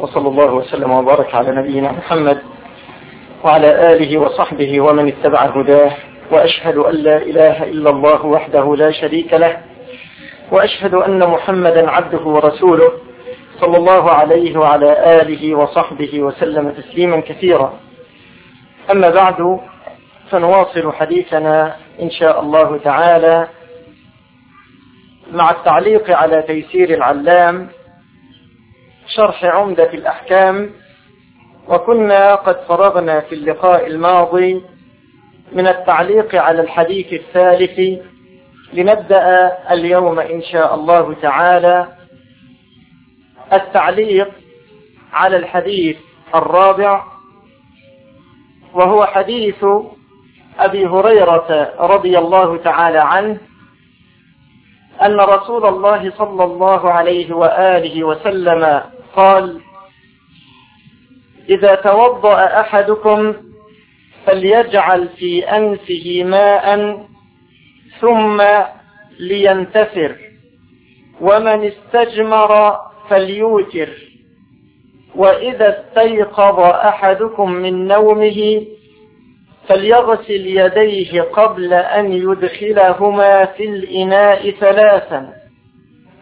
وصلى الله وسلم وبارك على نبينا محمد وعلى آله وصحبه ومن اتبع هداه وأشهد أن لا إله إلا الله وحده لا شريك له وأشهد أن محمدا عبده ورسوله صلى الله عليه وعلى آله وصحبه وسلم تسليما كثيرا. أما بعد فنواصل حديثنا إن شاء الله تعالى مع التعليق على تيسير العلام شرح عمدة الأحكام وكنا قد فرغنا في اللقاء الماضي من التعليق على الحديث الثالث لنبدأ اليوم إن شاء الله تعالى التعليق على الحديث الرابع وهو حديث أبي هريرة رضي الله تعالى عنه أن رسول الله صلى الله عليه وآله وسلم قال إذا توضأ أحدكم فليجعل في أنفه ماء ثم لينتثر ومن استجمر فليوتر وإذا استيقظ أحدكم من نومه فليغسل يديه قبل أن يدخلهما في الإناء ثلاثا.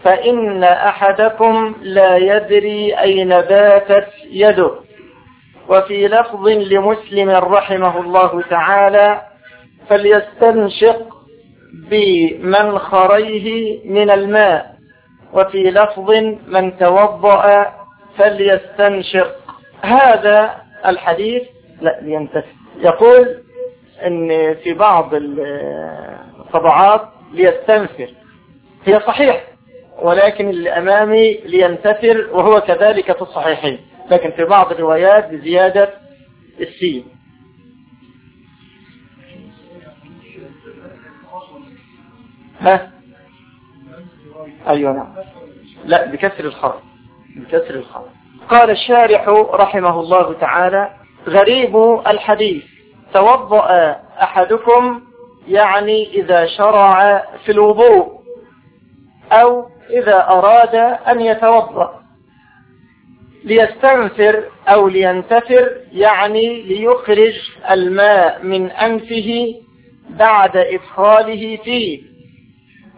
فإن أحدكم لا يدري أين باتت يده. وفي لفظ لمسلم رحمه الله تعالى فليستنشق بمنخريه من الماء. وفي لفظ من توضأ فليستنشق. هذا الحديث لا لينتفي يقول إن في بعض الطبعات ليستنفر. هي صحيح ولكن اللي أمامي لينتفر وهو كذلك في الصحيحين. لكن في بعض الروايات بزيادة السين. ها؟ أيوه نعم. لا بكسر الخاء. بكسر الخاء. قال الشارح رحمه الله تعالى غريب الحديث. توضأ أحدكم يعني إذا شرع في الوضوء أو إذا أراد أن يتوضأ. ليستنفر أو لينتفر يعني ليخرج الماء من أنفه بعد إدخاله فيه.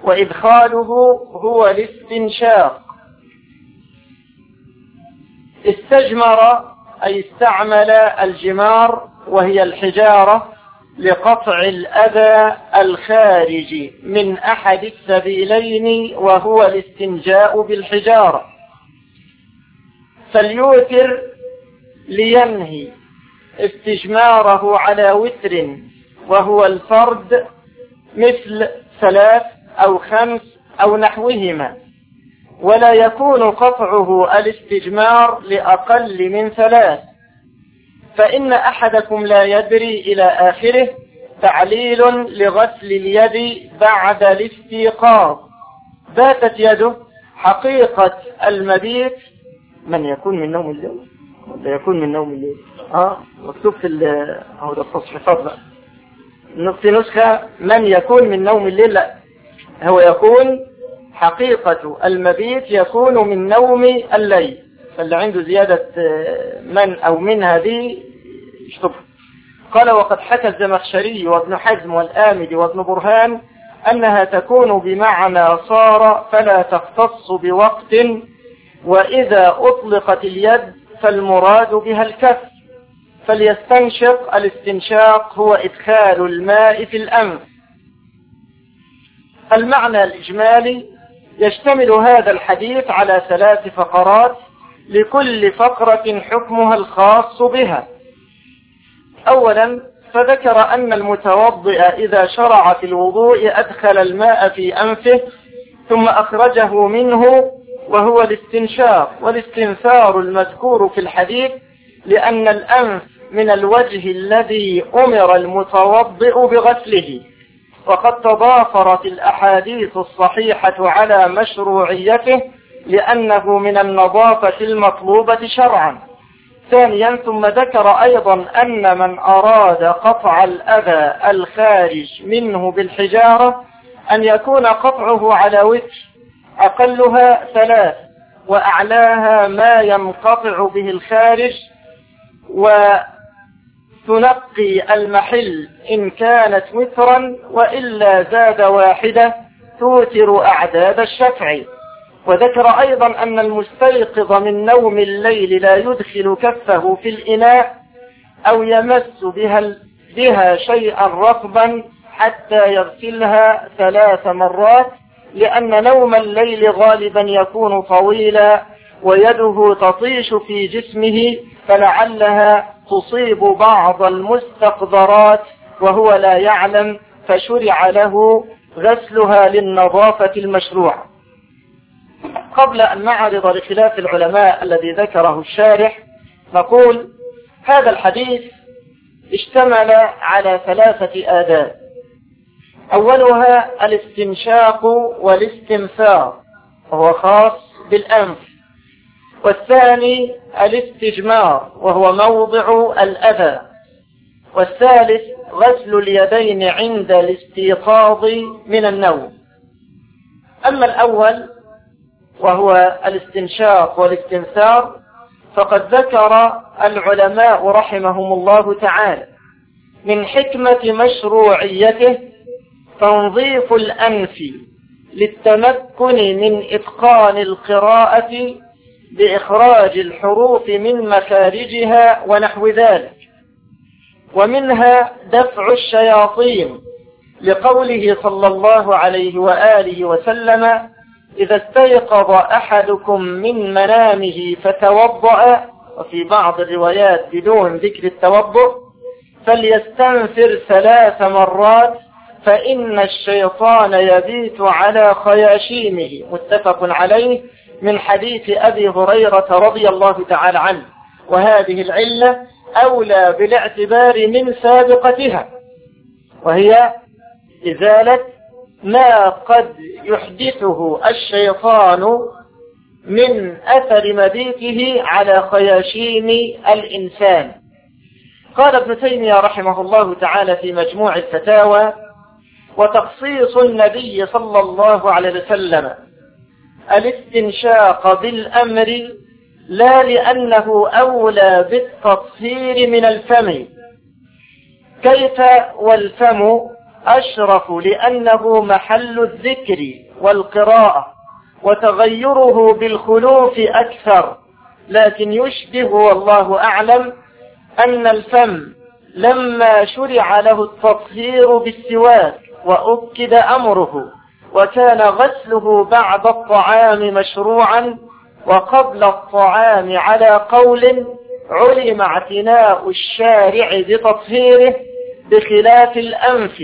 وإدخاله هو الاستنشاق استجمر أي استعمل الجمار وهي الحجارة لقطع الأذى الخارج من أحد السبيلين وهو الاستنجاء بالحجارة. فليوتر لينهي استجماره على وتر وهو الفرد مثل ثلاث أو خمس أو نحوهما. ولا يكون قطعه الاستجمار لأقل من ثلاث. فإن أحدكم لا يدري إلى آخره تعليل لغسل اليد بعد الاستيقاظ. باتت يده حقيقة المبيت. من يكون من نوم الليل ولا يكون من نوم الليل آه مكتوب في أهو ده التصحيحات بقى في نسخة. من يكون من نوم الليل؟ لا. هو يكون حقيقة المبيت يكون من نوم الليل. فاللي عنده زيادة من أو من هذه يشطبها قال وقد حكى الزمخشري وابن حزم والآمد وابن برهان أنها تكون بمعنى صار فلا تختص بوقت وإذا أطلقت اليد فالمراد بها الكف. فليستنشق الاستنشاق هو إدخال الماء في الأنف. المعنى الإجمالي يشتمل هذا الحديث على ثلاث فقرات لكل فقرة حكمها الخاص بها. أولا فذكر أن المتوضئ إذا شرع في الوضوء أدخل الماء في أنفه ثم أخرجه منه وهو الاستنشاق والاستنثار المذكور في الحديث لأن الأنف من الوجه الذي أمر المتوضئ بغسله. وقد تضافرت الأحاديث الصحيحة على مشروعيته لأنه من النظافة المطلوبة شرعا. ثانيا ثم ذكر أيضا أن من أراد قطع الأذى الخارج منه بالحجارة أن يكون قطعه على وجه أقلها ثلاث وأعلاها ما ينقطع به الخارج وتنقي المحل إن كانت وترا وإلا زاد واحدة توتر أعداد الشفع. وذكر أيضا أن المستيقظ من نوم الليل لا يدخل كفه في الإناء أو يمس بها, بها شيئا رطبا حتى يغسلها ثلاث مرات لأن نوم الليل غالبا يكون طويلا ويده تطيش في جسمه فلعلها تصيب بعض المستقذرات وهو لا يعلم فشرع له غسلها للنظافة المشروعة. قبل أن نعرض لخلاف العلماء الذي ذكره الشارح نقول هذا الحديث اشتمل على ثلاثة آداب. أولها الاستنشاق والاستنثار وهو خاص بالأنف. والثاني الاستجمار وهو موضع الأذى. والثالث غسل اليدين عند الاستيقاظ من النوم. أما الأول وهو الاستنشاق والاستنثار فقد ذكر العلماء رحمهم الله تعالى من حكمة مشروعيته تنظيف الأنف للتمكن من إتقان القراءة بإخراج الحروف من مخارجها ونحو ذلك ومنها دفع الشياطين لقوله صلى الله عليه وآله وسلم إذا استيقظ أحدكم من منامه فتوضأ وفي بعض الروايات بدون ذكر التوضؤ فليستنفر ثلاث مرات فإن الشيطان يبيت على خياشيمه. متفق عليه من حديث أبي هريرة رضي الله تعالى عنه. وهذه العلة أولى بالاعتبار من سابقتها وهي إزالة ما قد يحدثه الشيطان من أثر مبيته على خياشيم الإنسان. قال ابن تيمية رحمه الله تعالى في مجموع الفتاوى وتخصيص النبي صلى الله عليه وسلم الاستنشاق بالأمر لا لأنه أولى بالتطهير من الفم. كيف والفم أشرف لأنه محل الذكر والقراءة وتغيره بالخلوف أكثر لكن يشبه والله أعلم أن الفم لما شرع له التطهير بالسواك وأكد أمره وكان غسله بعد الطعام مشروعا وقبل الطعام على قول علم اعتناء الشارع بتطهيره بخلاف الأنف.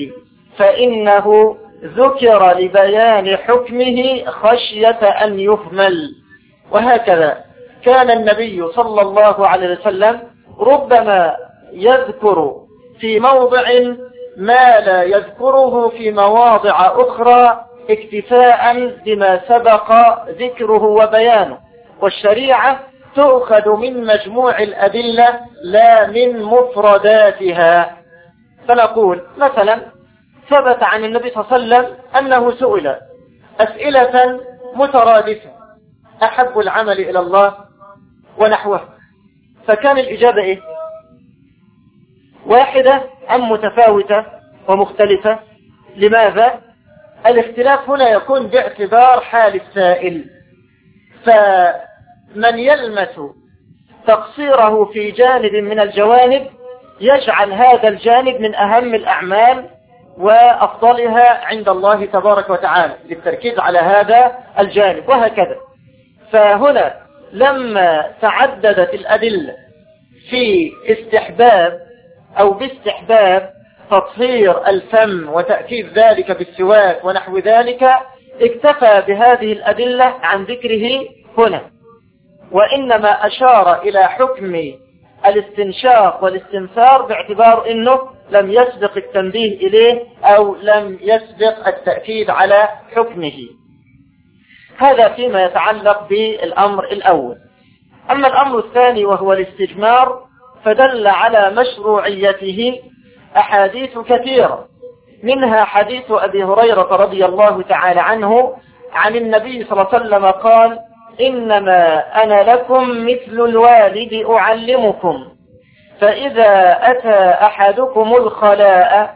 فإنه ذكر لبيان حكمه خشية أن يهمل. وهكذا كان النبي صلى الله عليه وسلم ربما يذكر في موضع ما لا يذكره في مواضع أخرى اكتفاء بما سبق ذكره وبيانه. والشريعة تؤخذ من مجموع الأدلة لا من مفرداتها. فنقول مثلا ثبت عن النبي صلى الله عليه وسلم أنه سئل أسئلة مترادفة. أحب العمل إلى الله ونحوه. فكان الإجابة إيه؟ واحدة أم متفاوتة ومختلفة؟ لماذا؟ الاختلاف هنا يكون باعتبار حال السائل. فمن يلمس تقصيره في جانب من الجوانب يجعل هذا الجانب من أهم الأعمال وأفضلها عند الله تبارك وتعالى للتركيز على هذا الجانب وهكذا. فهنا لما تعددت الأدلة في استحباب أو باستحباب تطهير الفم وتأكيد ذلك بالسواك ونحو ذلك اكتفى بهذه الأدلة عن ذكره هنا. وإنما أشار إلى حكم الاستنشاق والاستنثار باعتبار أنه لم يسبق التنبيه إليه أو لم يسبق التأكيد على حكمه. هذا فيما يتعلق بالأمر الأول. أما الأمر الثاني وهو الاستجمار فدل على مشروعيته أحاديث كثيرة. منها حديث أبي هريرة رضي الله تعالى عنه عن النبي صلى الله عليه وسلم قال إنما أنا لكم مثل الوالد أعلمكم. فإذا أتى أحدكم الخلاء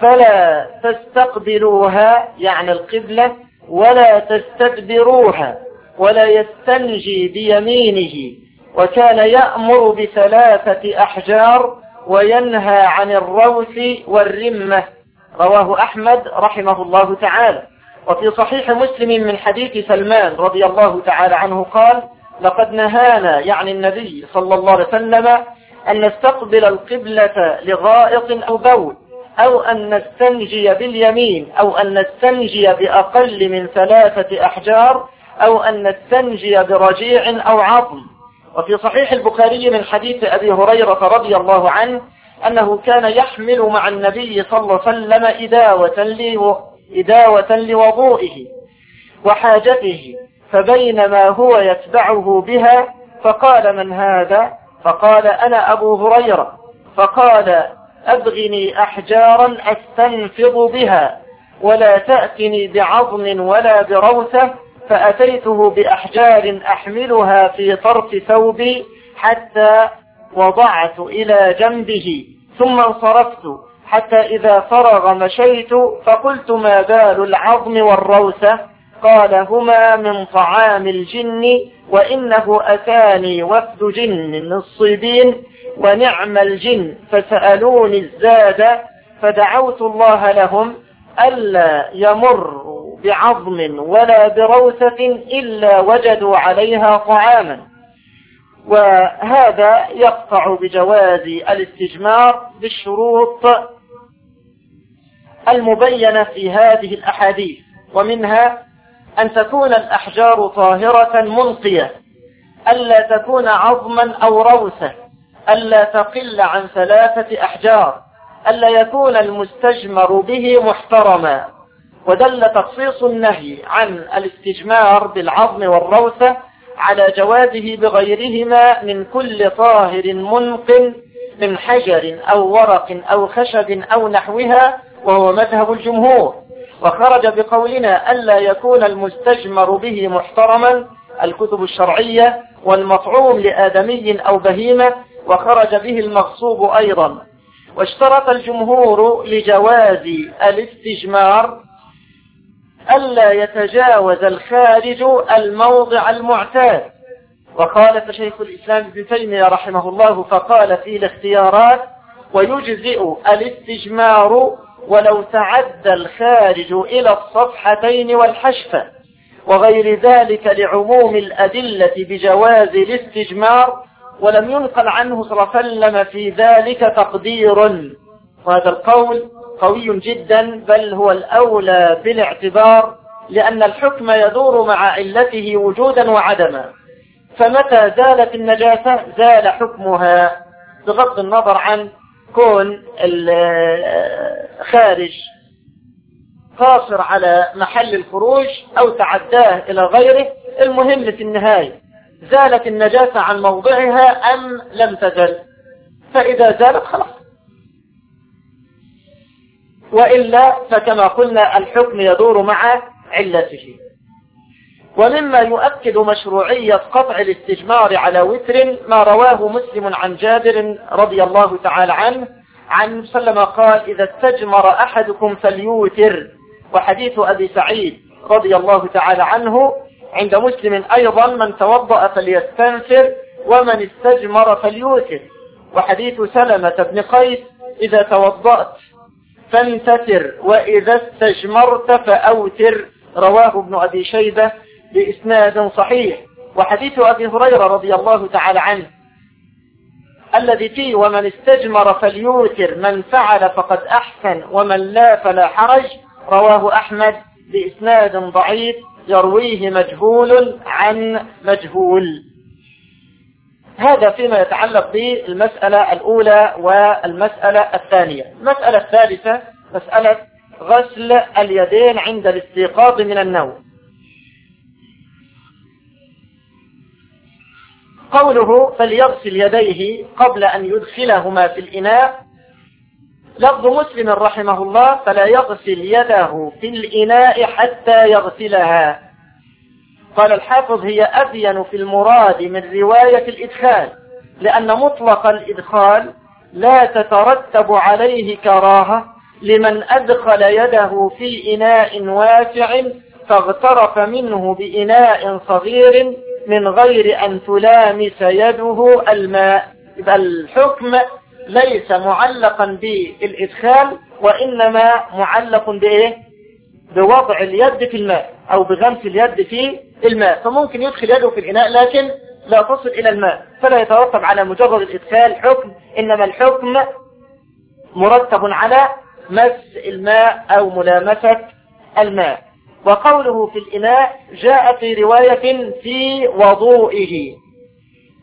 فلا تستقبلوها يعني القبلة ولا تستدبروها ولا يستنجي بيمينه وكان يأمر بثلاثة أحجار وينهى عن الروث والرمة. رواه أحمد رحمه الله تعالى. وفي صحيح مسلم من حديث سلمان رضي الله تعالى عنه قال لقد نهانا يعني النبي صلى الله عليه وسلم أن نستقبل القبلة لغائط أو بول أو أن نستنجي باليمين أو أن نستنجي بأقل من ثلاثة أحجار أو أن نستنجي برجيع أو عظم. وفي صحيح البخاري من حديث أبي هريرة رضي الله عنه أنه كان يحمل مع النبي صلى الله عليه وسلم إداوة, إداوة لوضوئه وحاجته فبينما هو يتبعه بها فقال من هذا؟ فقال أنا أبو هريرة. فقال أبغني أحجارا أستنفض بها ولا تأتني بعظم ولا بروثة فأتيته بأحجار أحملها في طرف ثوبي حتى وضعت إلى جنبه ثم انصرفت حتى إذا فرغ مشيت فقلت ما بال العظم والروثة؟ قال هما من طعام الجن وإنه أتاني وفد جن نصيبين ونعم الجن فسألوني الزاد فدعوت الله لهم ألا يمر بعظم ولا بروثة إلا وجدوا عليها طعاما. وهذا يقطع بجواز الاستجمار بالشروط المبينة في هذه الأحاديث ومنها أن تكون الأحجار طاهرة منقية ألا تكون عظما أو روثة ألا تقل عن ثلاثة أحجار ألا يكون المستجمر به محترما. ودل تخصيص النهي عن الاستجمار بالعظم والروثة على جوازه بغيرهما من كل طاهر منق من حجر أو ورق أو خشب أو نحوها وهو مذهب الجمهور. وخرج بقولنا ألا يكون المستجمر به محترما الكتب الشرعية والمطعوم لآدمي أو بهيمة وخرج به المغصوب أيضا. واشترط الجمهور لجواز الاستجمار ألا يتجاوز الخارج الموضع المعتاد. وقال شيخ الإسلام ابن تيمية رحمه الله فقال في الاختيارات ويجزئ الاستجمار ولو تعدى الخارج إلى الصفحتين والحشفة. وغير ذلك لعموم الأدلة بجواز الاستجمار ولم ينقل عنه صلى الله عليه وسلم في ذلك تقدير. وهذا القول قوي جدا بل هو الأولى بالاعتبار لأن الحكم يدور مع علته وجودا وعدما. فمتى زالت النجاسة؟ زال حكمها بغض النظر عن كون الخارج قاصر على محل الخروج أو تعداه إلى غيره المهم في النهاية زالت النجاسة عن موضعها أم لم تزل؟ فإذا زالت خلاص. وإلا فكما قلنا الحكم يدور مع علته. ومما يؤكد مشروعية قطع الاستجمار على وتر ما رواه مسلم عن جابر رضي الله تعالى عنه عن سلم قال إذا استجمر أحدكم فليوتر. وحديث أبي سعيد رضي الله تعالى عنه عند مسلم أيضا من توضأ فليستنثر ومن استجمر فليوتر. وحديث سلمة بن قيس إذا توضأت فانتتر وإذا استجمرت فأوتر. رواه ابن أبي شيبة بإسناد صحيح. وحديث أبي هريرة رضي الله تعالى عنه. الذي فيه ومن استجمر فليوتر من فعل فقد أحسن ومن لا فلا حرج. رواه أحمد بإسناد ضعيف يرويه مجهول عن مجهول. هذا فيما يتعلق بالمسألة الأولى والمسألة الثانية. المسألة الثالثة مسألة غسل اليدين عند الاستيقاظ من النوم. قوله فليغسل يديه قبل أن يدخلهما في الإناء. لفظ مسلم رحمه الله فلا يغسل يده في الإناء حتى يغسلها. قال الحافظ هي أبين في المراد من رواية الإدخال لأن مطلق الإدخال لا تترتب عليه كراهة. لمن أدخل يده في إناء واسع فاغترف منه بإناء صغير من غير أن تلامس يده الماء. يبقى الحكم ليس معلقا بالإدخال وإنما معلق بإيه؟ بوضع اليد في الماء أو بغمس اليد في الماء. فممكن يدخل يده في الإناء لكن لا تصل إلى الماء. فلا يترتب على مجرد الإدخال حكم إنما الحكم مرتب على مس الماء أو ملامسة الماء. وقوله في الإناء جاء في رواية في وضوئه.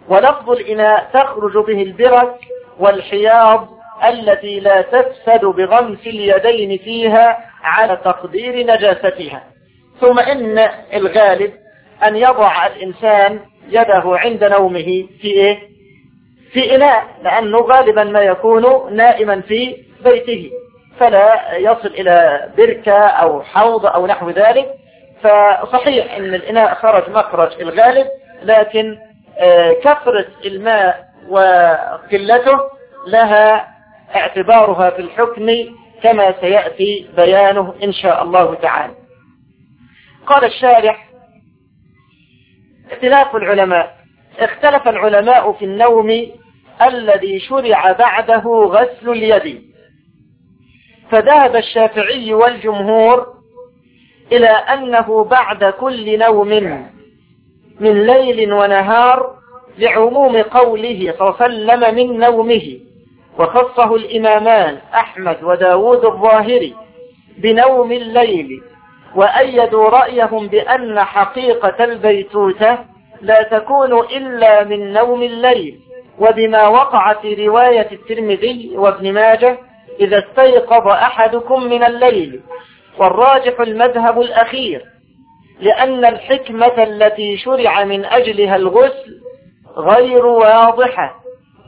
ولفظ الإناء تخرج به البرك والحياض التي لا تفسد بغمس اليدين فيها على تقدير نجاستها. ثم إن الغالب أن يضع الإنسان يده عند نومه في إيه؟ في إناء لأنه غالبا ما يكون نائما في بيته. فلا يصل إلى بركة أو حوض أو نحو ذلك. فصحيح أن الإناء خرج مخرج الغالب لكن آه، كثرة الماء وقلته لها اعتبارها في الحكم كما سيأتي بيانه إن شاء الله تعالى. قال الشارح اختلاف العلماء. اختلف العلماء في النوم الذي شرع بعده غسل اليد. فذهب الشافعي والجمهور إلى أنه بعد كل نوم من ليل ونهار لعموم قوله صلى الله عليه وسلم من نومه وخصه الإمامان أحمد وداود الظاهري بنوم الليل وأيدوا رأيهم بأن حقيقة البيتوتة لا تكون إلا من نوم الليل وبما وقع في رواية الترمذي وابن ماجه إذا استيقظ أحدكم من الليل والراجح المذهب الأخير لأن الحكمة التي شرع من أجلها الغسل غير واضحة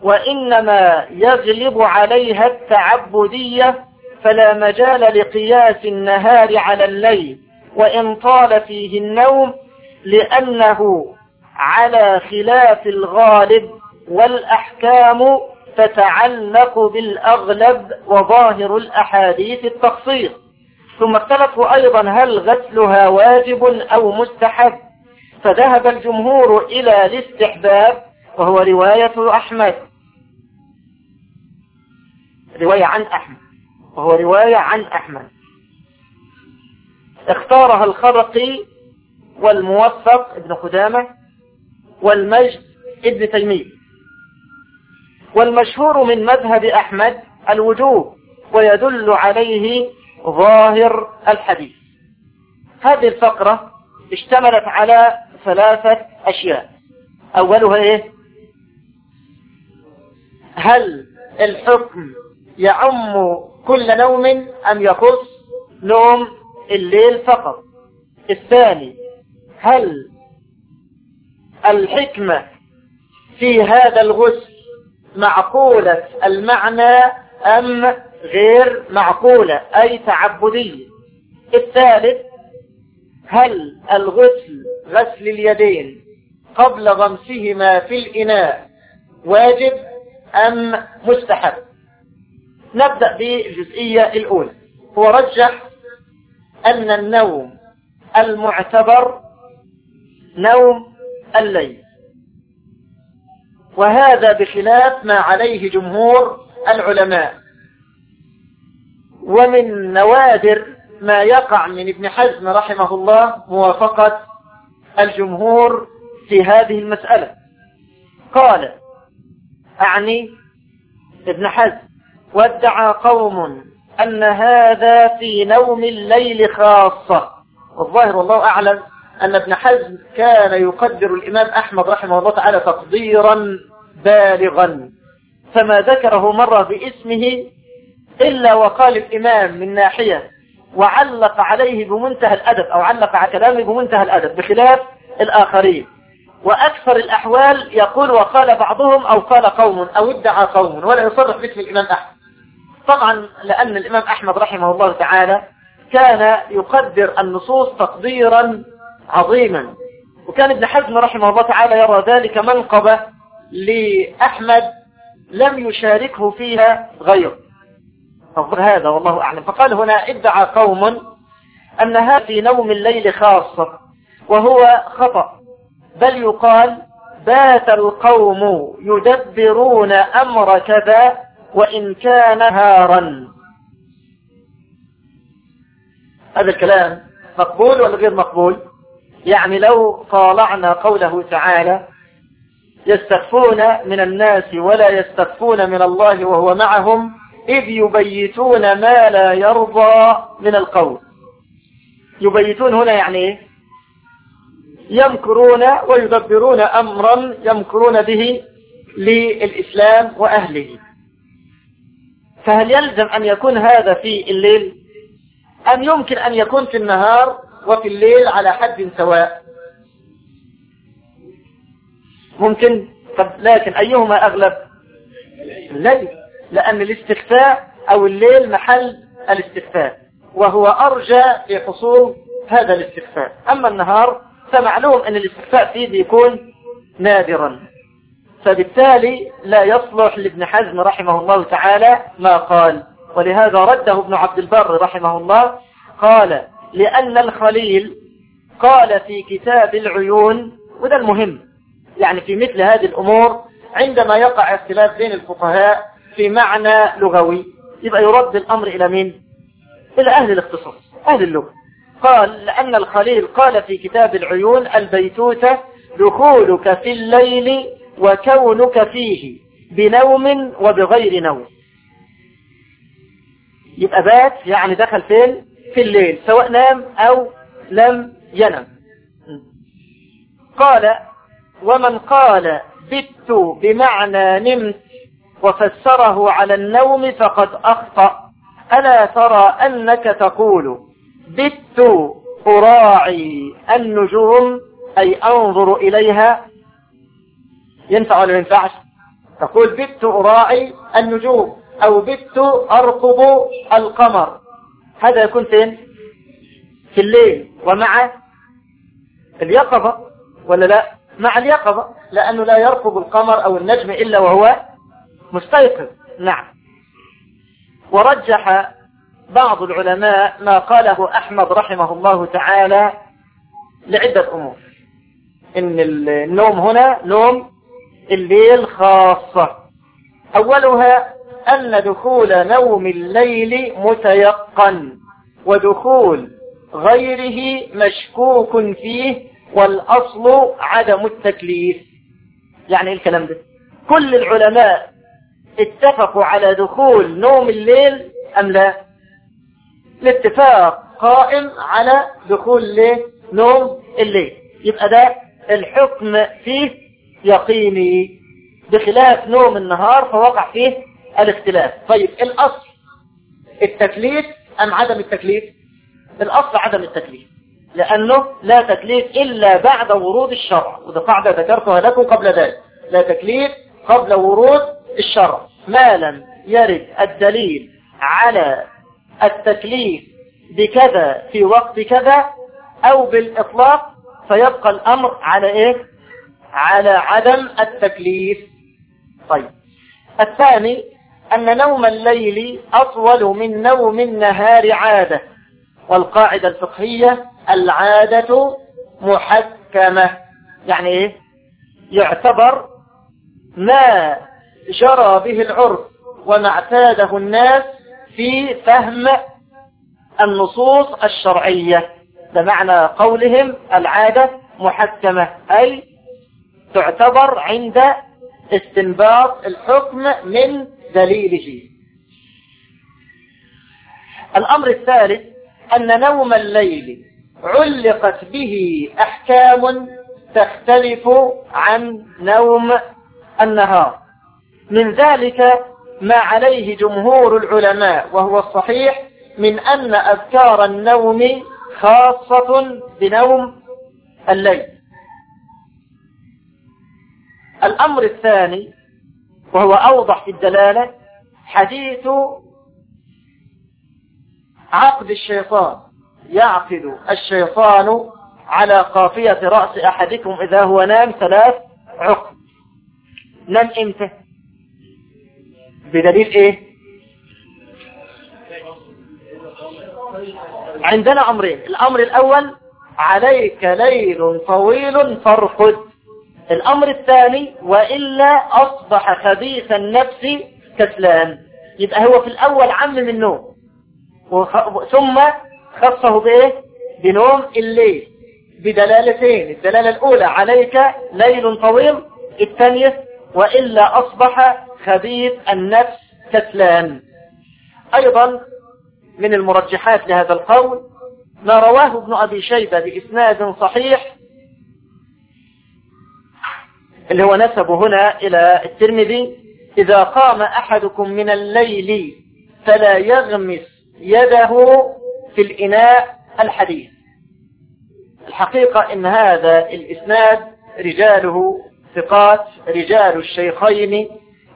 وإنما يغلب عليها التعبدية فلا مجال لقياس النهار على الليل وإن طال فيه النوم لأنه على خلاف الغالب والأحكام تتعلق بالأغلب وظاهر الأحاديث التخصيص ثم اختلفوا أيضا هل غسلها واجب أو مستحب. فذهب الجمهور إلى الاستحباب وهو رواية أحمد. رواية عن أحمد. وهو رواية عن أحمد. اختارها الخرقي والموفق ابن قدامة والمجد ابن تيمية. والمشهور من مذهب أحمد الوجوب ويدل عليه ظاهر الحديث. هذه الفقرة اشتملت على ثلاثة أشياء. أولها إيه؟ هل الحكم يعم كل نوم أم يخص نوم الليل فقط؟ الثاني هل الحكمة في هذا الغسل معقولة المعنى أم غير معقولة أي تعبدية. الثالث هل الغسل غسل اليدين قبل غمسهما في الإناء واجب أم مستحب؟ نبدأ بالجزئية الأولى. هو رجح أن النوم المعتبر نوم الليل. وهذا بخلاف ما عليه جمهور العلماء. ومن نوادر ما يقع من ابن حزم رحمه الله موافقة الجمهور في هذه المسألة. قال أعني ابن حزم وادعى قوم أن هذا في نوم الليل خاصة. والظاهر والله أعلم أن ابن حزم كان يقدر الإمام أحمد رحمه الله تعالى تقديرا بالغا فما ذكره مرة باسمه إلا وقال الإمام من ناحية وعلق عليه بمنتهى الأدب أو علق على كلامه بمنتهى الأدب بخلاف الآخرين. وأكثر الأحوال يقول وقال بعضهم أو قال قوم أو ادعى قوم ولا يصرح باسم الإمام أحمد. طبعا لأن الإمام أحمد رحمه الله تعالى كان يقدر النصوص تقديرا عظيما. وكان ابن حزم رحمه الله تعالى يرى ذلك منقبة لأحمد لم يشاركه فيها غيره. هذا والله أعلم. فقال هنا ادعى قوم أنها في نوم الليل خاصة وهو خطأ. بل يقال بات القوم يدبرون أمر كذا وإن كان هارا. هذا الكلام مقبول ولا غير مقبول؟ يعني لو طالعنا قوله تعالى يستخفون من الناس ولا يستخفون من الله وهو معهم إذ يبيتون ما لا يرضى من القول. يبيتون هنا يعني إيه؟ يمكرون ويدبرون أمرا يمكرون به للإسلام وأهله. فهل يلزم أن يكون هذا في الليل؟ أم يمكن أن يكون في النهار؟ وفي الليل على حد سواء. ممكن؟ طب لكن أيهما أغلب؟ الليل لأن الاستخفاء أو الليل محل الاستخفاء وهو أرجى في حصول هذا الاستخفاء. أما النهار فمعلوم أن الاستخفاء فيه بيكون نادرا. فبالتالي لا يصلح لابن حزم رحمه الله تعالى ما قال. ولهذا رده ابن عبد البر رحمه الله قال لأن الخليل قال في كتاب العيون وده المهم. يعني في مثل هذه الأمور عندما يقع اختلاف بين الفقهاء في معنى لغوي يبقى يرد الأمر إلى مين؟ إلى أهل الاختصاص أهل اللغة. قال لأن الخليل قال في كتاب العيون البيتوتة دخولك في الليل وكونك فيه بنوم وبغير نوم. يبقى بات يعني دخل فين؟ في الليل سواء نام أو لم ينم. قال ومن قال بت بمعنى نمت وفسره على النوم فقد أخطأ. ألا ترى أنك تقول بت أراعي النجوم أي أنظر إليها ينفع ولا ينفعش؟ تقول بت أراعي النجوم أو بت أرقب القمر. هذا يكون فين؟ في الليل. ومع اليقظة ولا لا؟ مع اليقظة لأنه لا يرقب القمر أو النجم إلا وهو مستيقظ. نعم. ورجح بعض العلماء ما قاله أحمد رحمه الله تعالى لعدة أمور. إن النوم هنا نوم الليل خاصة. أولها أن دخول نوم الليل متيقن ودخول غيره مشكوك فيه والأصل عدم التكليف. يعني إيه الكلام ده؟ كل العلماء اتفقوا على دخول نوم الليل أم لا؟ الاتفاق قائم على دخول نوم الليل. يبقى ده الحكم فيه يقيني. بخلاف نوم النهار فوقع فيه الاختلاف. طيب الأصل التكليف أم عدم التكليف؟ الأصل عدم التكليف لأنه لا تكليف إلا بعد ورود الشرع. وده قاعدة ذكرتها لكم قبل ذلك لا تكليف قبل ورود الشرع. ما لم يرد الدليل على التكليف بكذا في وقت كذا أو بالإطلاق؟ فيبقى الأمر على إيه؟ على عدم التكليف. طيب الثاني أن نوم الليل أطول من نوم النهار عادة والقاعدة الفقهية العادة محكمة. يعني إيه؟ يعتبر ما جرى به العرف وما اعتاده الناس في فهم النصوص الشرعية. ده معنى قولهم العادة محكمة أي تعتبر عند استنباط الحكم من دليله. الأمر الثالث أن نوم الليل علقت به أحكام تختلف عن نوم النهار. من ذلك ما عليه جمهور العلماء وهو الصحيح من أن أذكار النوم خاصة بنوم الليل. الأمر الثاني وهو أوضح في الدلالة حديث عقد الشيطان. يعقد الشيطان على قافية رأس أحدكم إذا هو نام ثلاث عقد. نام إمتى؟ بدليل إيه؟ عندنا أمرين. الأمر الأول عليك ليل طويل فارقد. الأمر الثاني وإلا أصبح خبيث النفس كسلان. يبقى هو في الأول عم النوم ثم خصه بإيه؟ بنوم الليل. بدلالتين الدلالة الأولى عليك ليل طويل الثانية وإلا أصبح خبيث النفس كسلان. أيضا من المرجحات لهذا القول ما رواه ابن أبي شيبة بإسناد صحيح اللي هو نسبه هنا إلى الترمذي إذا قام أحدكم من الليل فلا يغمس يده في الإناء الحديث. الحقيقة إن هذا الإسناد رجاله ثقات رجال الشيخين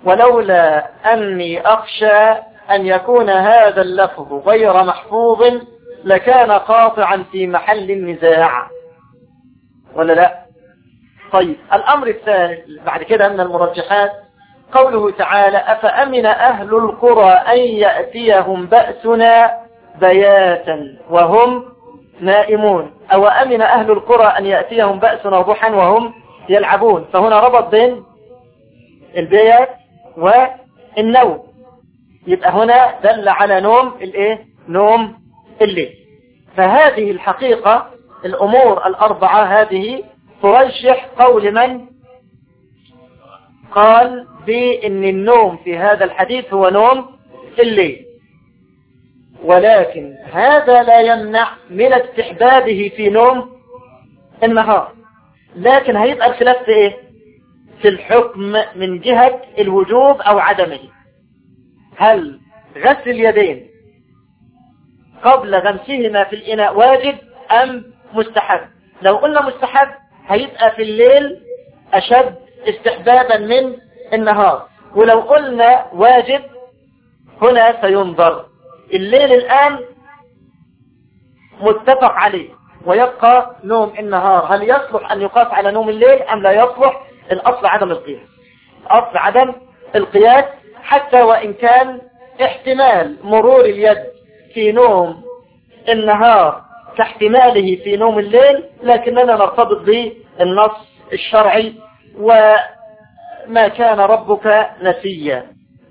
ولولا أني أخشى أن يكون هذا اللفظ غير محفوظ لكان قاطعا في محل النزاع. ولا لا؟ طيب الأمر الثاني بعد كده من المرجحات قوله تعالى أفأمن أهل القرى أن يأتيهم بأسنا بياتا وهم نائمون؟ أو أمن أهل القرى أن يأتيهم بأسنا ضحا وهم يلعبون؟ فهنا ربط بين البيات والنوم. يبقى هنا دل على نوم الإيه؟ نوم الليل. فهذه الحقيقة الأمور الأربعة هذه ترجح قول من؟ قال بأن النوم في هذا الحديث هو نوم الليل. ولكن هذا لا يمنع من استحبابه في نوم النهار. لكن هيبقى الخلاف في إيه؟ في الحكم من جهة الوجوب أو عدمه. هل غسل اليدين قبل غمسهما في الإناء واجب أم مستحب؟ لو قلنا مستحب هيبقى في الليل أشد استحبابا من النهار. ولو قلنا واجب هنا سينظر. الليل الآن متفق عليه ويبقى نوم النهار. هل يصلح أن يقاس على نوم الليل أم لا يصلح؟ الأصل عدم القياس. الأصل عدم القياس حتى وإن كان احتمال مرور اليد في نوم النهار كاحتماله في نوم الليل لكننا نرتبط بالنص الشرعي وما كان ربك نسيا.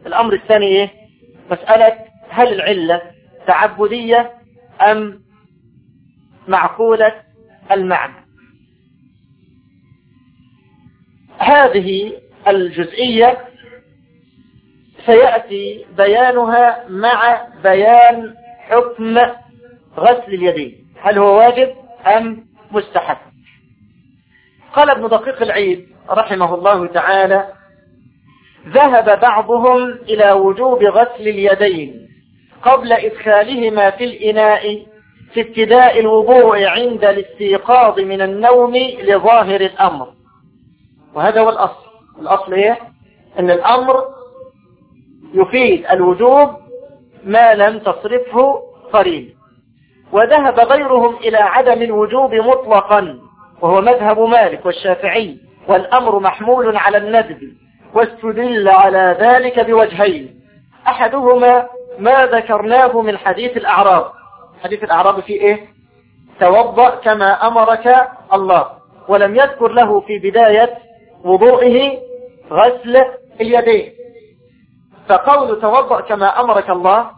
الأمر الثاني إيه؟ مسألة هل العلة تعبدية أم معقولة المعنى؟ هذه الجزئية سيأتي بيانها مع بيان حكم غسل اليدين. هل هو واجب أم مستحب؟ قال ابن دقيق العيد رحمه الله تعالى ذهب بعضهم إلى وجوب غسل اليدين قبل إدخالهما في الإناء في ابتداء الوضوء عند الاستيقاظ من النوم لظاهر الأمر. وهذا هو الأصل. الأصل إيه؟ أن الأمر يفيد الوجوب ما لم تصرفه قرين وذهب غيرهم إلى عدم الوجوب مطلقا وهو مذهب مالك والشافعي والأمر محمول على الندب واستدل على ذلك بوجهين. أحدهما ما ذكرناه من حديث الأعراب. حديث الأعراب فيه إيه؟ توضأ كما أمرك الله. ولم يذكر له في بداية وضوئه غسل اليدين فقول توضأ كما أمرك الله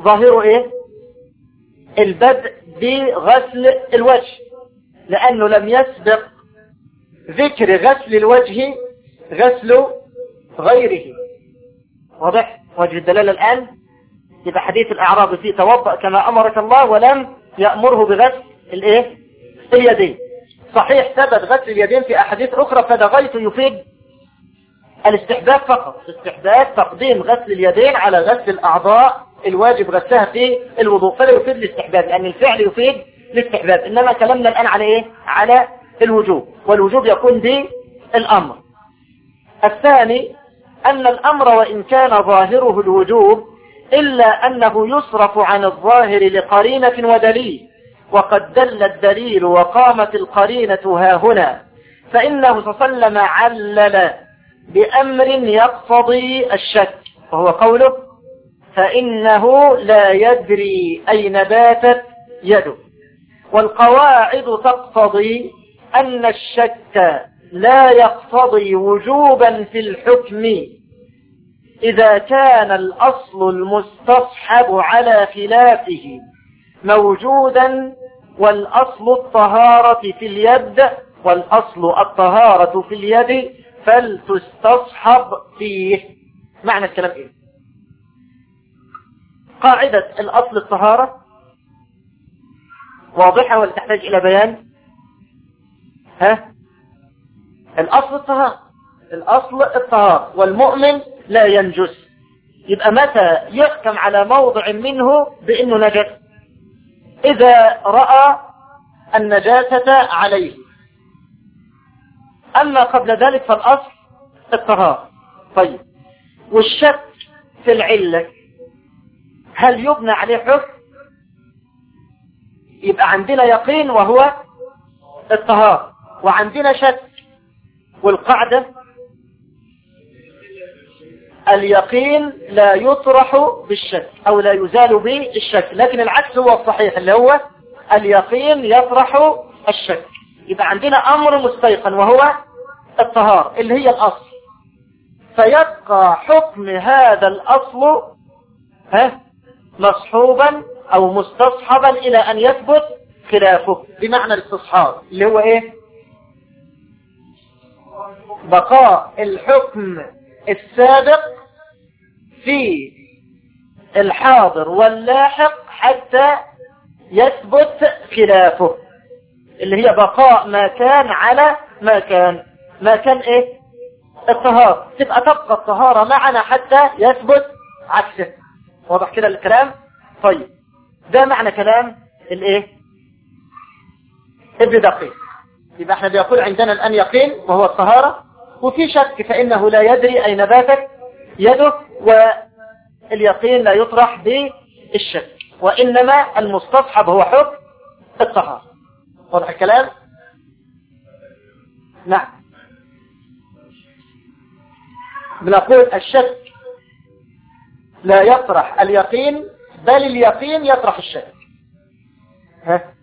ظاهره إيه؟ البدء بغسل الوجه لأنه لم يسبق ذكر غسل الوجه غسل غيره. واضح؟ وجه الدلالة الآن؟ يبقى حديث الأعراب فيه توضأ كما أمرك الله ولم يأمره بغسل الإيه؟ اليدين. صحيح ثبت غسل اليدين في أحاديث أخرى فدغيت يفيد الاستحباب فقط. استحباب تقديم غسل اليدين على غسل الأعضاء الواجب غسلها في الوضوء فلا يفيد الاستحباب لأن الفعل يفيد الاستحباب. إنما كلامنا الآن على إيه؟ على الوجوب والوجوب يكون بالأمر الثاني أن الأمر وإن كان ظاهره الوجوب إلا أنه يصرف عن الظاهر لقرينة ودليل وقد دل الدليل وقامت القرينة ها هنا فإنه صلى الله عليه وسلم علل بأمر يقتضي الشك وهو قوله فإنه لا يدري أين باتت يده. والقواعد تقتضي أن الشك لا يقتضي وجوبا في الحكم. إذا كان الأصل المستصحب على خلافه موجودا والأصل الطهارة في اليد والأصل الطهارة في اليد فلتستصحب فيه. معنى الكلام إيه؟ قاعدة الأصل الطهارة واضحة ولا تحتاج إلى بيان؟ ها؟ الأصل الطهارة. الأصل الطهارة. والمؤمن لا ينجس. يبقى متى يحكم على موضع منه بأنه نجس؟ إذا رأى النجاسة عليه. أما قبل ذلك فالأصل الطهارة. طيب. والشك في العلة. هل يبنى عليه حكم؟ يبقى عندنا يقين وهو الطهارة. وعندنا شك والقاعدة اليقين لا يطرح بالشك أو لا يزال بالشك لكن العكس هو الصحيح اللي هو اليقين يطرح الشك. يبقى عندنا أمر مستيقن وهو الطهارة اللي هي الأصل. فيبقى حكم هذا الأصل ها؟ مصحوبا أو مستصحبا إلى أن يثبت خلافه. بمعنى الاستصحاب اللي هو إيه؟ بقاء الحكم السابق في الحاضر واللاحق حتى يثبت خلافه اللي هي بقاء ما كان على ما كان. ما كان إيه؟ الطهارة. تبقى تبقى الطهارة معنا حتى يثبت عكسه. واضح كده الكلام؟ طيب. ده معنى كلام الايه؟ ابن دقيق. يبقى إحنا بيقول عندنا الآن يقين وهو الطهارة وفي شك فإنه لا يدري أين باتت يده واليقين لا يطرح بالشك وإنما المستصحب هو حكم الطهارة. واضح الكلام؟ نعم. بنقول الشك لا يطرح اليقين بل اليقين يطرح الشك ها؟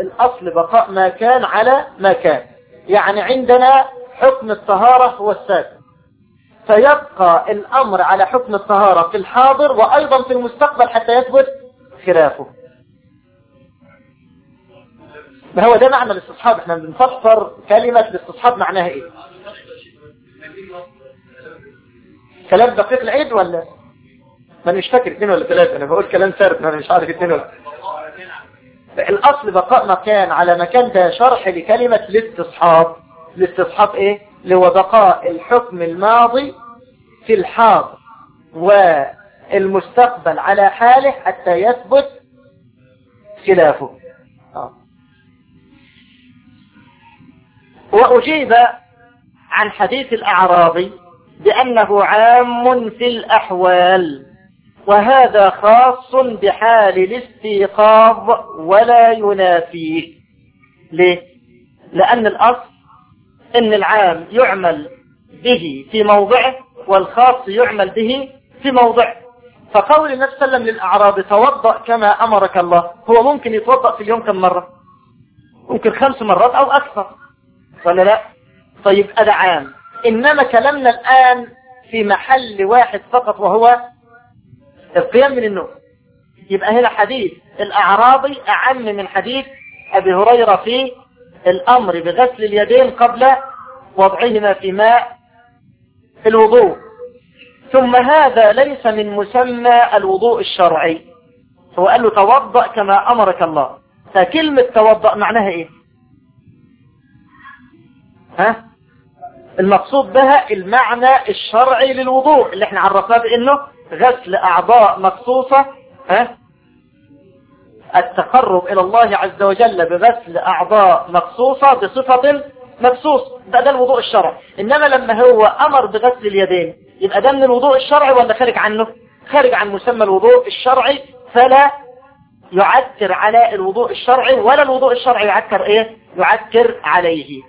الأصل بقاء ما كان على ما كان. يعني عندنا حكم الطهارة هو السابق فيبقى الأمر على حكم الطهارة في الحاضر وأيضا في المستقبل حتى يثبت خلافه. ما هو ده معنى الاستصحاب؟ إحنا بنفسر كلمة الاستصحاب معناها إيه؟ كلام دقيق العيد ولا؟ ما مش فاكر اثنين ولا ثلاثة أنا بقول كلام ثالث أنا مش عارف اثنين ولا الأصل بقاء مكان على مكان ده شرح لكلمة الاستصحاب. الاستصحاب إيه؟ اللي هو بقاء الحكم الماضي في الحاضر والمستقبل على حاله حتى يثبت خلافه. آه. وأجيب عن حديث الأعرابي بأنه عام في الأحوال وهذا خاص بحال الاستيقاظ ولا ينافيه ليه؟ لأن الأصل أن العام يعمل به في موضعه والخاص يعمل به في موضعه. فقول النبي صلى الله عليه وسلم للأعراب توضأ كما أمرك الله. هو ممكن يتوضأ في اليوم كم مرة؟ ممكن خمس مرات أو أكثر. ولا لا؟ طيب هذا عام. إنما كلامنا الآن في محل واحد فقط وهو القيام من النوم. يبقى هنا حديث. الأعرابي أعم من حديث أبي هريرة في الأمر بغسل اليدين قبل وضعهما في ماء الوضوء. ثم هذا ليس من مسمى الوضوء الشرعي. هو قال له توضأ كما أمرك الله. فكلمة توضأ معناها إيه؟ ها؟ المقصود بها المعنى الشرعي للوضوء اللي إحنا عرفناه بإنه غسل أعضاء مخصوصة ها؟ التقرب إلى الله عز وجل بغسل أعضاء مخصوصة بصفة مخصوص. ده ده الوضوء الشرعي. إنما لما هو أمر بغسل اليدين يبقى ده من الوضوء الشرعي ولا خارج عنه؟ خارج عن مسمى الوضوء الشرعي فلا يعكر على الوضوء الشرعي ولا الوضوء الشرعي يعكر إيه؟ يعكر عليه.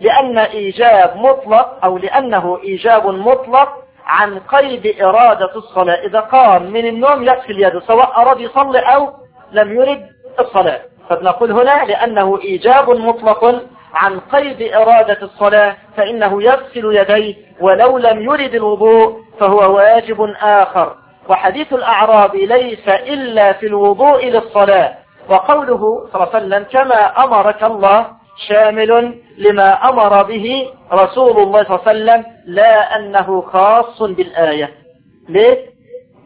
لأن إيجاب مطلق أو لأنه إيجاب مطلق عن قيد إرادة الصلاة. إذا قام من النوم يغسل يده سواء أراد يصلي أو لم يرد الصلاة. فبنقول هنا لأنه إيجاب مطلق عن قيد إرادة الصلاة فإنه يغسل يديه ولو لم يرد الوضوء فهو واجب آخر. وحديث الأعراب ليس إلا في الوضوء للصلاة. وقوله صلى الله عليه وسلم كما أمرك الله شامل لما أمر به رسول الله صلى الله عليه وسلم لا أنه خاص بالآية. ليه؟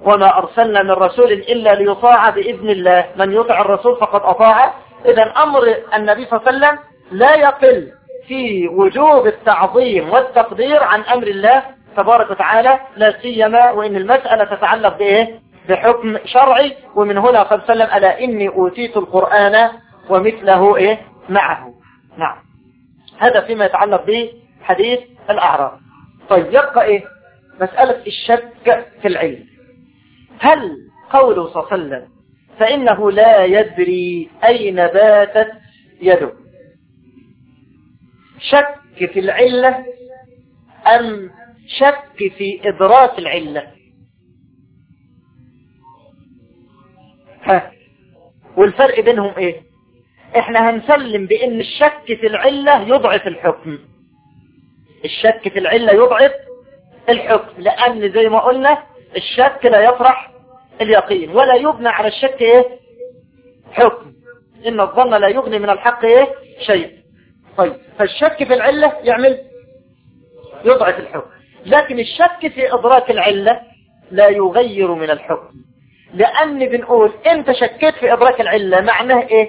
وما أرسلنا من رسول إلا ليطاع بإذن الله. من يطع الرسول فقد أطاع. إذا أمر النبي صلى الله عليه وسلم لا يقل في وجوب التعظيم والتقدير عن أمر الله تبارك وتعالى لا سيما وإن المسألة تتعلق بإيه؟ بحكم شرعي. ومن هنا قد سلم ألا إني أوتيت القرآن ومثله إيه؟ معه. نعم. هذا فيما يتعلق بحديث الأعراض طيب يبقى إيه؟ مسألة الشك في العلم. هل قوله صلى الله عليه وسلم فإنه لا يدري أين باتت يده؟ شك في العلة أم شك في إدراك العلة؟ ها. والفرق بينهم إيه؟ إحنا هنسلم بإن الشك في العلة يضعف الحكم. الشك في العلة يضعف الحكم. لأن زي ما قلنا الشك لا يطرح اليقين ولا يبنى على الشك إيه؟ حكم. إن الظن لا يغني من الحق إيه؟ شيء. طيب فالشك في العلة يعمل يضعف الحكم. لكن الشك في إدراك العلة لا يغير من الحكم. لأن بنقول أنت شكيت في إدراك العلة معناه إيه؟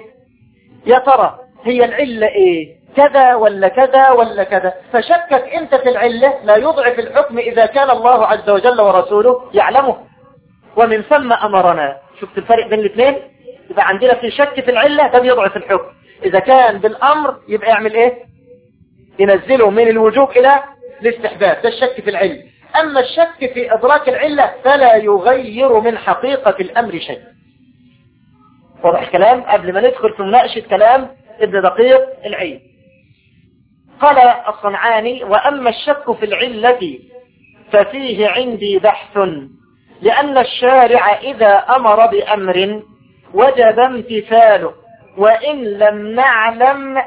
يا ترى هي العلة إيه؟ كذا ولا كذا ولا كذا؟ فشكك أنت في العلة لا يضعف الحكم إذا كان الله عز وجل ورسوله يعلمه. ومن ثم أمرنا. شفت الفرق بين الاثنين؟ يبقى عندنا في شك في العلة ده بيضعف الحكم. إذا كان بالأمر يبقى يعمل إيه؟ ينزله من الوجوب إلى الاستحباب. ده الشك في العلم أما الشك في إدراك العلة فلا يغير من حقيقة الأمر شيء. واضح الكلام؟ قبل ما ندخل في مناقشة كلام ابن دقيق العين قال الصنعاني وأما الشك في العلة ففيه عندي بحث لأن الشارع إذا أمر بأمر وجب امتثاله وإن لم نعلم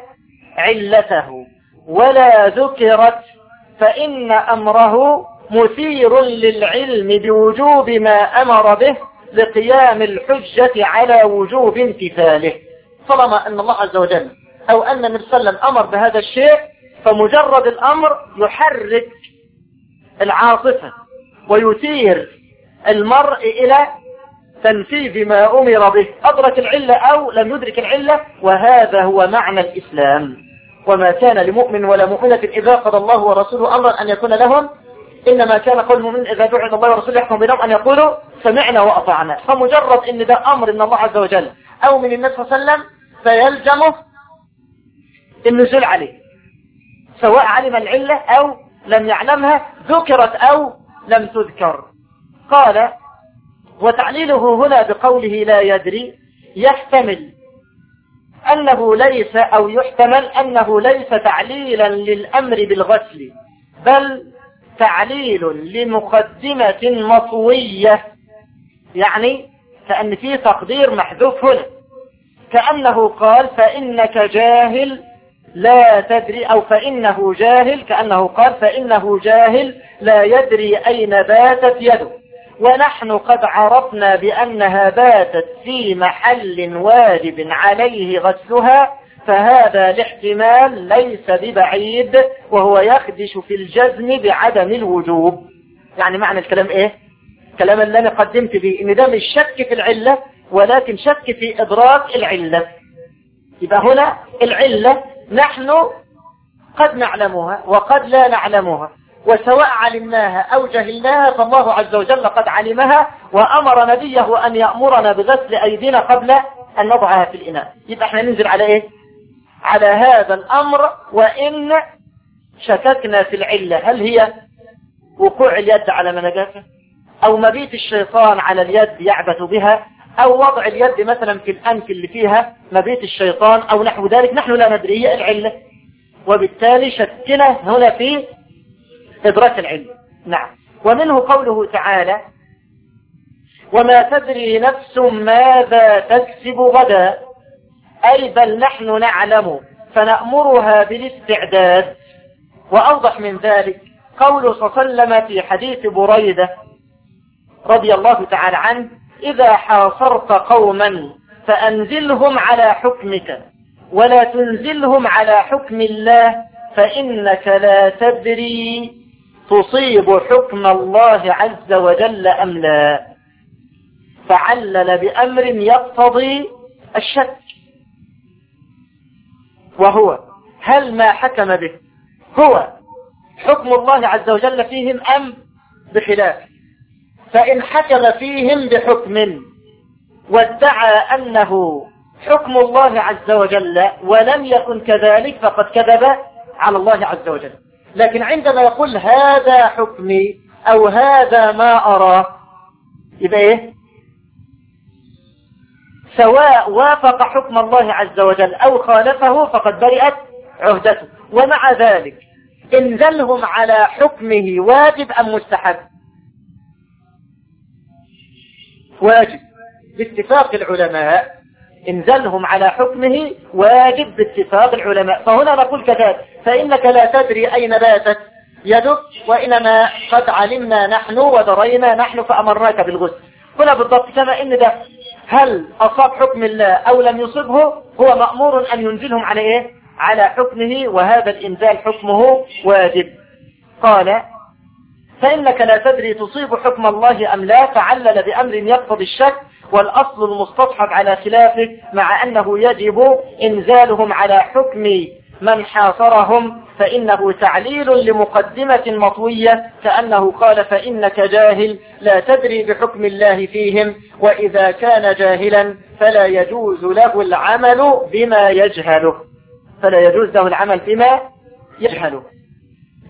علته ولا ذكرت فإن أمره مثير للعلم بوجوب ما أمر به لقيام الحجة على وجوب امتثاله. طالما أن الله عز وجل أو أن النبي صلى الله عليه وسلم أمر بهذا الشيء فمجرد الأمر يحرك العاطفة ويثير المرء إلى تنفيذ ما أمر به. أدرك العلة أو لم يدرك العلة وهذا هو معنى الإسلام. وما كان لمؤمن ولا مؤمنة إذا قضى الله ورسوله أمرا أن يكون لهم إنما كان قول المؤمن إذا دعوا الله ورسوله يحكم بينهم أن يقولوا سمعنا وأطعنا. فمجرد إن ده أمر إن الله عز وجل أو من النبي صلى الله عليه وسلم فيلزمه النزول عليه. سواء علم العلة أو لم يعلمها ذكرت أو لم تذكر. قال وتعليله هنا بقوله لا يدري يحتمل أنه ليس أو يحتمل أنه ليس تعليلا للأمر بالغسل بل تعليل لمقدمة مطوية. يعني كأن في تقدير محذوف هنا. كأنه قال فإنك جاهل لا تدري أو فإنه جاهل كأنه قال فإنه جاهل لا يدري أين باتت يده. ونحن قد عرفنا بأنها باتت في محل واجب عليه غسلها فهذا الاحتمال ليس ببعيد وهو يخدش في الجزم بعدم الوجوب. يعني معنى الكلام إيه؟ الكلام اللي أنا قدمت به إن ده مش شك في العلة ولكن شك في إدراك العلة. يبقى هنا العلة نحن قد نعلمها وقد لا نعلمها. وسواء علمناها أو جهلناها فالله عز وجل قد علمها وأمر نبيه أن يأمرنا بغسل أيدينا قبل أن نضعها في الإناء. يبقى إحنا ننزل على إيه؟ على هذا الأمر وإن شككنا في العلة. هل هي وقوع اليد على منجاسة أو مبيت الشيطان على اليد يعبث بها؟ أو وضع اليد مثلا في الأنف اللي فيها مبيت الشيطان أو نحو ذلك؟ نحن لا ندري هي العلة. وبالتالي شكنا هنا في إدراك العلم. نعم. ومنه قوله تعالى وما تدري نفس ماذا تكسب غدا. أي بل نحن نعلم فنأمرها بالاستعداد. وأوضح من ذلك قوله صلى الله عليه وسلم في حديث بريدة رضي الله تعالى عنه إذا حاصرت قوما فأنزلهم على حكمك ولا تنزلهم على حكم الله فإنك لا تدري تصيب حكم الله عز وجل أم لا. فعلل بأمر يقتضي الشك. وهو هل ما حكم به؟ هو حكم الله عز وجل فيهم أم بخلاف؟ فإن حكم فيهم بحكم وادعى أنه حكم الله عز وجل ولم يكن كذلك فقد كذب على الله عز وجل. لكن عندما يقول هذا حكمي أو هذا ما أرى يبقى إيه؟ سواء وافق حكم الله عز وجل أو خالفه فقد برئت عهدته. ومع ذلك انزلهم على حكمه واجب أم مستحب؟ واجب. باتفاق العلماء انزلهم على حكمه واجب باتفاق العلماء. فهنا نقول كذلك فإنك لا تدري أين باتت يدك وإنما قد علمنا نحن ودرينا نحن فأمرناك بالغسل. هنا بالضبط كما إن ده هل أصاب حكم الله أو لم يصبه هو مأمور أن ينزلهم على إيه؟ على حكمه وهذا الإنزال حكمه واجب. قال فإنك لا تدري تصيب حكم الله أم لا فعلل بأمر يقتضي الشك والأصل المستصحب على خلافه مع أنه يجب إنزالهم على حكم من حاصرهم فإنه تعليل لمقدمة مطوية كأنه قال فإنك جاهل لا تدري بحكم الله فيهم وإذا كان جاهلا فلا يجوز له العمل بما يجهله. فلا يجوز له العمل بما يجهله.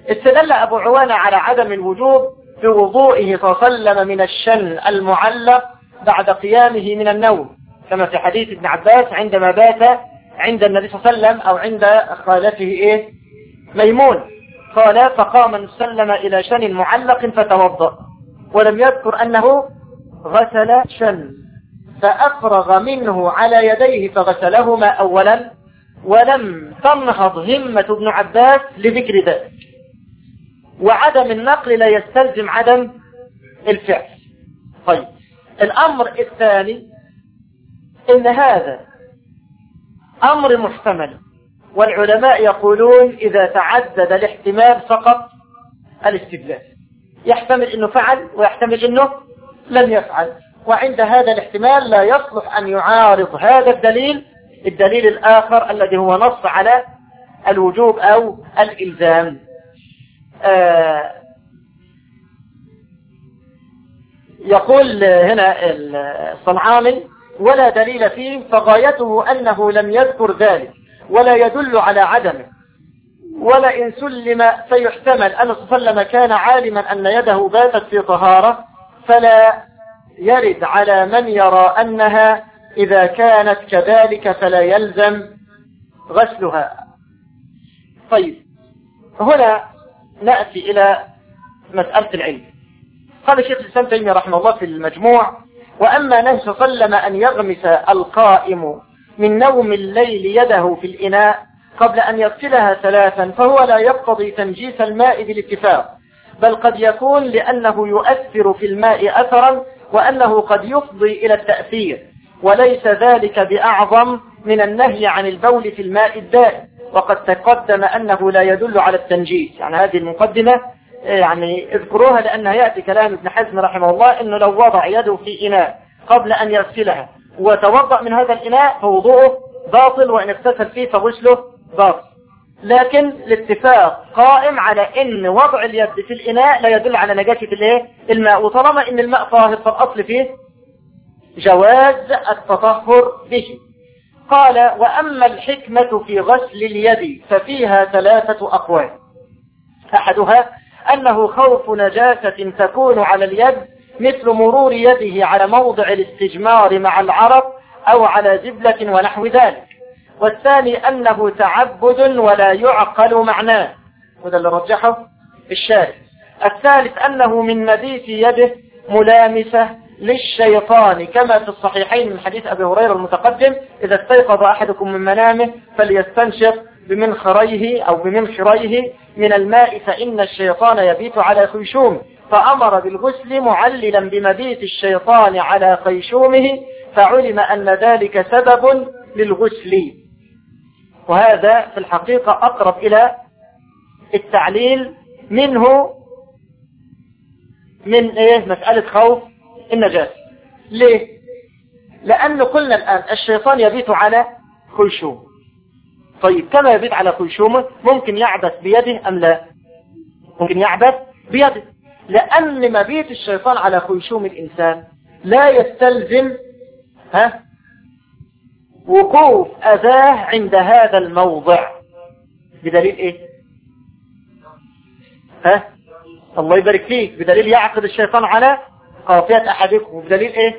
استدل أبو عوانة على عدم الوجوب بوضوئه وسلم من الشن المعلق بعد قيامه من النوم. كما في حديث ابن عباس عندما بات عند النبي صلى الله عليه وسلم أو عند خالته إيه؟ ميمون. قال فقام سلم إلى شن معلق فتوضأ ولم يذكر أنه غسل شن. فأفرغ منه على يديه فغسلهما أولا ولم تنهض همة ابن عباس لذكر ذلك. وعدم النقل لا يستلزم عدم الفعل. طيب الأمر الثاني إن هذا أمر محتمل. والعلماء يقولون إذا تعدد الاحتمال فقط الاستدلال. يحتمل أنه فعل ويحتمل أنه لم يفعل. وعند هذا الاحتمال لا يصلح أن يعارض هذا الدليل الدليل الآخر الذي هو نص على الوجوب أو الإلزام. آه يقول هنا الصنعاني ولا دليل فيه فغايته أنه لم يذكر ذلك ولا يدل على عدمه. ولا إن سلم فيحتمل أن وسلم كان عالما أن يده باتت في طهارة فلا يرد على من يرى أنها إذا كانت كذلك فلا يلزم غسلها. طيب هنا نأتي إلى مسألة العلم. قال الشيخ الإسلام تيمية رحمه الله في المجموع وأما عليه وسلم أن يغمس القائم من نوم الليل يده في الإناء قبل أن يغسلها ثلاثا فهو لا يقتضي تنجيس الماء بالاتفاق بل قد يكون لأنه يؤثر في الماء أثرا وأنه قد يفضي إلى التأثير وليس ذلك بأعظم من النهي عن البول في الماء الدائم وقد تقدم أنه لا يدل على التنجيس. يعني هذه المقدمة يعني اذكروها لأنها يأتي كلام ابن حزم رحمه الله أنه لو وضع يده في إناء قبل أن يغسلها وتوضأ من هذا الإناء فوضوءه باطل وإن اغتسل فيه فغسله باطل. لكن الاتفاق قائم على إن وضع اليد في الإناء لا يدل على نجاسة الإيه؟ الماء. وطالما إن الماء طاهر فالأصل فيه جواز التطهر به. قال وأما الحكمة في غسل اليد ففيها ثلاثة أقوال. أحدها أنه خوف نجاسة تكون على اليد مثل مرور يده على موضع الاستجمار مع العرب أو على جبلة ونحو ذلك. والثاني أنه تعبد ولا يعقل معناه. وده اللي رجحه الشارع الثالث أنه من مديث يده ملامسة للشيطان كما في الصحيحين من حديث أبي هريرة المتقدم إذا استيقظ أحدكم من منامه فليستنشق بمنخريه أو بمنخريه من الماء فإن الشيطان يبيت على خيشومه فأمر بالغسل معللا بمبيت الشيطان على خيشومه فعلم أن ذلك سبب للغسل. وهذا في الحقيقة أقرب إلى التعليل منه من إيه؟ مسألة خوف النجاسة ليه؟ لأن قلنا الآن الشيطان يبيت على خيشومه طيب كما يبيت على خيشومه ممكن يعبث بيده أم لا؟ ممكن يعبث بيده. لأن مبيت الشيطان على خيشوم الإنسان لا يستلزم ها وقوف أذاه عند هذا الموضع. بدليل إيه؟ ها؟ الله يبارك فيك. بدليل يعقد الشيطان على قافية أحدكم. وبدليل إيه؟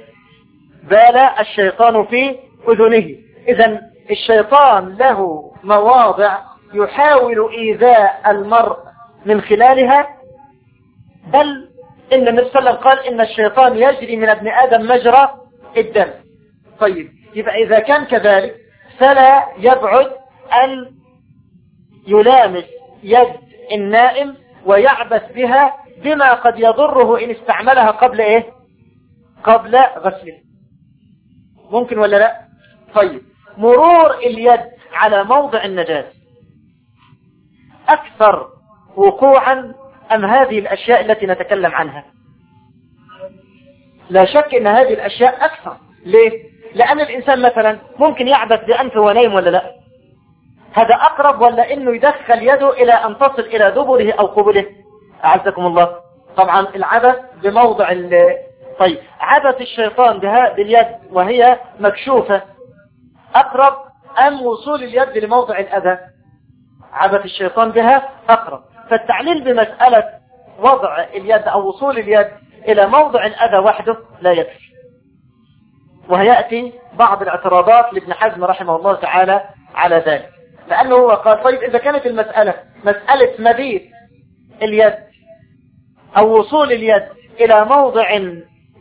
بال الشيطان في أذنه. إذا الشيطان له مواضع يحاول إيذاء المرء من خلالها؟ بل إن النبي صلى الله عليه وسلم قال إن الشيطان يجري من ابن آدم مجرى الدم. طيب يبقى إذا كان كذلك فلا يبعد أن يلامس يد النائم ويعبث بها بما قد يضره إن استعملها قبل إيه؟ قبل غسله. ممكن ولا لا؟ طيب مرور اليد على موضع النجاسة أكثر وقوعا أم هذه الأشياء التي نتكلم عنها؟ لا شك أن هذه الأشياء أكثر. ليه؟ لأن الإنسان مثلا ممكن يعبث بأنفه ونايم ولا لا؟ هذا أقرب ولا إنه يدخل يده إلى أن تصل إلى دبره أو قبله؟ أعزكم الله. طبعا العبث بموضع طيب عبث الشيطان بها باليد وهي مكشوفة. أقرب أم وصول اليد لموضع الأذى؟ عبث الشيطان بها أقرب فالتعليل بمسألة وضع اليد أو وصول اليد إلى موضع الأذى وحده لا يكفي. وهيأتي بعض الاعتراضات لابن حزم رحمه الله تعالى على ذلك. لأنه هو قال طيب إذا كانت المسألة مسألة مبيت اليد أو وصول اليد إلى موضع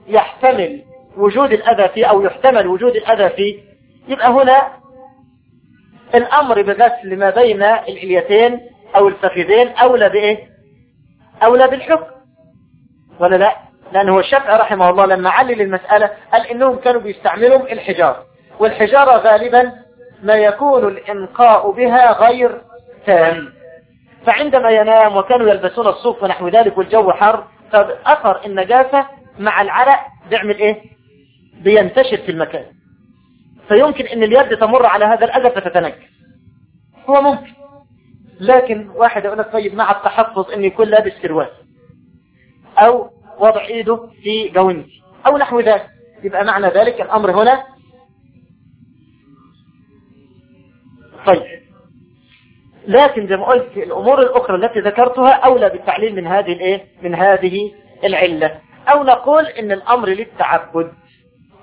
يحتمل وجود الأذى فيه أو يحتمل وجود الأذى فيه يبقى هنا الأمر بغسل ما بين الإليتين أو الفخذين أولى بإيه؟ أولى بالحكم. ولا لا؟ لأنه الشافعي رحمه الله لما علل المسألة قال إنهم كانوا بيستعملوا الحجارة. والحجارة غالبا ما يكون الإنقاء بها غير تام. فعندما ينام وكانوا يلبسون الصوف ونحو ذلك والجو حر فأثر النجاسة مع العرق بيعمل إيه بينتشر في المكان. فيمكن إن اليد تمر على هذا الأذى فتتنجس هو ممكن. لكن واحد يقول لك طيب مع التحفظ ان يكون لابس سروال أو وضع إيده في جوانتي أو نحو ذلك. يبقى معنى ذلك الأمر هنا. طيب. لكن زي ما قلت الأمور الأخرى التي ذكرتها أولى بالتعليل من هذه الإيه؟ من هذه العلة. أو نقول إن الأمر للتعبد.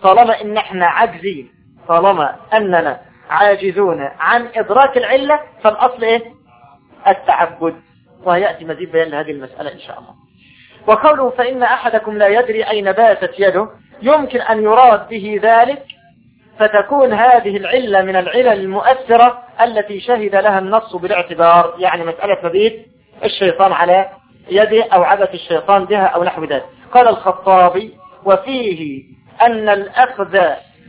طالما إن إحنا عاجزين. طالما أننا عاجزون عن إدراك العلة فالأصل إيه؟ التعبد. وياتي مزيد بيان لهذه المسألة إن شاء الله. وقوله فإن أحدكم لا يدري أين باتت يده يمكن أن يراد به ذلك فتكون هذه العلة من العلل المؤثرة التي شهد لها النص بالاعتبار يعني مسألة مبيت الشيطان على يده أو عبث الشيطان بها أو نحو ذلك. قال الخطابي وفيه أن الأخذ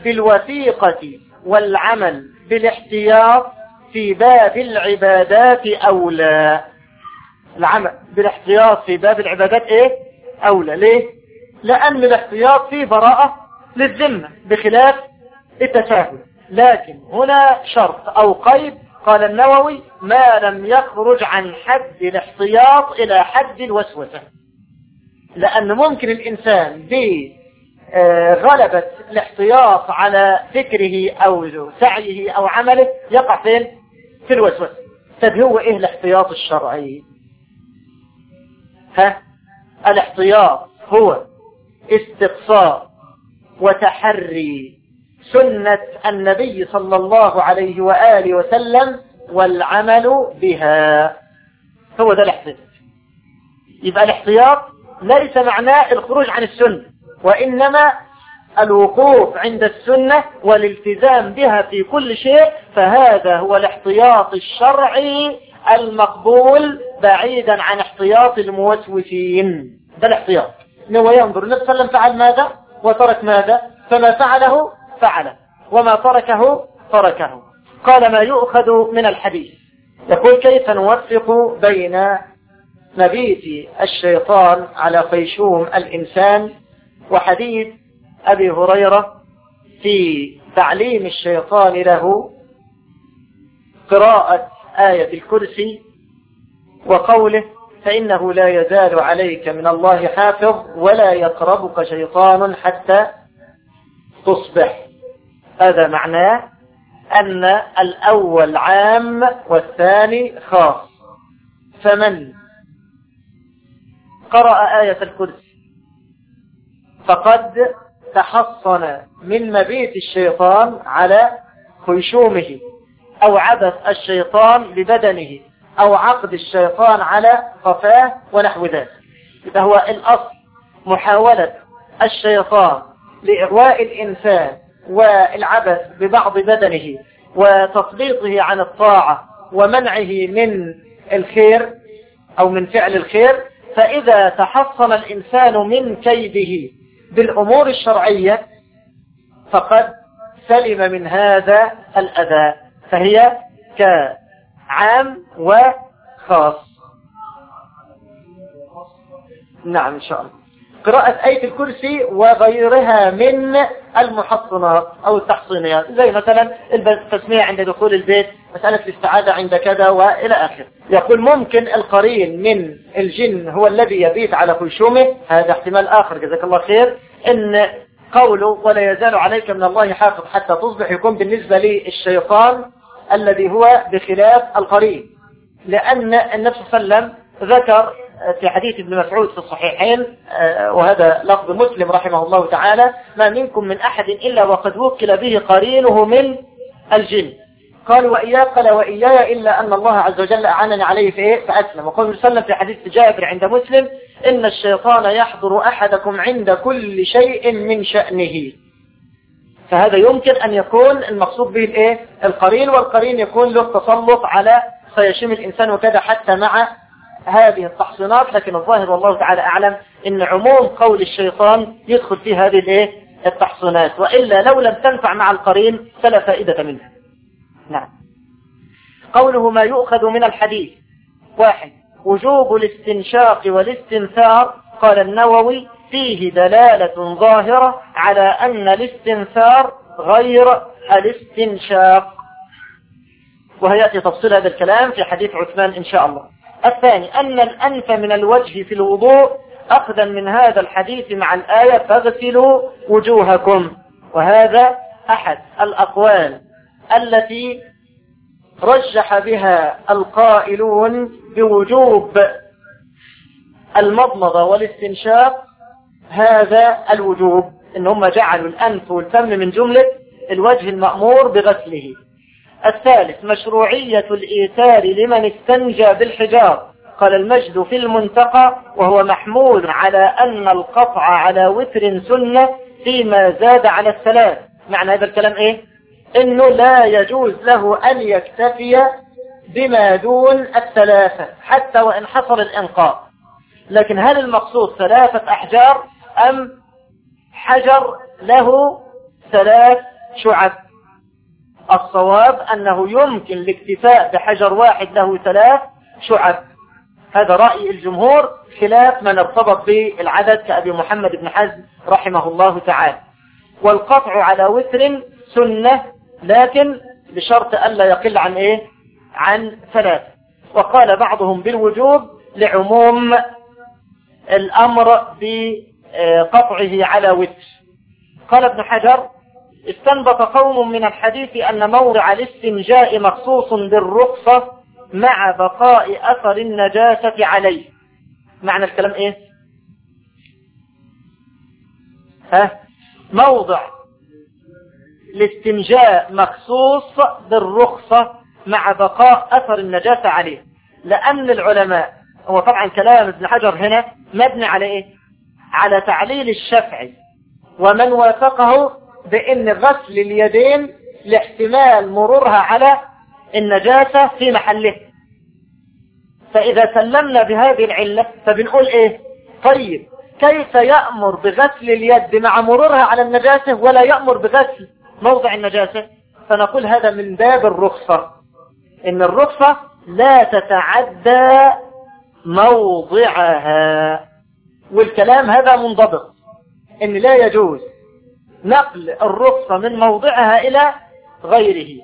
بالوثيقة والعمل بالاحتياط في باب العبادات أولى. العمل بالاحتياط في باب العبادات إيه؟ أولى. ليه؟ لأن الاحتياط فيه براءة للذمة بخلاف التساهل لكن هنا شرط أو قيد قال النووي ما لم يخرج عن حد الاحتياط إلى حد الوسوسة لأن ممكن الإنسان بغلبة الاحتياط على فكره أو سعيه أو عمله يقع فين في الوسوسة. طب هو إيه الاحتياط الشرعي؟ ها؟ الاحتياط هو استقصاء وتحري سنة النبي صلى الله عليه وآله وسلم والعمل بها. هو ده الاحتياط. يبقى الاحتياط ليس معناه الخروج عن السنة. وإنما الوقوف عند السنة والالتزام بها في كل شيء فهذا هو الاحتياط الشرعي المقبول بعيدا عن احتياط الموسوسين. ده الاحتياط. هو ينظر النبي صلى الله عليه وسلم فعل ماذا؟ وترك ماذا؟ فما فعله فعله وما تركه تركه. قال ما يؤخذ من الحديث. يقول كيف نوفق بين مبيت الشيطان على خيشوم الإنسان وحديث أبي هريرة في تعليم الشيطان له قراءة آية الكرسي وقوله فإنه لا يزال عليك من الله حافظ ولا يقربك شيطان حتى تصبح. هذا معناه أن الأول عام والثاني خاص. فمن قرأ آية الكرسي فقد تحصن من مبيت الشيطان على خيشومه أو عبث الشيطان ببدنه أو عقد الشيطان على قفاه ونحو ذلك. إذا هو الأصل محاولة الشيطان لإغواء الإنسان والعبث ببعض بدنه وتسليطه عن الطاعة ومنعه من الخير أو من فعل الخير فإذا تحصن الإنسان من كيده بالأمور الشرعية فقد سلم من هذا الأذى فهي كعام وخاص. نعم إن شاء الله. قراءة آية الكرسي وغيرها من المحصنات أو التحصينيات زي مثلا التسمية عند دخول البيت مسألة الاستعادة عند كذا وإلى آخر. يقول ممكن القرين من الجن هو الذي يبيت على خشومه هذا احتمال آخر. جزاك الله خير. إن قوله ولا يزال عليك من الله حافظ حتى تصبح يكون بالنسبة للشيطان الذي هو بخلاف القرين. لأن النبي صلى الله عليه وسلم ذكر في حديث ابن مسعود في الصحيحين آه، وهذا لفظ مسلم رحمه الله تعالى ما منكم من أحد إلا وقد وكل به قرينه من الجن. قال وإياه قال وإياي إلا أن الله عز وجل أعانني عليه في إيه؟ فأسلم وقال وسلم في حديث جابر عند مسلم إن الشيطان يحضر أحدكم عند كل شيء من شأنه. فهذا يمكن أن يكون المقصود به الإيه؟ القرين والقرين يكون له تسلط على فيشم الإنسان وكذا حتى مع هذه التحصينات. لكن الظاهر والله تعالى أعلم إن عموم قول الشيطان يدخل في هذه الإيه؟ التحصينات. وإلا لو لم تنفع مع القرين فلا فائدة منها نعم. قوله ما يؤخذ من الحديث. واحد. وجوب الاستنشاق والاستنثار قال النووي فيه دلالة ظاهرة على أن الاستنثار غير الاستنشاق. وهيأتي تفصيل هذا الكلام في حديث عثمان إن شاء الله. الثاني أن الأنف من الوجه في الوضوء أخذا من هذا الحديث مع الآية فاغسلوا وجوهكم. وهذا أحد الأقوال. التي رجح بها القائلون بوجوب المضمضة والاستنشاق هذا الوجوب إن هم جعلوا الأنف والفم من جملة الوجه المأمور بغسله. الثالث مشروعية الإيثار لمن استنجى بالحجار قال المجد في المنتقى وهو محمول على أن القطع على وتر سنة فيما زاد على الثلاث. معنى هذا الكلام إيه؟ إنه لا يجوز له أن يكتفي بما دون الثلاثة حتى وإن حصل الإنقاء لكن هل المقصود ثلاثة أحجار أم حجر له ثلاث شعب؟ الصواب أنه يمكن الاكتفاء بحجر واحد له ثلاث شعب. هذا رأي الجمهور خلاف من ارتبط بالعدد كأبي محمد بن حزم رحمه الله تعالى. والقطع على وتر سنة لكن بشرط ألا يقل عن إيه؟ عن ثلاث. وقال بعضهم بالوجوب لعموم الأمر بقطعه على وتر. قال ابن حجر استنبط قوم من الحديث أن موضع الاستنجاء مخصوص بالرخصة مع بقاء أثر النجاسة عليه. معنى الكلام إيه؟ ها؟ موضع الاستنجاء مخصوص بالرخصة مع بقاء أثر النجاسة عليه. لأن العلماء هو طبعا كلام ابن حجر هنا مبني على إيه؟ على تعليل الشفعي ومن وافقه بأن غسل اليدين لاحتمال مرورها على النجاسة في محله. فإذا سلمنا بهذه العلة فبنقول إيه؟ طيب كيف يأمر بغسل اليد مع مرورها على النجاسة ولا يأمر بغسل موضع النجاسة فنقول هذا من باب الرخصة. إن الرخصة لا تتعدى موضعها. والكلام هذا منضبط. إن لا يجوز نقل الرخصة من موضعها إلى غيره.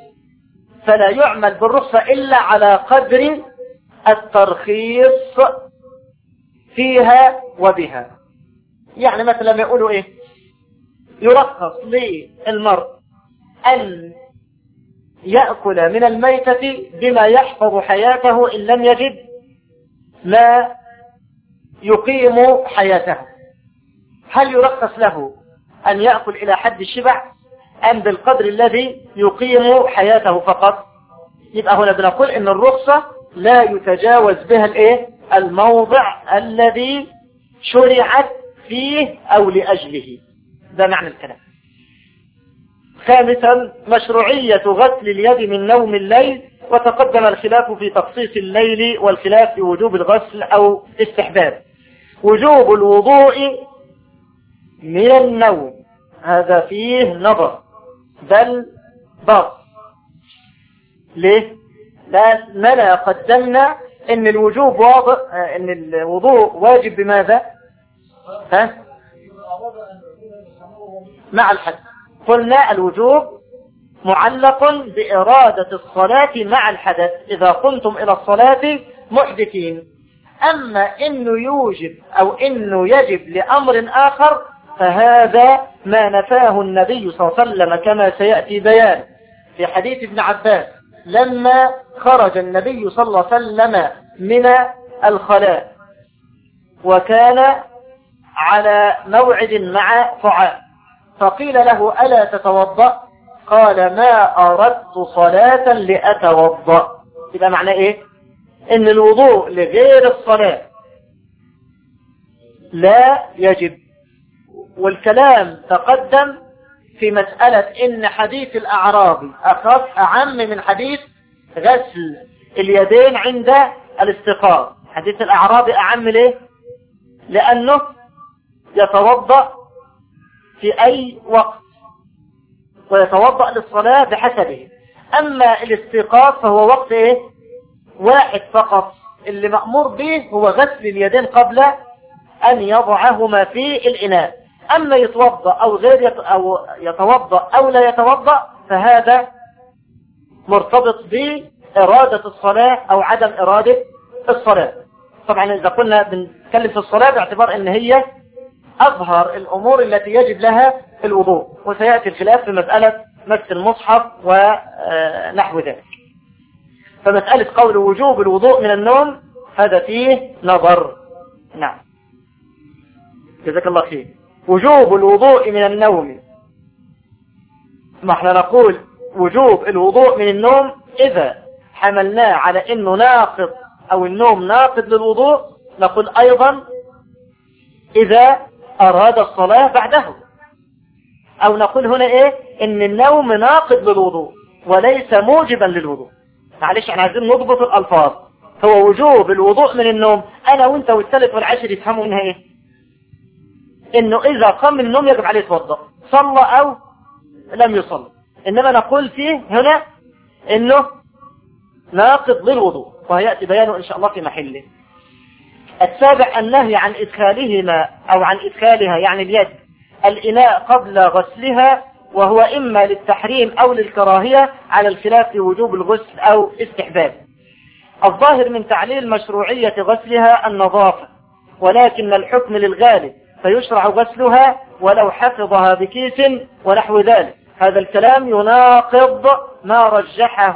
فلا يعمل بالرخصة إلا على قدر الترخيص فيها وبها. يعني مثلا يقولوا إيه؟ يرخص للمرء أن يأكل من الميتة بما يحفظ حياته إن لم يجد ما يقيم حياته. هل يرخص له أن يأكل إلى حد الشبع أم بالقدر الذي يقيم حياته فقط؟ يبقى هنا بنقول إن الرخصة لا يتجاوز بها الإيه؟ الموضع الذي شرعت فيه أو لأجله. ده معنى الكلام. خامسا مشروعية غسل اليد من نوم الليل وتقدم الخلاف في تخصيص الليل والخلاف في وجوب الغسل أو استحباب. وجوب الوضوء من النوم. هذا فيه نظر. بل بر. ليه؟ لأننا قدمنا إن الوجوب واضح إن الوضوء واجب بماذا؟ ها؟ مع الحد. قلنا الوجوب معلق بإرادة الصلاة مع الحدث. إذا قمتم إلى الصلاة محدثين. أما إنه يوجب أو إنه يجب لأمر آخر فهذا ما نفاه النبي صلى الله عليه وسلم كما سيأتي بيان في حديث ابن عباس. لما خرج النبي صلى الله عليه وسلم من الخلاء وكان على موعد مع طعام فقيل له ألا تتوضأ؟ قال ما أردت صلاة لأتوضأ. يبقى معنى إيه؟ إن الوضوء لغير الصلاة لا يجب. والكلام تقدم في مسألة إن حديث الأعرابي أخف أعم من حديث غسل اليدين عند الاستقار حديث الأعرابي أعم ليه؟ لأنه يتوضأ في أي وقت ويتوضأ للصلاة بحسبه أما الاستيقاظ فهو وقت إيه؟ واحد فقط اللي مأمور به هو غسل اليدين قبل أن يضعهما في الإناء أما يتوضأ أو غير. أو يتوضأ أو لا يتوضأ فهذا مرتبط بإرادة الصلاة أو عدم إرادة الصلاة طبعا إذا كنا بنتكلم في الصلاة باعتبار أن هي أظهر الأمور التي يجب لها الوضوء وسيأتي الخلاف في مسألة مس المصحف ونحو ذلك. فمسألة قول وجوب الوضوء من النوم هذا فيه نظر. نعم. جزاك الله خير. وجوب الوضوء من النوم. ما إحنا نقول وجوب الوضوء من النوم؟ إذا حملناه على إنه ناقض أو النوم ناقض للوضوء نقول أيضا إذا أراد الصلاة بعده. أو نقول هنا إيه؟ إن النوم ناقض للوضوء وليس موجبا للوضوء. معلش إحنا عايزين نضبط الألفاظ. هو وجوب الوضوء من النوم. أنا وأنت والثالث والعاشر يفهموا منها إيه؟ إنه إذا قام من النوم يجب عليه يتوضأ. صلى أو لم يصلي. إنما نقول فيه هنا إنه ناقض للوضوء. وهيأتي بيانه إن شاء الله في محله. السابع النهي عن إدخالهما أو عن إدخالها يعني اليد. الإناء قبل غسلها وهو إما للتحريم أو للكراهية على الخلاف في وجوب الغسل أو استحباب. الظاهر من تعليل مشروعية غسلها النظافة ولكن الحكم للغالب فيشرع غسلها ولو حفظها بكيس ونحو ذلك. هذا الكلام يناقض ما رجحه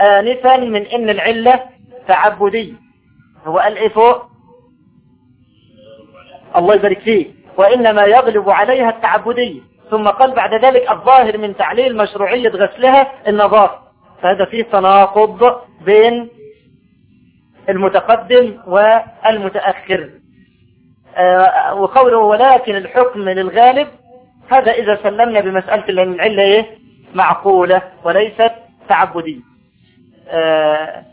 آنفا من إن العلة تعبدي هو قال إيه فوق الله يبارك فيه وإنما يغلب عليها التعبدية ثم قال بعد ذلك الظاهر من تعليل مشروعية غسلها النظافة. فهذا فيه تناقض بين المتقدم والمتأخر. آه، وقوله ولكن الحكم للغالب هذا إذا سلمنا بمسألة العلة إيه؟ معقولة وليست تعبدية. آه،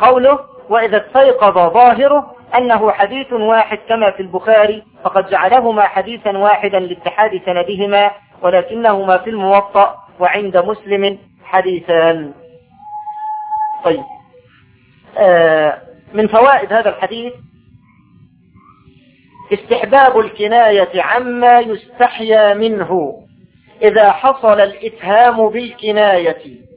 قوله وإذا استيقظ ظاهره أنه حديث واحد كما في البخاري فقد جعلهما حديثا واحدا لاتحاد سندهما ولكنهما في الموطأ وعند مسلم حديثان طيب. آه من فوائد هذا الحديث استحباب الكناية عما يستحيا منه إذا حصل الإتهام بالكناية.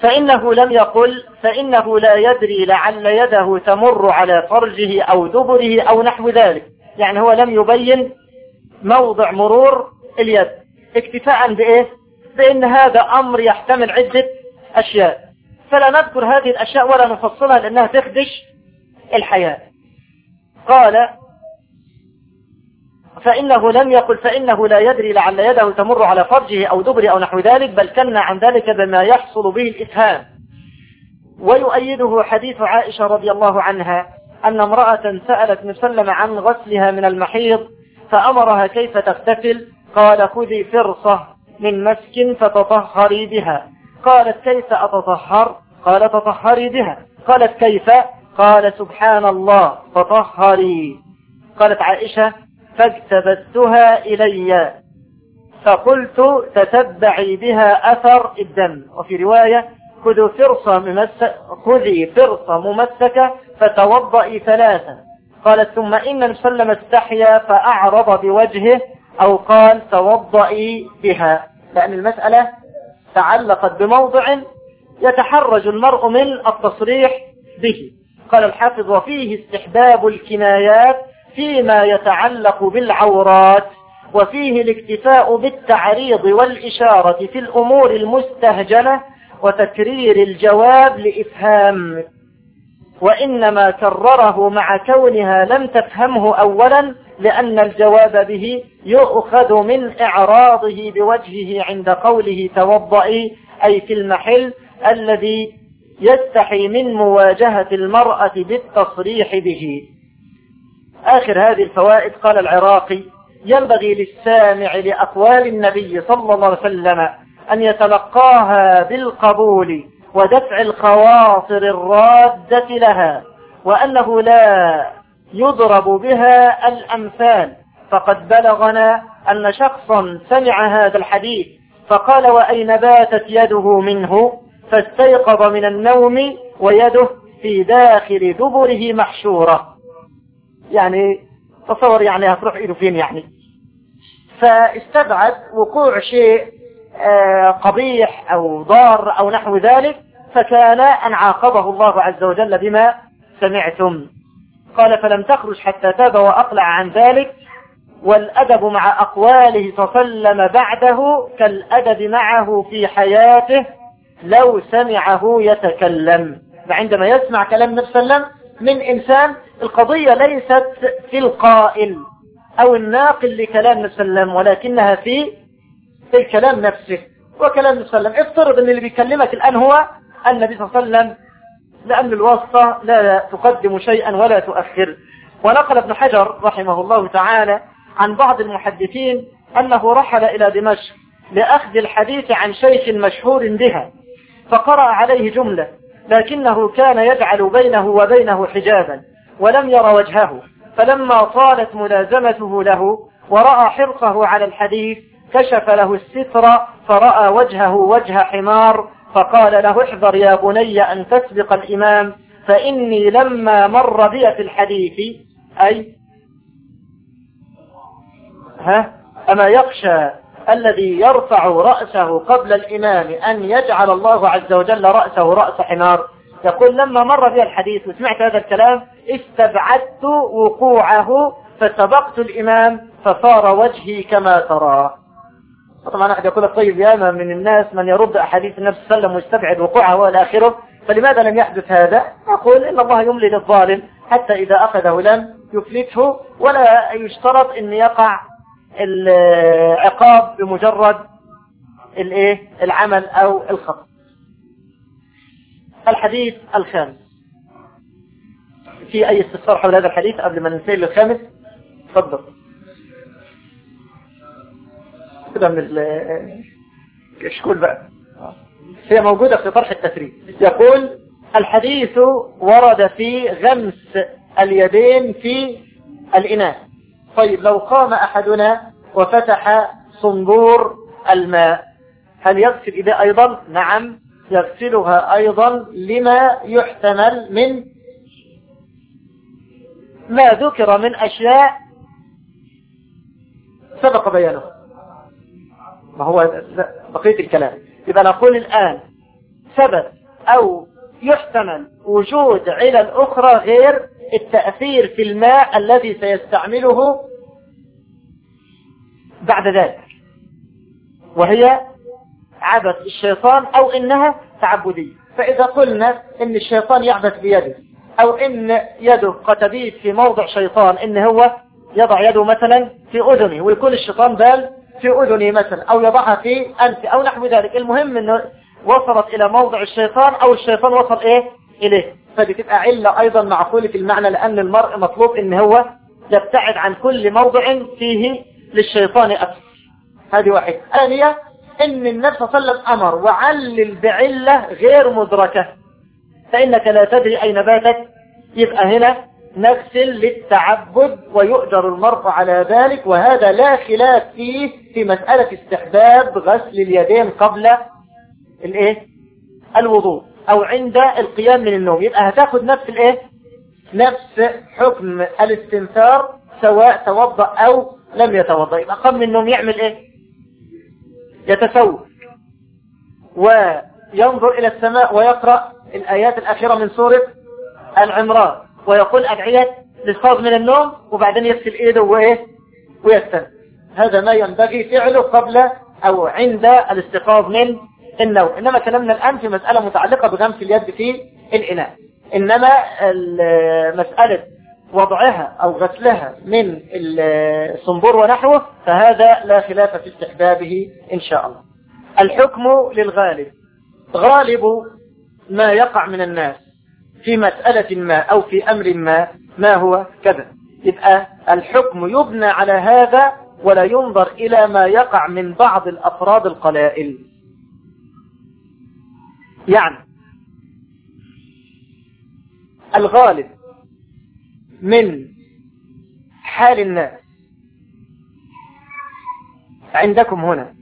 فإنه لم يقل فإنه لا يدري لعل يده تمر على فرجه أو دبره أو نحو ذلك. يعني هو لم يبين موضع مرور اليد. اكتفاء بإيه؟ بأن هذا أمر يحتمل عدة أشياء. فلا نذكر هذه الأشياء ولا نفصلها لأنها تخدش الحياة. قال فإنه لم يقل فإنه لا يدري لعل يده تمر على فرجه أو دبره أو نحو ذلك بل كنا عن ذلك بما يحصل به الإفهام. ويؤيده حديث عائشة رضي الله عنها أن امرأة سألت مسلم عن غسلها من المحيض فأمرها كيف تغتسل؟ قال خذي فرصة من مسك فتطهري بها. قالت كيف أتطهر؟ قال تطهري بها. قالت كيف؟ قال سبحان الله تطهري. قالت عائشة فاجتبتها إلي. فقلت تتبعي بها أثر الدم. وفي رواية خذوا فرصة ممسك خذي فرصة ممسكة فتوضئي ثلاثة. قالت ثم إن مسلم استحيا فأعرض بوجهه أو قال توضئي بها. لأن المسألة تعلقت بموضع يتحرج المرء من التصريح به. قال الحافظ وفيه استحباب الكنايات فيما يتعلق بالعورات وفيه الاكتفاء بالتعريض والإشارة في الأمور المستهجنة وتكرير الجواب لإفهام. وإنما كرره مع كونها لم تفهمه أولا لأن الجواب به يؤخذ من إعراضه بوجهه عند قوله توضئي أي في المحل الذي يستحي من مواجهة المرأة بالتصريح به. آخر هذه الفوائد قال العراقي ينبغي للسامع لأقوال النبي صلى الله عليه وسلم أن يتلقاها بالقبول ودفع الخواطر الرادة لها وأنه لا يضرب بها الأمثال. فقد بلغنا أن شخصا سمع هذا الحديث فقال وأين باتت يده منه؟ فاستيقظ من النوم ويده في داخل دبره محشورة. يعني تصور يعني هتروح ايده فين يعني. فاستبعد وقوع شيء آه، قبيح أو ضار أو نحو ذلك فكان أن عاقبه الله عز وجل بما سمعتم. قال فلم تخرج حتى تاب وأقلع عن ذلك والأدب مع أقواله وسلم بعده كالأدب معه في حياته لو سمعه يتكلم. فعندما يسمع كلام صلى الله من إنسان القضية ليست في القائل أو الناقل لكلام وسلم ولكنها في في الكلام نفسه. وكلام وسلم افترض أن اللي بيكلمك الآن هو النبي صلى الله عليه وسلم لأن الواسطة لا تقدم شيئا ولا تؤخر. ونقل ابن حجر رحمه الله تعالى عن بعض المحدثين أنه رحل إلى دمشق لأخذ الحديث عن شيخ مشهور بها فقرأ عليه جملة لكنه كان يجعل بينه وبينه حجابا ولم ير وجهه. فلما طالت ملازمته له ورأى حرصه على الحديث كشف له الستر فرأى وجهه وجه حمار فقال له احذر يا بني أن تسبق الإمام فإني لما مر بي في الحديث أي ها أما يخشى الذي يرفع رأسه قبل الإمام أن يجعل الله عز وجل رأسه رأس حمار يقول لما مر بي الحديث وسمعت هذا الكلام استبعدت وقوعه فسبقت الإمام فصار وجهي كما ترى طبعا أحد يقول طيب ياما من الناس من يرد أحاديث النبي صلى الله عليه وسلم ويستبعد وقوعه وإلى آخره فلماذا لم يحدث هذا؟ أقول إن الله يملي للظالم حتى إذا أخذه لم يفلته ولا يشترط إن يقع العقاب بمجرد الإيه؟ العمل أو الخطأ. الحديث الخامس. في أي استفسار حول هذا الحديث قبل ما ننتقل للخامس؟ تفضل. كده من الكشكول بقى. هي موجودة في طرح التسريب. يقول الحديث ورد في غمس اليدين في الإناء طيب لو قام أحدنا وفتح صنبور الماء هل يغسل إيديه أيضا؟ نعم يغسلها أيضا لما يحتمل من ما ذكر من أشياء سبق بيانه. ما هو بقية الكلام. يبقى نقول الآن سبب أو يحتمل وجود علل أخرى غير التأثير في الماء الذي سيستعمله بعد ذلك وهي عبث الشيطان أو إنها تعبدية. فإذا قلنا إن الشيطان يعبث بيده أو إن يده قد تبيت في موضع شيطان إن هو يضع يده مثلا في أذنه ويكون الشيطان بال في أذنه مثلا أو يضعها في أنف أو نحو ذلك. المهم أنه وصلت إلى موضع الشيطان أو الشيطان وصل إيه؟ إليه. فدي تبقى علة أيضا معقولة المعنى لأن المرء مطلوب إن هو يبتعد عن كل موضع فيه للشيطان أكثر. هذه واحدة. ثانية إن النبي صلى وسلم أمر وعلل بعلة غير مدركة. فإنك لا تدري أين باتت يبقى هنا نغسل للتعبد ويؤجر المرء على ذلك وهذا لا خلاف فيه في مسألة استحباب غسل اليدين قبل الإيه؟ الوضوء. أو عند القيام من النوم. يبقى هتاخد نفس الإيه؟ نفس حكم الاستنثار سواء توضأ أو لم يتوضأ. يبقى قبل النوم يعمل إيه؟ يتسوق. وينظر إلى السماء ويقرأ الآيات الأخيرة من سورة العمران. ويقول أدعية للصاد من النوم وبعدين يغسل إيده وإيه؟ ويستنى هذا ما ينبغي فعله قبل أو عند الاستيقاظ من النوم إنما كلامنا الآن في مسألة متعلقة بغمس اليد في الإناء. إنما مسألة وضعها أو غسلها من الصنبور ونحوه فهذا لا خلاف في استحبابه إن شاء الله. الحكم للغالب. غالب ما يقع من الناس في مسألة ما أو في أمر ما ما هو كذا. يبقى الحكم يبنى على هذا ولا ينظر إلى ما يقع من بعض الأفراد القلائل. يعني الغالب من حال الناس عندكم هنا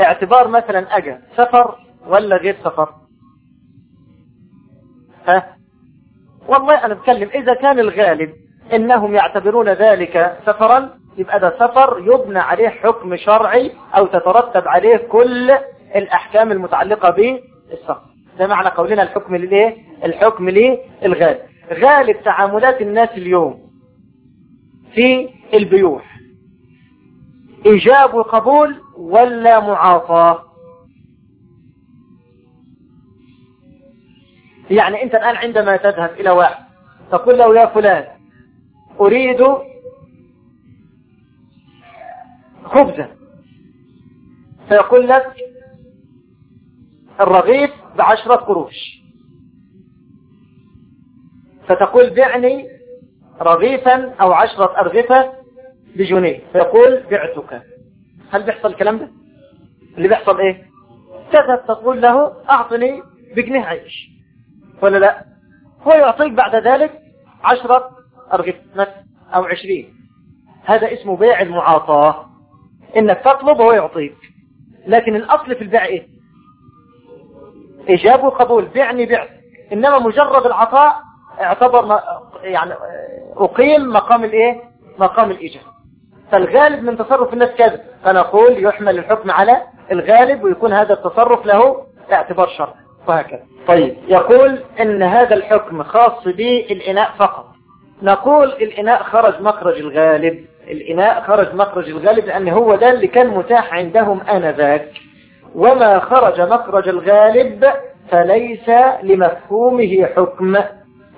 اعتبار مثلا أجا سفر ولا غير سفر؟ ها؟ والله أنا بتكلم إذا كان الغالب إنهم يعتبرون ذلك سفرا يبقى ده سفر يبنى عليه حكم شرعي أو تترتب عليه كل الأحكام المتعلقة بالسفر. ده معنى قولنا الحكم للإيه؟ الحكم للغالب. غالب تعاملات الناس اليوم في البيوع. إيجاب وقبول ولا معاطاة يعني أنت الآن عندما تذهب إلى واحد تقول له يا فلان أريد خبزا. فيقول لك الرغيف بعشرة قروش. فتقول بعني رغيفا أو عشرة أرغفة بجنيه. فيقول بعتك. هل بيحصل الكلام ده؟ اللي بيحصل إيه؟ تذهب تقول له أعطني بجنيه عيش. ولا لا؟ هو يعطيك بعد ذلك عشرة مثلا أو عشرين. هذا اسمه بيع المعاطاة. إنك تطلب وهو يعطيك. لكن الأصل في البيع إيه؟ إجابة وقبول. بعني بعت إنما مجرد العطاء اعتبر يعني أقيم مقام الإيه؟ مقام الإجابة فالغالب من تصرف الناس كذا فنقول يحمل الحكم على الغالب ويكون هذا التصرف له اعتبار شرع وهكذا. طيب. يقول إن هذا الحكم خاص بالإناء فقط. نقول الإناء خرج مخرج الغالب. الإناء خرج مخرج الغالب لأن هو ده اللي كان متاح عندهم آنذاك. وما خرج مخرج الغالب فليس لمفهومه حكم.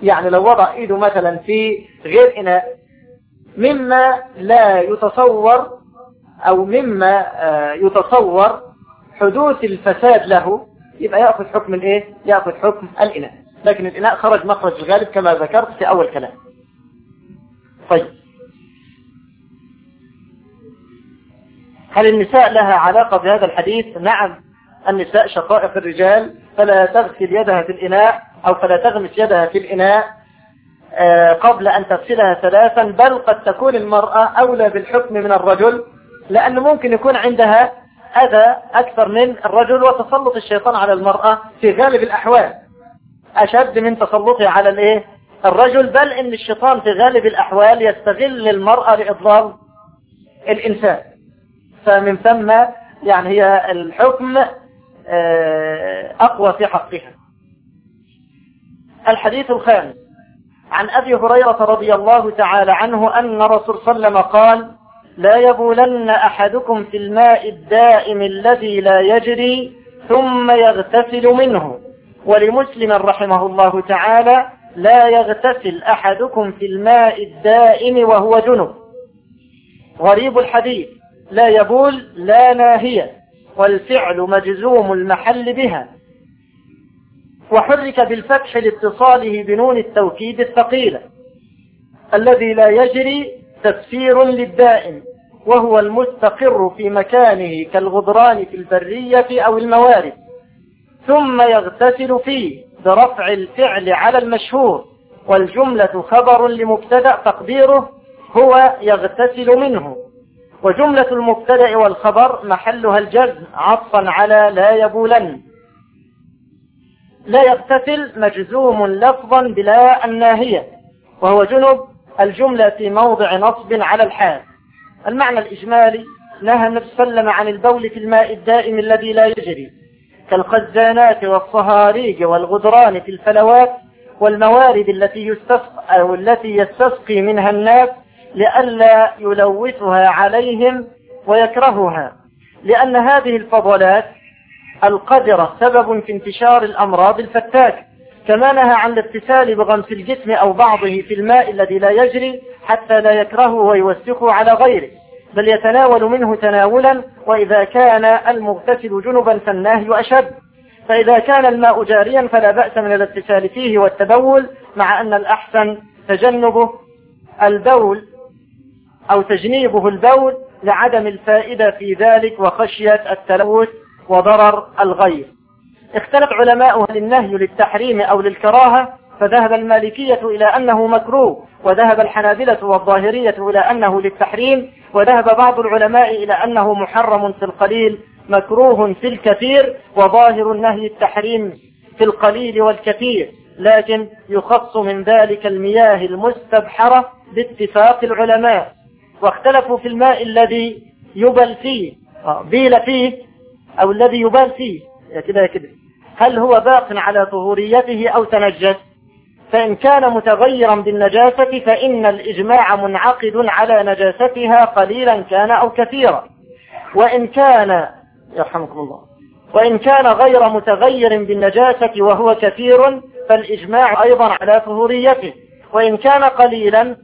يعني لو وضع إيده مثلا في غير إناء مما لا يتصور أو مما آه، يتصور حدوث الفساد له يبقى يأخذ حكم الإيه؟ يأخذ حكم الإناء. لكن الإناء خرج مخرج الغالب كما ذكرت في أول كلام. طيب. هل النساء لها علاقة بهذا الحديث؟ نعم النساء شقائق الرجال فلا تغسل يدها في الإناء أو فلا تغمس يدها في الإناء آه، قبل أن تغسلها ثلاثا بل قد تكون المرأة أولى بالحكم من الرجل لأنه ممكن يكون عندها أذى أكثر من الرجل وتسلط الشيطان على المرأة في غالب الأحوال. أشد من تسلطه على الإيه؟ الرجل بل إن الشيطان في غالب الأحوال يستغل المرأة لإضلال الإنسان. فمن ثم يعني هي الحكم آه، أقوى في حقها. الحديث الخامس عن أبي هريرة رضي الله تعالى عنه أن رسول صلى الله عليه وسلم قال لا يبولن أحدكم في الماء الدائم الذي لا يجري ثم يغتسل منه. ولمسلم رحمه الله تعالى لا يغتسل أحدكم في الماء الدائم وهو جنب. غريب الحديث. لا يبول لا ناهية والفعل مجزوم المحل بها. وحرك بالفتح لاتصاله بنون التوكيد الثقيلة الذي لا يجري تفسير للدائم وهو المستقر في مكانه كالغدران في البرية أو الموارد ثم يغتسل فيه برفع الفعل على المشهور والجملة خبر لمبتدأ تقديره هو يغتسل منه. وجملة المبتدأ والخبر محلها الجزم عطفا على لا يبولن. لا يغتسل مجزوم لفظا بلا الناهية وهو جنب الجملة في موضع نصب على الحال. المعنى الإجمالي نهى النبي وسلم عن البول في الماء الدائم الذي لا يجري كالخزانات والصهاريج والغدران في الفلوات والموارد التي يستسقى أو التي يستسقي منها الناس لئلا يلوثها عليهم ويكرهها. لأن هذه الفضلات القدرة سبب في انتشار الأمراض الفتاكة كما نهى عن الاغتسال بغمس الجسم أو بعضه في الماء الذي لا يجري حتى لا يكرهه ويوسخه على غيره. بل يتناول منه تناولا وإذا كان المغتسل جنبا فالنهي أشد. فإذا كان الماء جاريا فلا بأس من الاغتسال فيه والتبول مع أن الأحسن تجنبه البول أو تجنيبه البول لعدم الفائدة في ذلك وخشية التلوث وضرر الغير. اختلف علماء هل النهي للتحريم أو للكراهة فذهب المالكية إلى أنه مكروه وذهب الحنابلة والظاهرية إلى أنه للتحريم وذهب بعض العلماء إلى أنه محرم في القليل مكروه في الكثير وظاهر النهي التحريم في القليل والكثير. لكن يخص من ذلك المياه المستبحرة باتفاق العلماء. واختلفوا في الماء الذي يبل فيه آه، بيل فيه أو الذي يبال فيه. كده كده. هل هو باق على طهوريته أو تنجس؟ فإن كان متغيرا بالنجاسة فإن الإجماع منعقد على نجاستها قليلا كان أو كثيرا. وإن كان يرحمكم الله وإن كان غير متغير بالنجاسة وهو كثير فالإجماع أيضا على طهوريته. وإن كان قليلا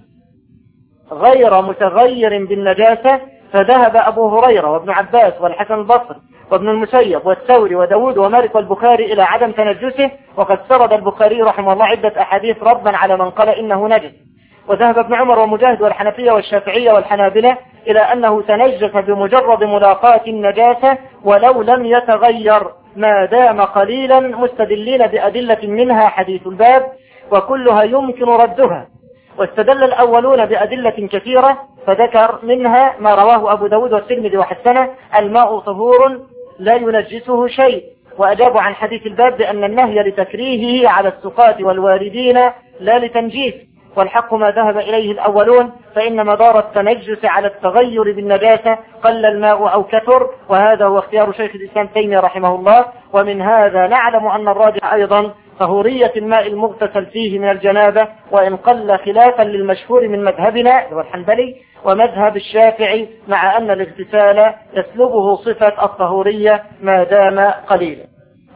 غير متغير بالنجاسة فذهب أبو هريرة وابن عباس والحسن البصري وابن المسيب والثوري وداود ومالك والبخاري إلى عدم تنجسه وقد سرد البخاري رحمه الله عدة أحاديث ربا على من قال إنه نجس. وذهب ابن عمر ومجاهد والحنفية والشافعية والحنابلة إلى أنه تنجس بمجرد ملاقاة النجاسة ولو لم يتغير ما دام قليلا مستدلين بأدلة منها حديث الباب وكلها يمكن ردها. واستدل الأولون بأدلة كثيرة فذكر منها ما رواه أبو داود والترمذي وحسنه الماء طهور لا ينجسه شيء. وأجابوا عن حديث الباب بأن النهي لتكريهه على السقاة والواردين لا لتنجيس. والحق ما ذهب إليه الأولون فإن مدار التنجس على التغير بالنجاسة قل الماء أو كثر. وهذا هو اختيار شيخ الإسلام تيمية رحمه الله. ومن هذا نعلم أن الراجح أيضا طهورية الماء المغتسل فيه من الجنابة وإن قل خلافا للمشهور من مذهبنا الحنبلي ومذهب الشافعي مع أن الاغتسال يسلبه صفة الطهورية ما دام قليلا.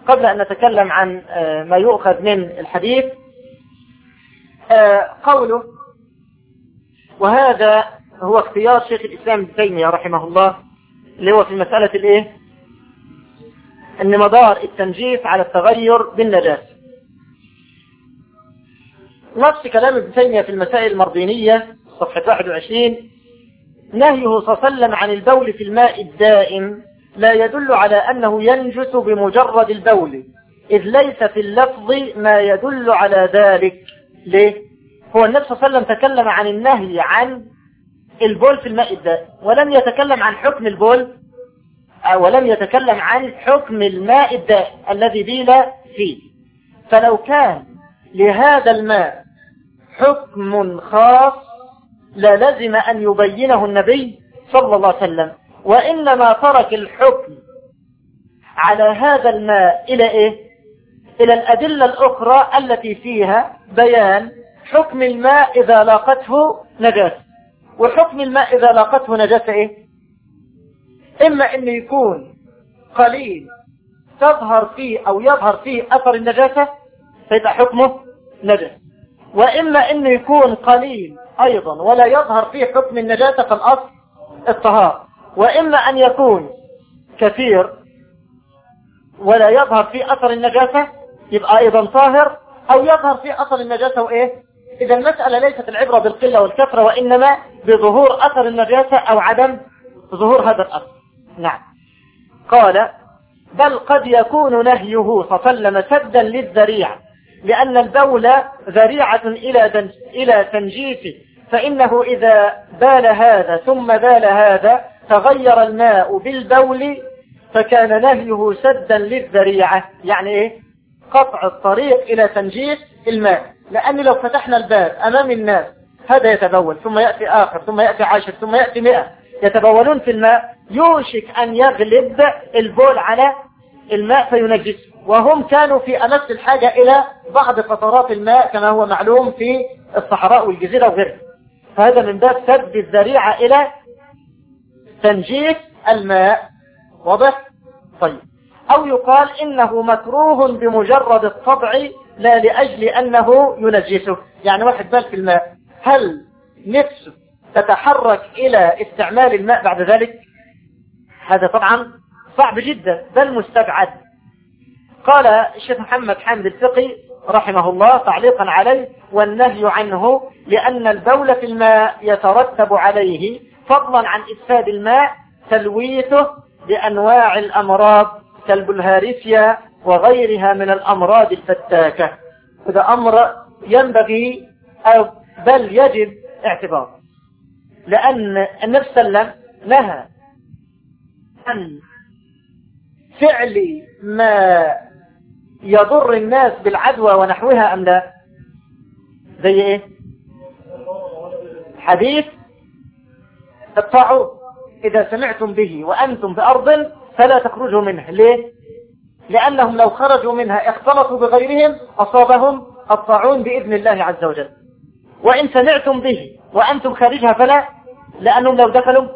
قبل أن نتكلم عن آه، ما يؤخذ من الحديث آه، قوله وهذا هو اختيار شيخ الإسلام ابن تيمية رحمه الله اللي هو في مسألة الإيه؟ إن مدار التنجيس على التغير بالنجاسة نفس كلام ابن تيمية في المسائل المرضينية صفحة 21 نهيه صلى الله عليه وسلم عن البول في الماء الدائم لا يدل على أنه ينجس بمجرد البول إذ ليس في اللفظ ما يدل على ذلك. ليه؟ هو النبي صلى الله عليه وسلم تكلم عن النهي عن البول في الماء الدائم ولم يتكلم عن حكم البول ولم يتكلم عن حكم الماء الدائم الذي بيل فيه. فلو كان لهذا الماء حكم خاص للزم أن يبينه النبي صلى الله عليه وسلم وإنما ترك الحكم على هذا الماء إلى إيه؟ إلى الأدلة الأخرى التي فيها بيان حكم الماء إذا لاقته نجاسة وحكم الماء إذا لاقته نجاسة إيه؟ إما أن يكون قليل تظهر فيه أو يظهر فيه أثر النجاسة فيبقى حكمه نجس. وإما أنه يكون قليل أيضا ولا يظهر فيه حكم النجاسة فالأصل الطهار وإما أن يكون كثير ولا يظهر فيه أثر النجاسة يبقى أيضا طاهر أو يظهر فيه أثر النجاسة وإيه؟ إذا المسألة ليست العبرة بالقلة والكثرة وإنما بظهور أثر النجاسة أو عدم ظهور هذا الأثر. نعم. قال بل قد يكون نهيه وسلم سدا للذريعة. لأن البول ذريعة إلى إلى تنجيسه فإنه إذا بال هذا ثم بال هذا تغير الماء بالبول فكان نهيه سدا للذريعة. يعني إيه؟ قطع الطريق إلى تنجيس الماء. لأن لو فتحنا الباب أمام الناس هذا يتبول ثم يأتي آخر ثم يأتي عاشر ثم يأتي مئة. يتبولون في الماء يوشك أن يغلب البول على الماء فينجسه. وهم كانوا في أمس الحاجة إلى بعض قطرات الماء كما هو معلوم في الصحراء والجزيرة وغيرها. فهذا من باب سد الذريعة إلى تنجيس الماء. واضح؟ طيب. أو يقال إنه مكروه بمجرد الطبع لا لأجل أنه ينجسه. يعني واحد بال في الماء. هل نفسه تتحرك إلى استعمال الماء بعد ذلك؟ هذا طبعا صعب جدا. بل مستبعد. قال الشيخ محمد حامد الفقي رحمه الله تعليقا عليه والنهي عنه لأن البول في الماء يترتب عليه فضلا عن إفساد الماء تلويثه بأنواع الأمراض كالبلهارسيا وغيرها من الأمراض الفتاكة. هذا أمر ينبغي أو بل يجب اعتباره لأن النبي صلى الله عليه وسلم نهى عن فعل ما يضر الناس بالعدوى ونحوها أم لا؟ زي إيه؟ حديث الطاعون إذا سمعتم به وأنتم في أرض فلا تخرجوا منها ليه؟ لأنهم لو خرجوا منها اختلطوا بغيرهم أصابهم الطاعون بإذن الله عز وجل. وإن سمعتم به وأنتم خارجها فلا لأنهم لو دخلوا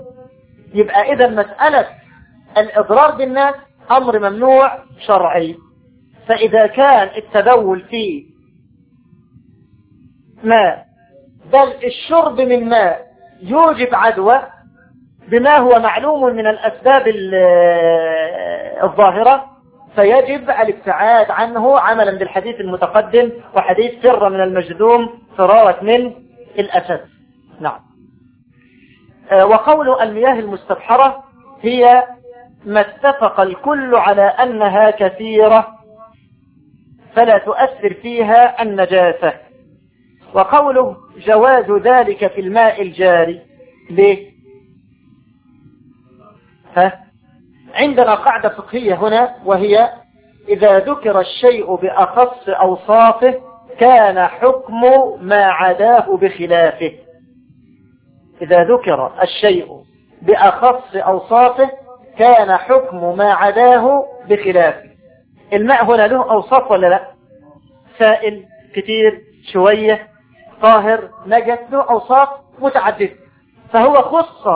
يبقى إذا مسألة الإضرار بالناس أمر ممنوع شرعي. فإذا كان التبول فيه ماء بل الشرب من ماء يوجب عدوى بما هو معلوم من الأسباب الظاهرة فيجب الابتعاد عنه عملا بالحديث المتقدم وحديث فر من المجذوم فرارة من الأسد. نعم. آه، وقول المياه المستبحرة هي ما اتفق الكل على أنها كثيرة فلا تؤثر فيها النجاسة. وقوله جواز ذلك في الماء الجاري ليه؟ ها؟ عندنا قاعدة فقهية هنا وهي إذا ذكر الشيء بأخص أوصافه كان حكم ما عداه بخلافه. إذا ذكر الشيء بأخص أوصافه كان حكم ما عداه بخلافه. الماء هنا له أوصاف ولا لا؟ سائل كتير شوية طاهر نجس له أوصاف متعددة فهو خص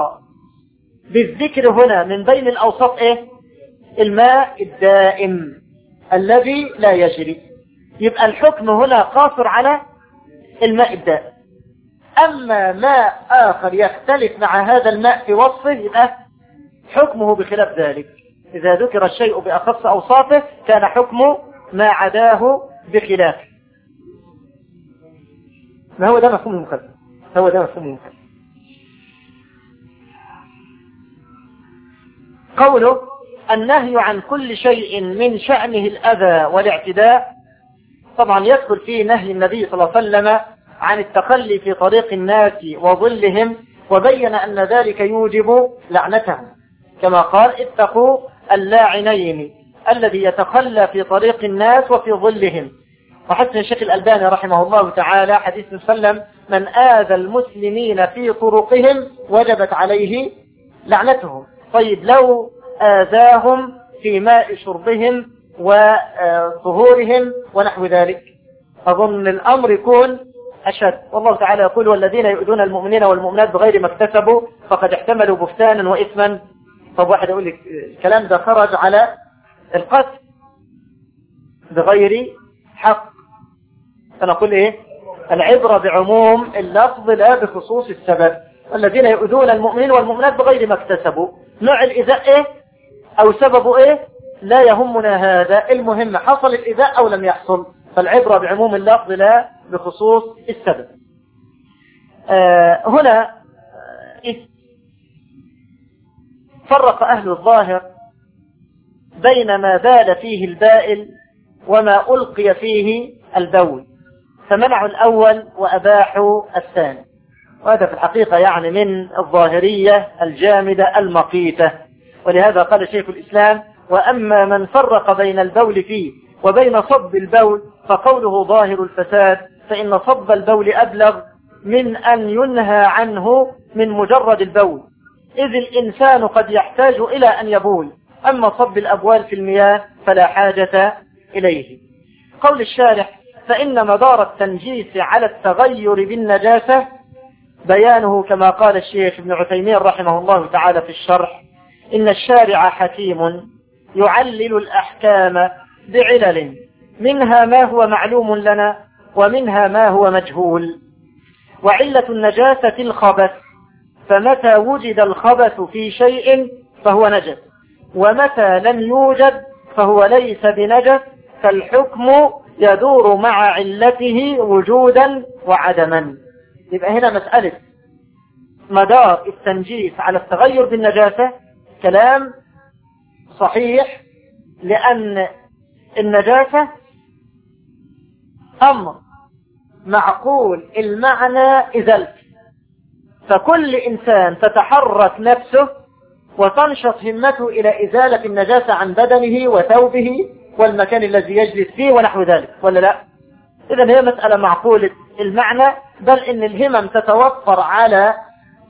بالذكر هنا من بين الأوصاف إيه؟ الماء الدائم الذي لا يجري. يبقى الحكم هنا قاصر على الماء الدائم. أما ماء آخر يختلف مع هذا الماء في وصفه يبقى حكمه بخلاف ذلك. إذا ذكر الشيء بأخص أوصافه كان حكمه ما عداه بخلافه ما هو ده مفهوم المخالفة هو ده مفهوم المخالفة قوله النهي عن كل شيء من شأنه الأذى والاعتداء. طبعا يدخل فيه نهي النبي صلى الله عليه وسلم عن التخلي في طريق الناس وظلهم وبين أن ذلك يوجب لعنتهم. كما قال اتقوا اللاعنين الذي يتخلى في طريق الناس وفي ظلهم. وحتى الشيخ الألباني رحمه الله تعالى حديث وسلم من آذى المسلمين في طرقهم وجبت عليه لعنتهم طيب لو آذاهم في ماء شربهم وطهورهم ونحو ذلك أظن الأمر يكون أشد. والله تعالى يقول والذين يؤذون المؤمنين والمؤمنات بغير ما اكتسبوا فقد احتملوا بهتانا وإثما طب واحد يقول لك الكلام ده خرج على القتل بغير حق. فنقول إيه؟ العبرة بعموم اللفظ لا بخصوص السبب. والذين يؤذون المؤمنين والمؤمنات بغير ما اكتسبوا. نوع الإذاء إيه؟ أو سببه إيه؟ لا يهمنا هذا. المهم حصل الإذاء أو لم يحصل. فالعبرة بعموم اللفظ لا بخصوص السبب. آه هنا فرق أهل الظاهر بين ما بال فيه البائل وما ألقي فيه البول فمنعوا الأول وأباحوا الثاني. وهذا في الحقيقة يعني من الظاهرية الجامدة المقيتة. ولهذا قال شيخ الإسلام وأما من فرق بين البول فيه وبين صب البول فقوله ظاهر الفساد فإن صب البول أبلغ من أن ينهى عنه من مجرد البول. إذ الإنسان قد يحتاج إلى أن يبول. أما صب الأبوال في المياه فلا حاجة إليه. قول الشارح فإن مدار التنجيس على التغير بالنجاسة بيانه كما قال الشيخ ابن عثيمين رحمه الله تعالى في الشرح إن الشارع حكيم يعلل الأحكام بعلل. منها ما هو معلوم لنا ومنها ما هو مجهول. وعلة النجاسة الخبث فمتى وجد الخبث في شيء فهو نجس ومتى لم يوجد فهو ليس بنجس فالحكم يدور مع علته وجودا وعدما. يبقى هنا مسألة مدار التنجيس على التغير بالنجاسة كلام صحيح لأن النجاسة أمر معقول المعنى إزالته فكل إنسان تتحرك نفسه وتنشط همته إلى إزالة النجاسة عن بدنه وثوبه والمكان الذي يجلس فيه ونحو ذلك ولا لا؟ إذا هي مسألة معقولة المعنى بل إن الهمم تتوفر على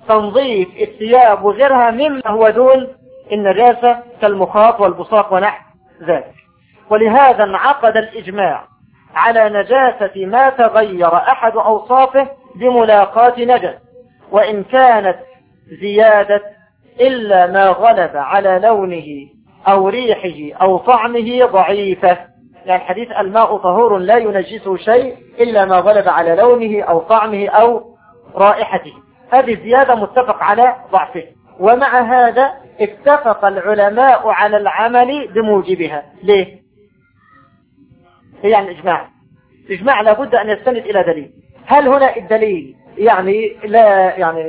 تنظيف الثياب وغيرها مما هو دون النجاسة كالمخاط والبصاق ونحو ذلك. ولهذا انعقد الإجماع على نجاسة ما تغير أحد أوصافه بملاقاة نجس. وإن كانت زيادة إلا ما غلب على لونه أو ريحه أو طعمه ضعيفة. يعني حديث الماء طهور لا ينجسه شيء إلا ما غلب على لونه أو طعمه أو رائحته. هذه الزيادة متفق على ضعفه. ومع هذا اتفق العلماء على العمل بموجبها. ليه؟ هي يعني الإجماع. الإجماع لابد أن يستند إلى دليل. هل هنا الدليل يعني لا يعني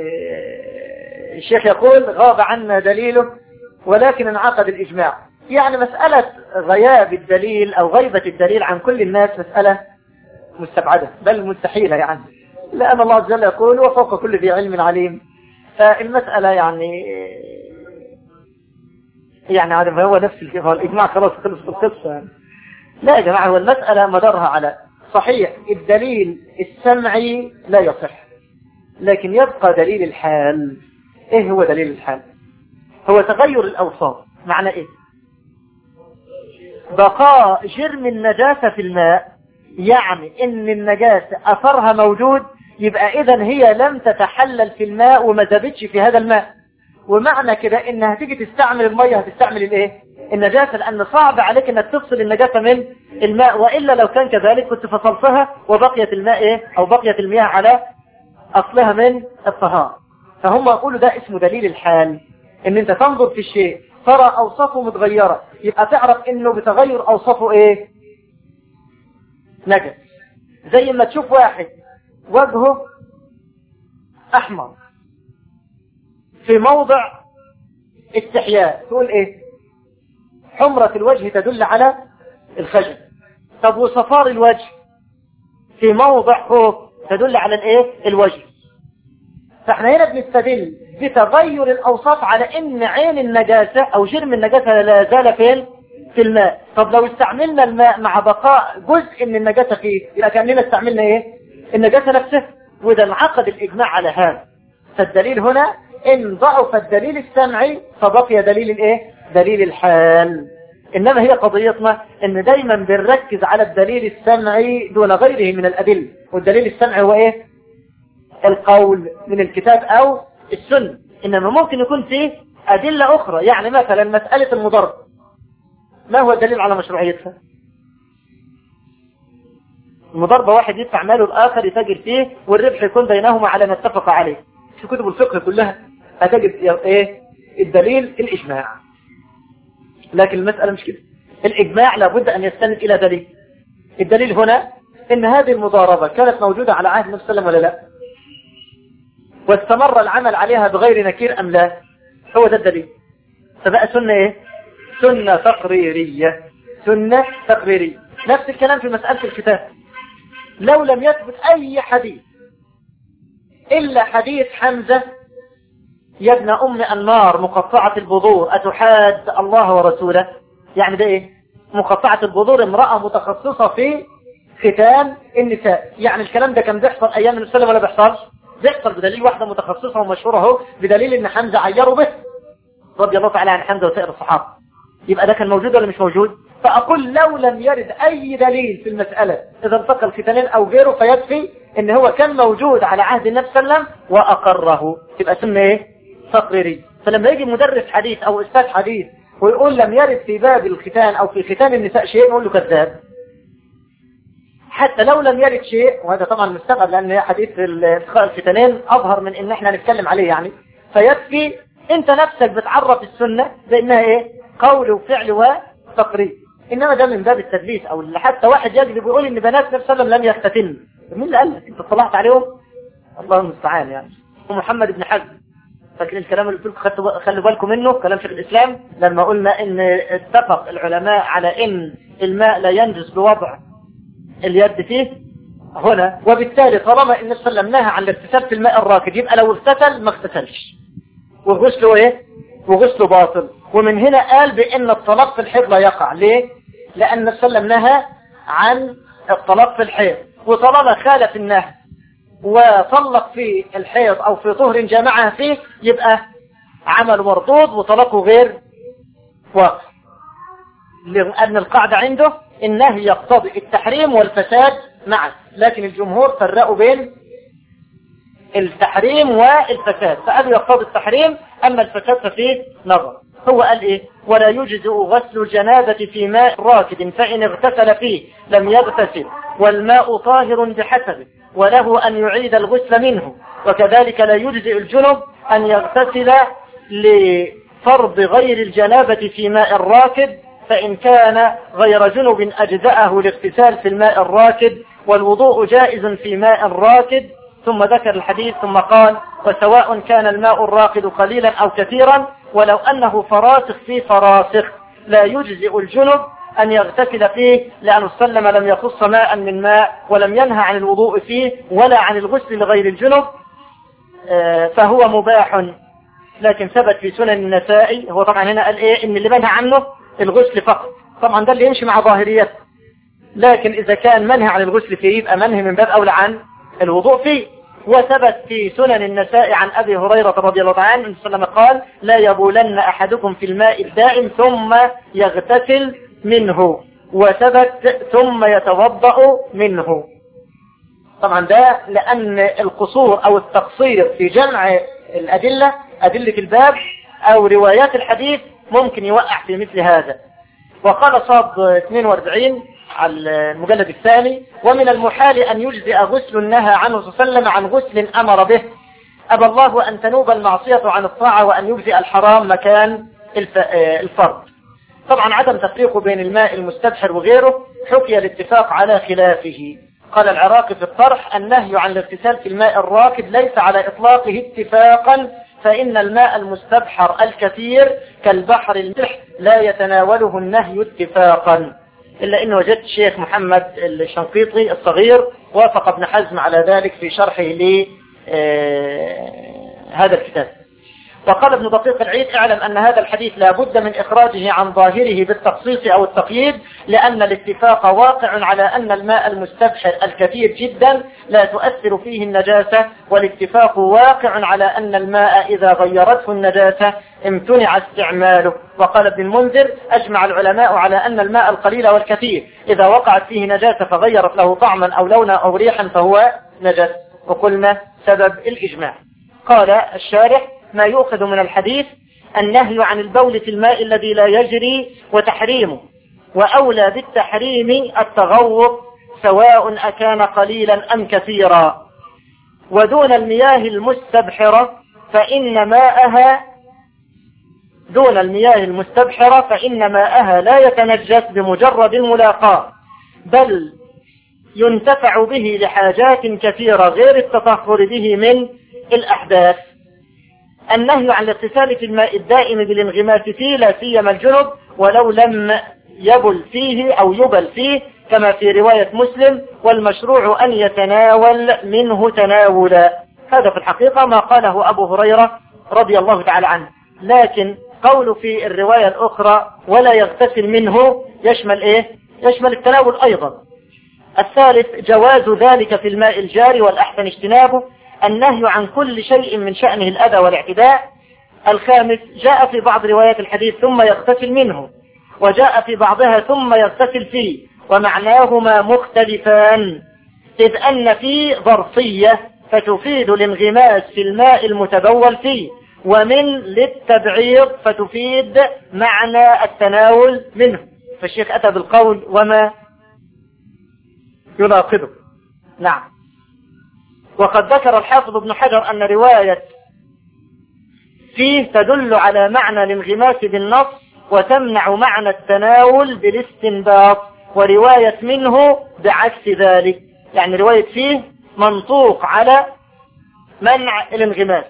الشيخ يقول غاب عنا دليله ولكن انعقد الإجماع. يعني مسألة غياب الدليل أو غيبة الدليل عن كل الناس مسألة مستبعدة بل مستحيلة يعني. لأن الله عز وجل يقول وفوق كل ذي علم عليم. فالمسألة يعني يعني عارف هو نفس الإجماع خلاص خلص القصة يعني. لا يا جماعة هو المسألة مدارها على صحيح الدليل السمعي لا يصح. لكن يبقى دليل الحال. إيه هو دليل الحال؟ هو تغير الأوصاف. معنى إيه؟ بقاء جرم النجاسة في الماء يعني إن النجاسة أثرها موجود يبقى اذا هي لم تتحلل في الماء وما زادتش في هذا الماء. ومعنى كده إنها تيجي تستعمل المية هتستعمل الإيه؟ النجاسة لأن صعب عليك إنك تفصل النجاسة من الماء. وإلا لو كان كذلك كنت فصلتها وبقيت الماء إيه؟ أو بقيت المياه على أصلها من الطهارة. فهم يقولوا ده اسمه دليل الحال. إن أنت تنظر في الشيء ترى اوصافه متغيرة. يبقى تعرف إنه بتغير اوصافه إيه؟ نجس. زي ما تشوف واحد وجهه أحمر. في موضع استحياء. تقول إيه؟ حمرة الوجه تدل على الخجل. طب وصفار الوجه؟ في موضع خوف تدل على الايه؟ الوجه. فاحنا هنا بنستدل بتغير الاوصاف على إن عين النجاسة أو جرم النجاسة لا زال فين في الماء. طب لو استعملنا الماء مع بقاء جزء من النجاسة فيه يبقى كأننا استعملنا إيه؟ النجاسة نفسها. وده انعقد الإجماع على هذا. فالدليل هنا إن ضعف الدليل السمعي فبقي دليل الإيه؟ دليل الحال. إنما هي قضيتنا إن دايما بنركز على الدليل السمعي دون غيره من الأدلة. والدليل السمعي هو إيه؟ القول من الكتاب أو السنة. إنما ممكن يكون فيه أدلة أخرى. يعني مثلا مسألة المضاربة ما هو الدليل على مشروعيتها؟ المضاربة واحد يدفع ماله الآخر يتاجر فيه والربح يكون بينهما على ما اتفق عليه. في كتب الفقه كلها. هتجد إيه؟ الدليل الإجماع. لكن المسألة مش كده. الإجماع لابد أن يستند إلى دليل. الدليل هنا إن هذه المضاربة كانت موجودة على عهد النبي صلى الله عليه وسلم ولا لا؟ واستمر العمل عليها بغير نكير أم لا؟ هو ده الدليل. فبقى سنة إيه؟ سنة تقريرية. سنة تقريرية. نفس الكلام في مسألة الكتاب. لو لم يثبت أي حديث إلا حديث حمزة يا ابن أم النار مقطعة البذور أتحاد الله ورسوله؟ يعني ده إيه؟ مقطعة البذور امرأة متخصصة في ختان النساء. يعني الكلام ده كان بيحصل أيام النبي صلى ولا بيحصل بيحصل بدليل واحدة متخصصة ومشهورة أهو بدليل إن حمزة عيروا به. رضي الله تعالى عن حمزة وسائر الصحابة. يبقى ده كان موجود ولا مش موجود؟ فأقول لو لم يرد أي دليل في المسألة إذا التقى الختانين أو غيره فيكفي إن هو كان موجود على عهد النبي صلى الله عليه وسلم وأقره. يبقى سمى إيه؟ تقريري فلما يجي مدرس حديث أو أستاذ حديث ويقول لم يرد في باب الختان أو في ختان النساء شيء نقول له كذاب. حتى لو لم يرد شيء وهذا طبعا مستبعد لأن حديث الختانين أظهر من إن إحنا نتكلم عليه يعني. فيكفي أنت نفسك بتعرف السنة بأنها إيه؟ قول وفعل وتقرير إنما ده من باب التدليس أو حتى واحد يكذب ويقول إن بنات عليه وسلم لم يختتن. مين اللي قال لك؟ أنت اطلعت عليهم؟ الله المستعان يعني. ومحمد بن حزم. فاكرين الكلام اللي قلت لكم خلوا بالكم منه كلام شيخ الإسلام لما قلنا إن اتفق العلماء على إن الماء لا ينجس بوضع اليد فيه هنا وبالتالي طالما وسلم نهى عن الاغتسال في الماء الراكد يبقى لو اغتسل ما اغتسلش. وغسله إيه؟ وغسله باطل. ومن هنا قال بإن الطلاق في الحيض لا يقع. ليه؟ لأن السلم نهى عن الطلاق في الحيض. وطالما خالف النهي وطلق في الحيض أو في طهر جامعها فيه يبقى عمل مردود وطلاقه غير واقع. لأن القاعدة عنده النهي يقتضي التحريم والفساد معا لكن الجمهور فرقوا بين التحريم والفساد. فقالوا يقتضي التحريم؟ أما الفساد ففيه نظر. هو قال إيه؟ ولا يجزئ غسل الجنابة في ماء راكد فإن اغتسل فيه لم يغتسل والماء طاهر بحسبه وله أن يعيد الغسل منه. وكذلك لا يجزئ الجنب أن يغتسل لفرض غير الجنابة في ماء راكد فإن كان غير جنب أجزأه الاغتسال في الماء الراكد والوضوء جائز في ماء راكد. ثم ذكر الحديث ثم قال وسواء كان الماء الراقد قليلا أو كثيرا ولو أنه فراسخ في فراسخ لا يجزئ الجنب أن يغتسل فيه لأنه سلم لم يخص ماء من ماء ولم ينهى عن الوضوء فيه ولا عن الغسل لغير الجنب فهو مباح. لكن ثبت في سنن النسائي هو طبعا هنا قال إيه إن اللي منهى عنه الغسل فقط. طبعا ده اللي يمشي مع ظاهريته. لكن إذا كان منهى عن الغسل فيه يبقى منهي من باب أولى عن الوضوء فيه. وثبت في سنن النساء عن أبي هريرة رضي الله عنه أنه وسلم قال لا يبولن أحدكم في الماء الدائم ثم يغتسل منه. وثبت ثم يتوضأ منه. طبعا ده لأن القصور أو التقصير في جمع الأدلة أدلة الباب أو روايات الحديث ممكن يوقع في مثل هذا. وقال صاد 42 على المجلد الثاني ومن المحال أن يجزئ غسل نهى عنه صلى الله عليه وسلم عن غسل أمر به. أبى الله أن تنوب المعصية عن الطاعة وأن يجزئ الحرام مكان الفرد طبعا عدم تفريق بين الماء المستبحر وغيره حكي الاتفاق على خلافه. قال العراقي في الطرح النهي عن الاغتسال في الماء الراكد ليس على إطلاقه اتفاقا فإن الماء المستبحر الكثير كالبحر الملح لا يتناوله النهي اتفاقا. إلا أنه وجدت الشيخ محمد الشنقيطي الصغير وافق ابن حزم على ذلك في شرحه لهذا آه، الكتاب. وقال ابن دقيق العيد اعلم أن هذا الحديث لا بد من إخراجه عن ظاهره بالتخصيص أو التقييد لأن الاتفاق واقع على أن الماء المستبحر الكثير جدا لا تؤثر فيه النجاسة والاتفاق واقع على أن الماء إذا غيرته النجاسة امتنع استعماله. وقال ابن المنذر أجمع العلماء على أن الماء القليل والكثير إذا وقعت فيه نجاسة فغيرت له طعما أو لونا أو ريحا فهو نجس. وقلنا سبب الإجماع. قال الشارح ما يؤخذ من الحديث النهي عن البول في الماء الذي لا يجري وتحريمه وأولى بالتحريم التغوط سواء أكان قليلا أم كثيرا. ودون المياه المستبحرة فإن ماءها دون المياه المستبحرة فإن ماءها لا يتنجس بمجرد الملاقاة بل ينتفع به لحاجات كثيرة غير التطهر به من الأحداث. النهي عن الاغتسال في الماء الدائم بالانغماس فيه لا سيما الجنب ولو لم يبل فيه أو يبل فيه كما في رواية مسلم والمشروع أن يتناول منه تناولا. هذا في الحقيقة ما قاله أبو هريرة رضي الله تعالى عنه. لكن قول في الرواية الأخرى ولا يغتسل منه يشمل إيه؟ يشمل التناول أيضا. الثالث جواز ذلك في الماء الجاري والأحسن اجتنابه. النهي عن كل شيء من شأنه الأذى والاعتداء الخامس جاء في بعض روايات الحديث ثم يغتسل منه وجاء في بعضها ثم يغتسل فيه ومعناهما مختلفان إذ أن في ظرفية فتفيد الانغماس في الماء المتبول فيه ومن للتبعيض فتفيد معنى التناول منه. فالشيخ أتى بالقول وما يناقضه. نعم. وقد ذكر الحافظ ابن حجر أن رواية فيه تدل على معنى الانغماس بالنص وتمنع معنى التناول بالاستنباط ورواية منه بعكس ذلك. يعني رواية فيه منطوق على منع الانغماس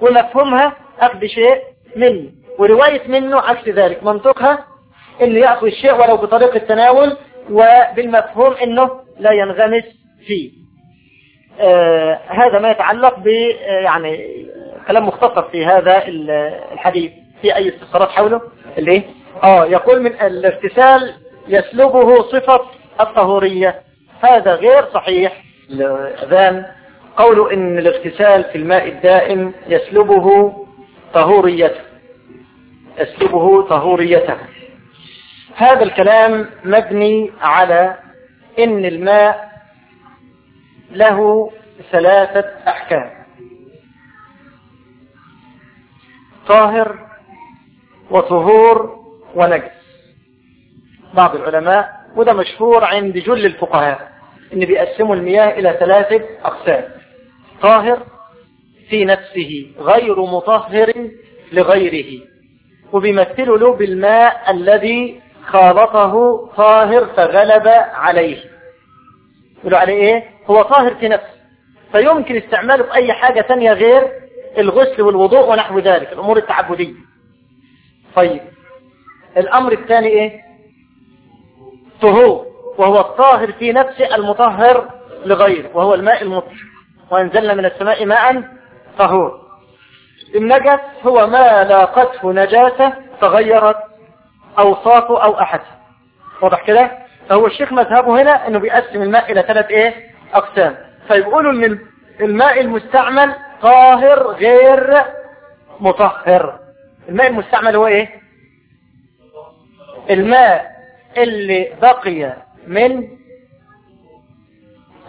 ومفهومها أخذ شيء منه ورواية منه عكس ذلك. منطوقها انه يأخذ الشيء ولو بطريقة التناول وبالمفهوم إنه لا ينغمس فيه. آه هذا ما يتعلق ب آه، يعني كلام مختصر في هذا الحديث. في أي استفسارات حوله؟ اللي؟ آه يقول من الاغتسال يسلبه صفة الطهورية. هذا غير صحيح. الأذان قوله إن الاغتسال في الماء الدائم يسلبه طهوريته. يسلبه طهوريته. هذا الكلام مبني على إن الماء له ثلاثة أحكام. طاهر وطهور ونجس. بعض العلماء وده مشهور عند جل الفقهاء إن بيقسموا المياه إلى ثلاثة أقسام. طاهر في نفسه غير مطهر لغيره. وبيمثلوا له بالماء الذي خالطه طاهر فغلب عليه. يقولوا عليه إيه؟ هو طاهر في نفسه. فيمكن استعماله في أي حاجة ثانية غير الغسل والوضوء ونحو ذلك الأمور التعبدية. طيب الأمر الثاني إيه؟ طهور وهو الطاهر في نفسه المطهر لغيره وهو الماء المطهر. وأنزلنا من السماء ماء طهور. النجس هو ما لاقته نجاسة تغيرت أوصافه أو أحدها. واضح كده؟ فهو الشيخ مذهبه هنا إنه بيقسم الماء إلى ثلاث إيه؟ أقسام. فيقولوا أن الماء المستعمل طاهر غير مطهر. الماء المستعمل هو إيه؟ الماء اللي بقي من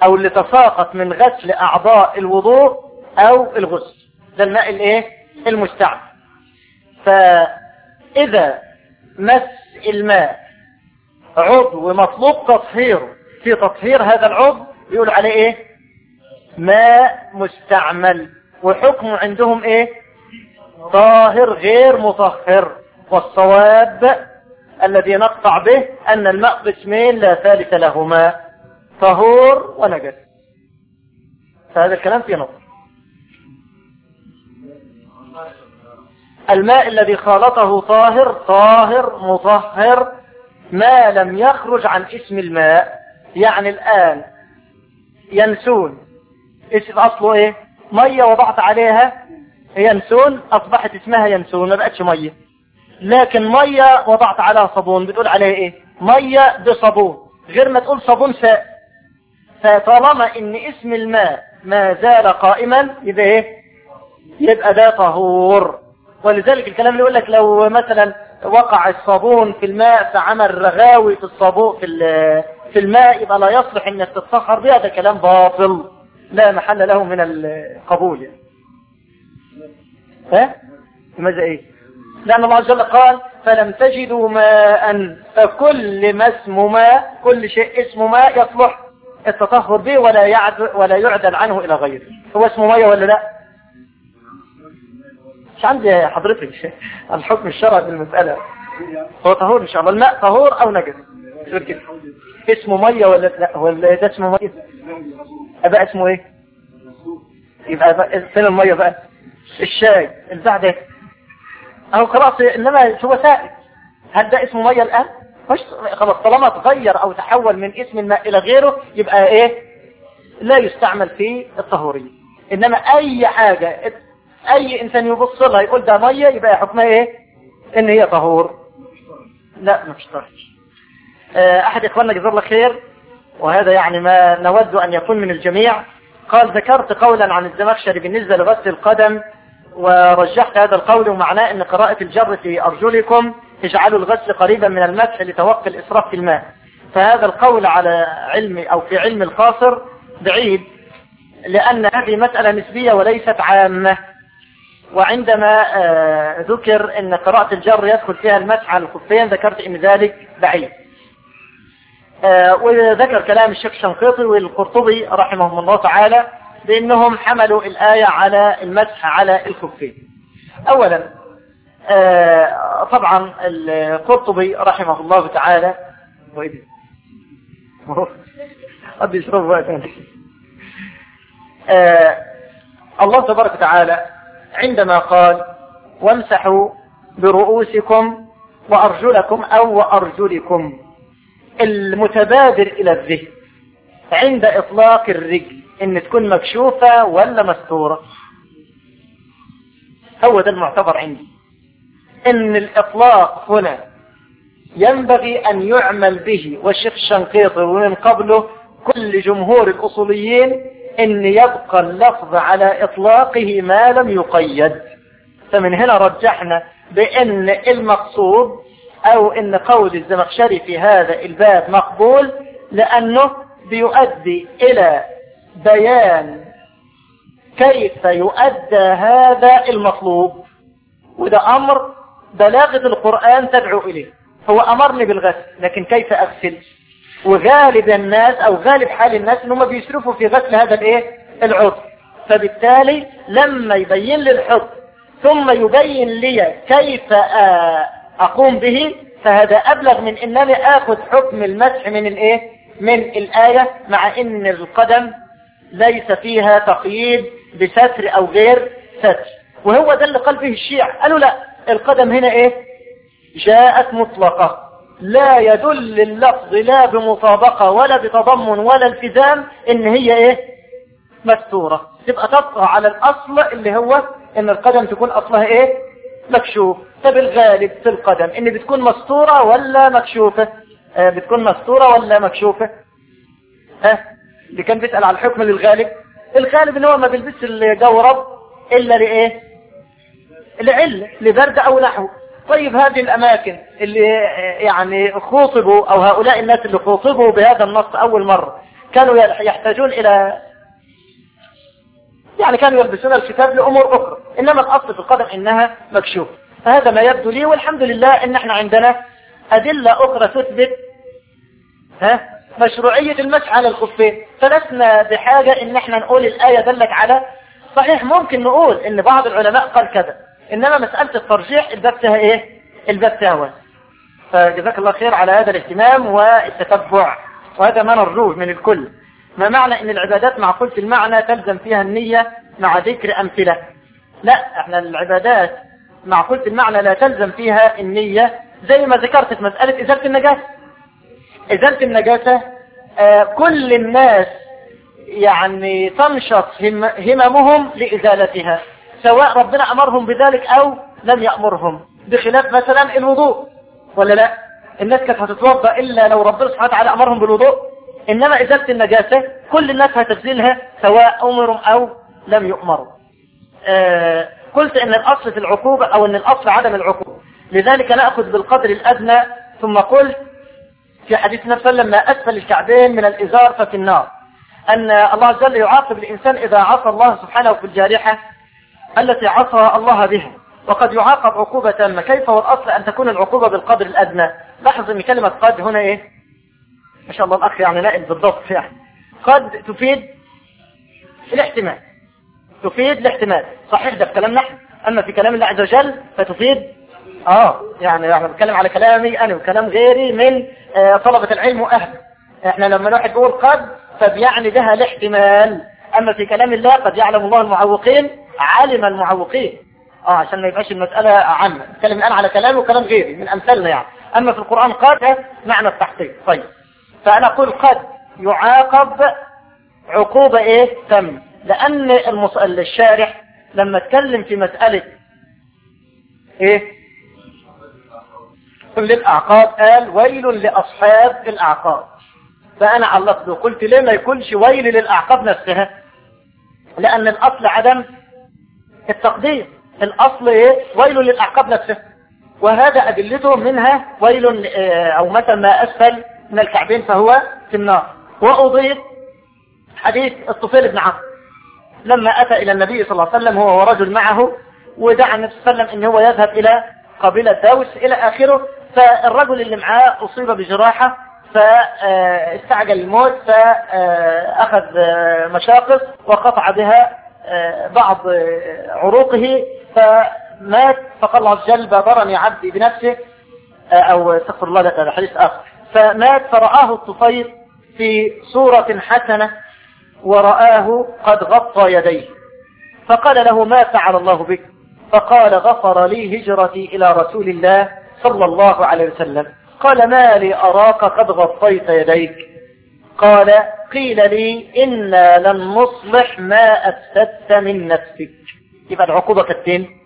أو اللي تساقط من غسل أعضاء الوضوء أو الغسل. ده الماء الايه المستعمل. فإذا مس الماء عضو مطلوب تطهيره في تطهير هذا العضو يقول عليه إيه؟ ماء مستعمل. وحكمه عندهم إيه؟ طاهر غير مطهر. والصواب الذي نقطع به أن الماء قسمين لا ثالث لهما. طهور ونجس. فهذا الكلام فيه نظر. الماء الذي خالطه طاهر طاهر مطهر ما لم يخرج عن اسم الماء يعني الآن ينسون. اسم أصله إيه؟ مية وضعت عليها ينسون. أصبحت اسمها ينسون ما بقتش مية. لكن مية وضعت عليها صابون بتقول عليها إيه؟ مية بصابون. غير ما تقول صابون ساء فطالما إن اسم الماء ما زال قائما يبقى إيه؟ يبقى ده طهور. ولذلك الكلام اللي يقول لك لو مثلا وقع الصابون في الماء فعمل رغاوي في الصابون في في الماء يبقى لا يصلح انك تتطهر بها ده كلام باطل. لا محل له من القبول يعني. ها؟ لماذا إيه؟ لأن الله عز وجل قال فلم تجدوا ماء فكل ما اسم ماء كل شيء اسمه ماء يصلح. التطهر به ولا يعد ولا يعدل عنه إلى غيره. هو اسمه ميه ولا لا؟ مش عندي حضرتك. الحكم الشرعي في المسألة. هو طهور إن شاء الله. الماء طهور أو نجس؟ اسمه مية ولا لا؟ ولا ده اسمه مية؟ بقى اسمه إيه؟ يبقى فين المية بقى؟ الشاي. البتاع ده أهو خلاص. إنما هو سائل هل ده اسمه مية الآن؟ مش خلاص. طالما تغير أو تحول من اسم الماء إلى غيره يبقى إيه؟ لا يستعمل في الطهورية. إنما أي حاجة أي إنسان يبص لها يقول ده مية يبقى حكمها إيه؟ إن هي طهور. لا ما اشتركش أحد إخواننا جزاه الله خير وهذا يعني ما نود أن يكون من الجميع. قال ذكرت قولا عن الزمخشري بالنسبة لغسل القدم ورجحت هذا القول ومعناه إن قراءة الجر في أرجلكم اجعلوا الغسل قريبا من المسح لتوقي الإسراف في الماء. فهذا القول على علم أو في علم القاصر بعيد لأن هذه مسألة نسبية وليست عامة. وعندما ذكر إن قراءة الجر يدخل فيها المسح على الخفين ذكرت إن ذلك بعيد. وذكر كلام الشيخ الشنقيطي والقرطبي رحمهم الله تعالى بأنهم حملوا الآية على المسح على الخفين. اولا طبعا القرطبي رحمه الله تعالى الله تبارك وتعالى عندما قال وامسحوا برؤوسكم وأرجلكم أو وأرجلكم المتبادر إلى الذهن عند إطلاق الرجل إن تكون مكشوفة ولا مستورة. هو ده المعتبر عندي. إن الإطلاق هنا ينبغي أن يعمل به والشيخ الشنقيطي ومن قبله كل جمهور الأصوليين إن يبقى اللفظ على إطلاقه ما لم يقيد. فمن هنا رجحنا بإن المقصود أو إن قول الزمخشري في هذا الباب مقبول لأنه بيؤدي إلى بيان كيف يؤدى هذا المطلوب. وده أمر بلاغة القرآن تدعو إليه. هو أمرني بالغسل لكن كيف أغسل؟ وغالب الناس أو غالب حال الناس إنهم بيسرفوا في غسل هذا الإيه؟ العضو. فبالتالي لما يبين لي الحكم ثم يبين لي كيف أقوم به فهذا أبلغ من إنني آخذ حكم المسح من الإيه؟ من الآية مع إن القدم ليس فيها تقييد بستر أو غير ستر. وهو ده اللي قال فيه الشيعة. قالوا لا القدم هنا إيه؟ جاءت مطلقة. لا يدل اللفظ لا بمطابقة ولا بتضمن ولا التزام إن هي إيه؟ مستورة. تبقى تبقى على الأصل اللي هو إن القدم تكون أصلها إيه؟ مكشوف. طب الغالب في القدم إن بتكون مستورة ولا مكشوفة؟ آه بتكون مستورة ولا مكشوفة؟ ها؟ اللي كان بيسأل على الحكم للغالب. الغالب إن هو ما بيلبسش الجورب إلا لإيه؟ لعلة لبرد أو نحو. طيب هذه الأماكن اللي يعني خوطبوا أو هؤلاء الناس اللي خوطبوا بهذا النص أول مرة كانوا يحتاجون إلى يعني كانوا يلبسون الكتاب لأمور أخرى إنما الأصل في القدم إنها مكشوف فهذا ما يبدو لي والحمد لله إن إحنا عندنا أدلة أخرى تثبت ها مشروعية المسح على الخفين. فلسنا بحاجة إن إحنا نقول الآية دلت على صحيح. ممكن نقول إن بعض العلماء قال كذا إنما مسألة الترجيح الباب فيها إيه؟ الباب فيها واسع فجزاك الله خير على هذا الاهتمام والتتبع. وهذا ما نرجوه من الكل. ما معنى إن العبادات معقولة المعنى تلزم فيها النية مع ذكر أمثلة؟ لا إحنا العبادات معقولة المعنى لا تلزم فيها النية زي ما ذكرت في مسألة إزالة النجاسة إزالة النجاسة آه كل الناس يعني تنشط هم هممهم لإزالتها. سواء ربنا أمرهم بذلك أو لم يأمرهم. بخلاف مثلا الوضوء. ولا لا؟ الناس كانت هتتوضأ إلا لو ربنا سبحانه وتعالى أمرهم بالوضوء. إنما ازاله النجاسة كل الناس هتبذلها سواء امروا أو لم يؤمروا آه قلت إن الأصل في العقوبة أو إن الأصل عدم العقوبة. لذلك نأخذ بالقدر الأدنى. ثم قلت في حديث النبي صلى الله عليه وسلم ما أسفل الكعبين من الإزار ففي النار. أن الله عز وجل يعاقب الإنسان إذا عصى الله سبحانه في الجارحة. التي عصى الله بها. وقد يعاقب عقوبة تامة كيف هو الأصل أن تكون العقوبة بالقدر الأدنى؟ لاحظ أن كلمة قد هنا إيه؟ ما شاء الله الأخ يعني نائب بالضبط يعني. قد تفيد الاحتمال. تفيد الاحتمال. صحيح ده بكلام نحن؟ أما في كلام الله عز وجل فتفيد. آه يعني يعني بتكلم على كلامي أنا وكلام غيري من آه طلبة العلم وأهل. إحنا لما الواحد يقول قد فبيعني بها الاحتمال. أما في كلام الله قد يعلم الله المعوقين علم المعوقين. آه عشان ما يبقاش المسألة عامة. نتكلم الآن على كلامي وكلام غيري من أمثالنا يعني. أما في القرآن قد معنى التحقيق. طيب. فأنا أقول قد يعاقب عقوبة إيه؟ تم. لأن المص... الشارح لما اتكلم في مسألة إيه؟ للأعقاب قال ويل لأصحاب الأعقاب. فأنا علقت وقلت ليه ما يكونش ويل للأعقاب نفسها؟ لأن الأصل عدم التقدير. الأصل إيه؟ ويل للأعقاب نفسها وهذا أدلته منها ويل أو مثلا ما أسفل من الكعبين فهو في النار. وأضيف حديث الطفيل بن عمرو لما أتى إلى النبي صلى الله عليه وسلم هو ورجل معه ودعا النبي صلى الله عليه وسلم إن هو يذهب إلى قبيلة داوس إلى آخره. فالرجل اللي معاه أصيب بجراحة فاستعجل الموت فأخذ مشاقص وقطع بها بعض عروقه فمات فقال الله عز وجل بادرني عبدي بنفسه أو استغفر الله هذا حديث آخر. فمات فرآه الطفيل في صورة حسنة ورآه قد غطى يديه. فقال له ما فعل الله بك؟ فقال غفر لي هجرتي إلى رسول الله صلى الله عليه وسلم. قال ما لي أراك قد غطيت يديك. قال قيل لي إنا لن نصلح ما أفسدت من نفسك. يبقى العقوبة كالتين.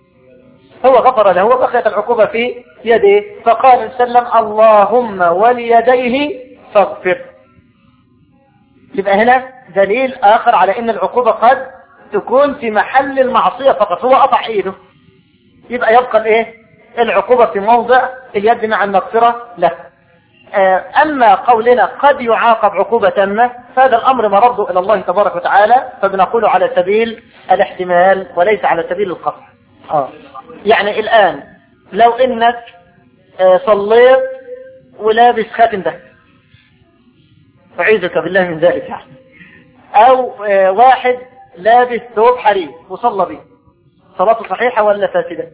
هو غفر له وبقيت العقوبة في يديه. فقال وسلم اللهم وليديه فاغفر. يبقى هنا دليل آخر على أن العقوبة قد تكون في محل المعصية فقط. هو قطع إيده. يبقى يبقى الإيه؟ العقوبة في موضع اليد مع المغفرة له. أما قولنا قد يعاقب عقوبة تامة فهذا الأمر مرده إلى الله تبارك وتعالى فبنقول على سبيل الاحتمال وليس على سبيل القطع آه. يعني الآن لو إنك صليت ولابس خاتم ده أعيذك بالله من ذلك. يعني أو واحد لابس ثوب حرير وصلى به صلاته صحيحة ولا فاسدة؟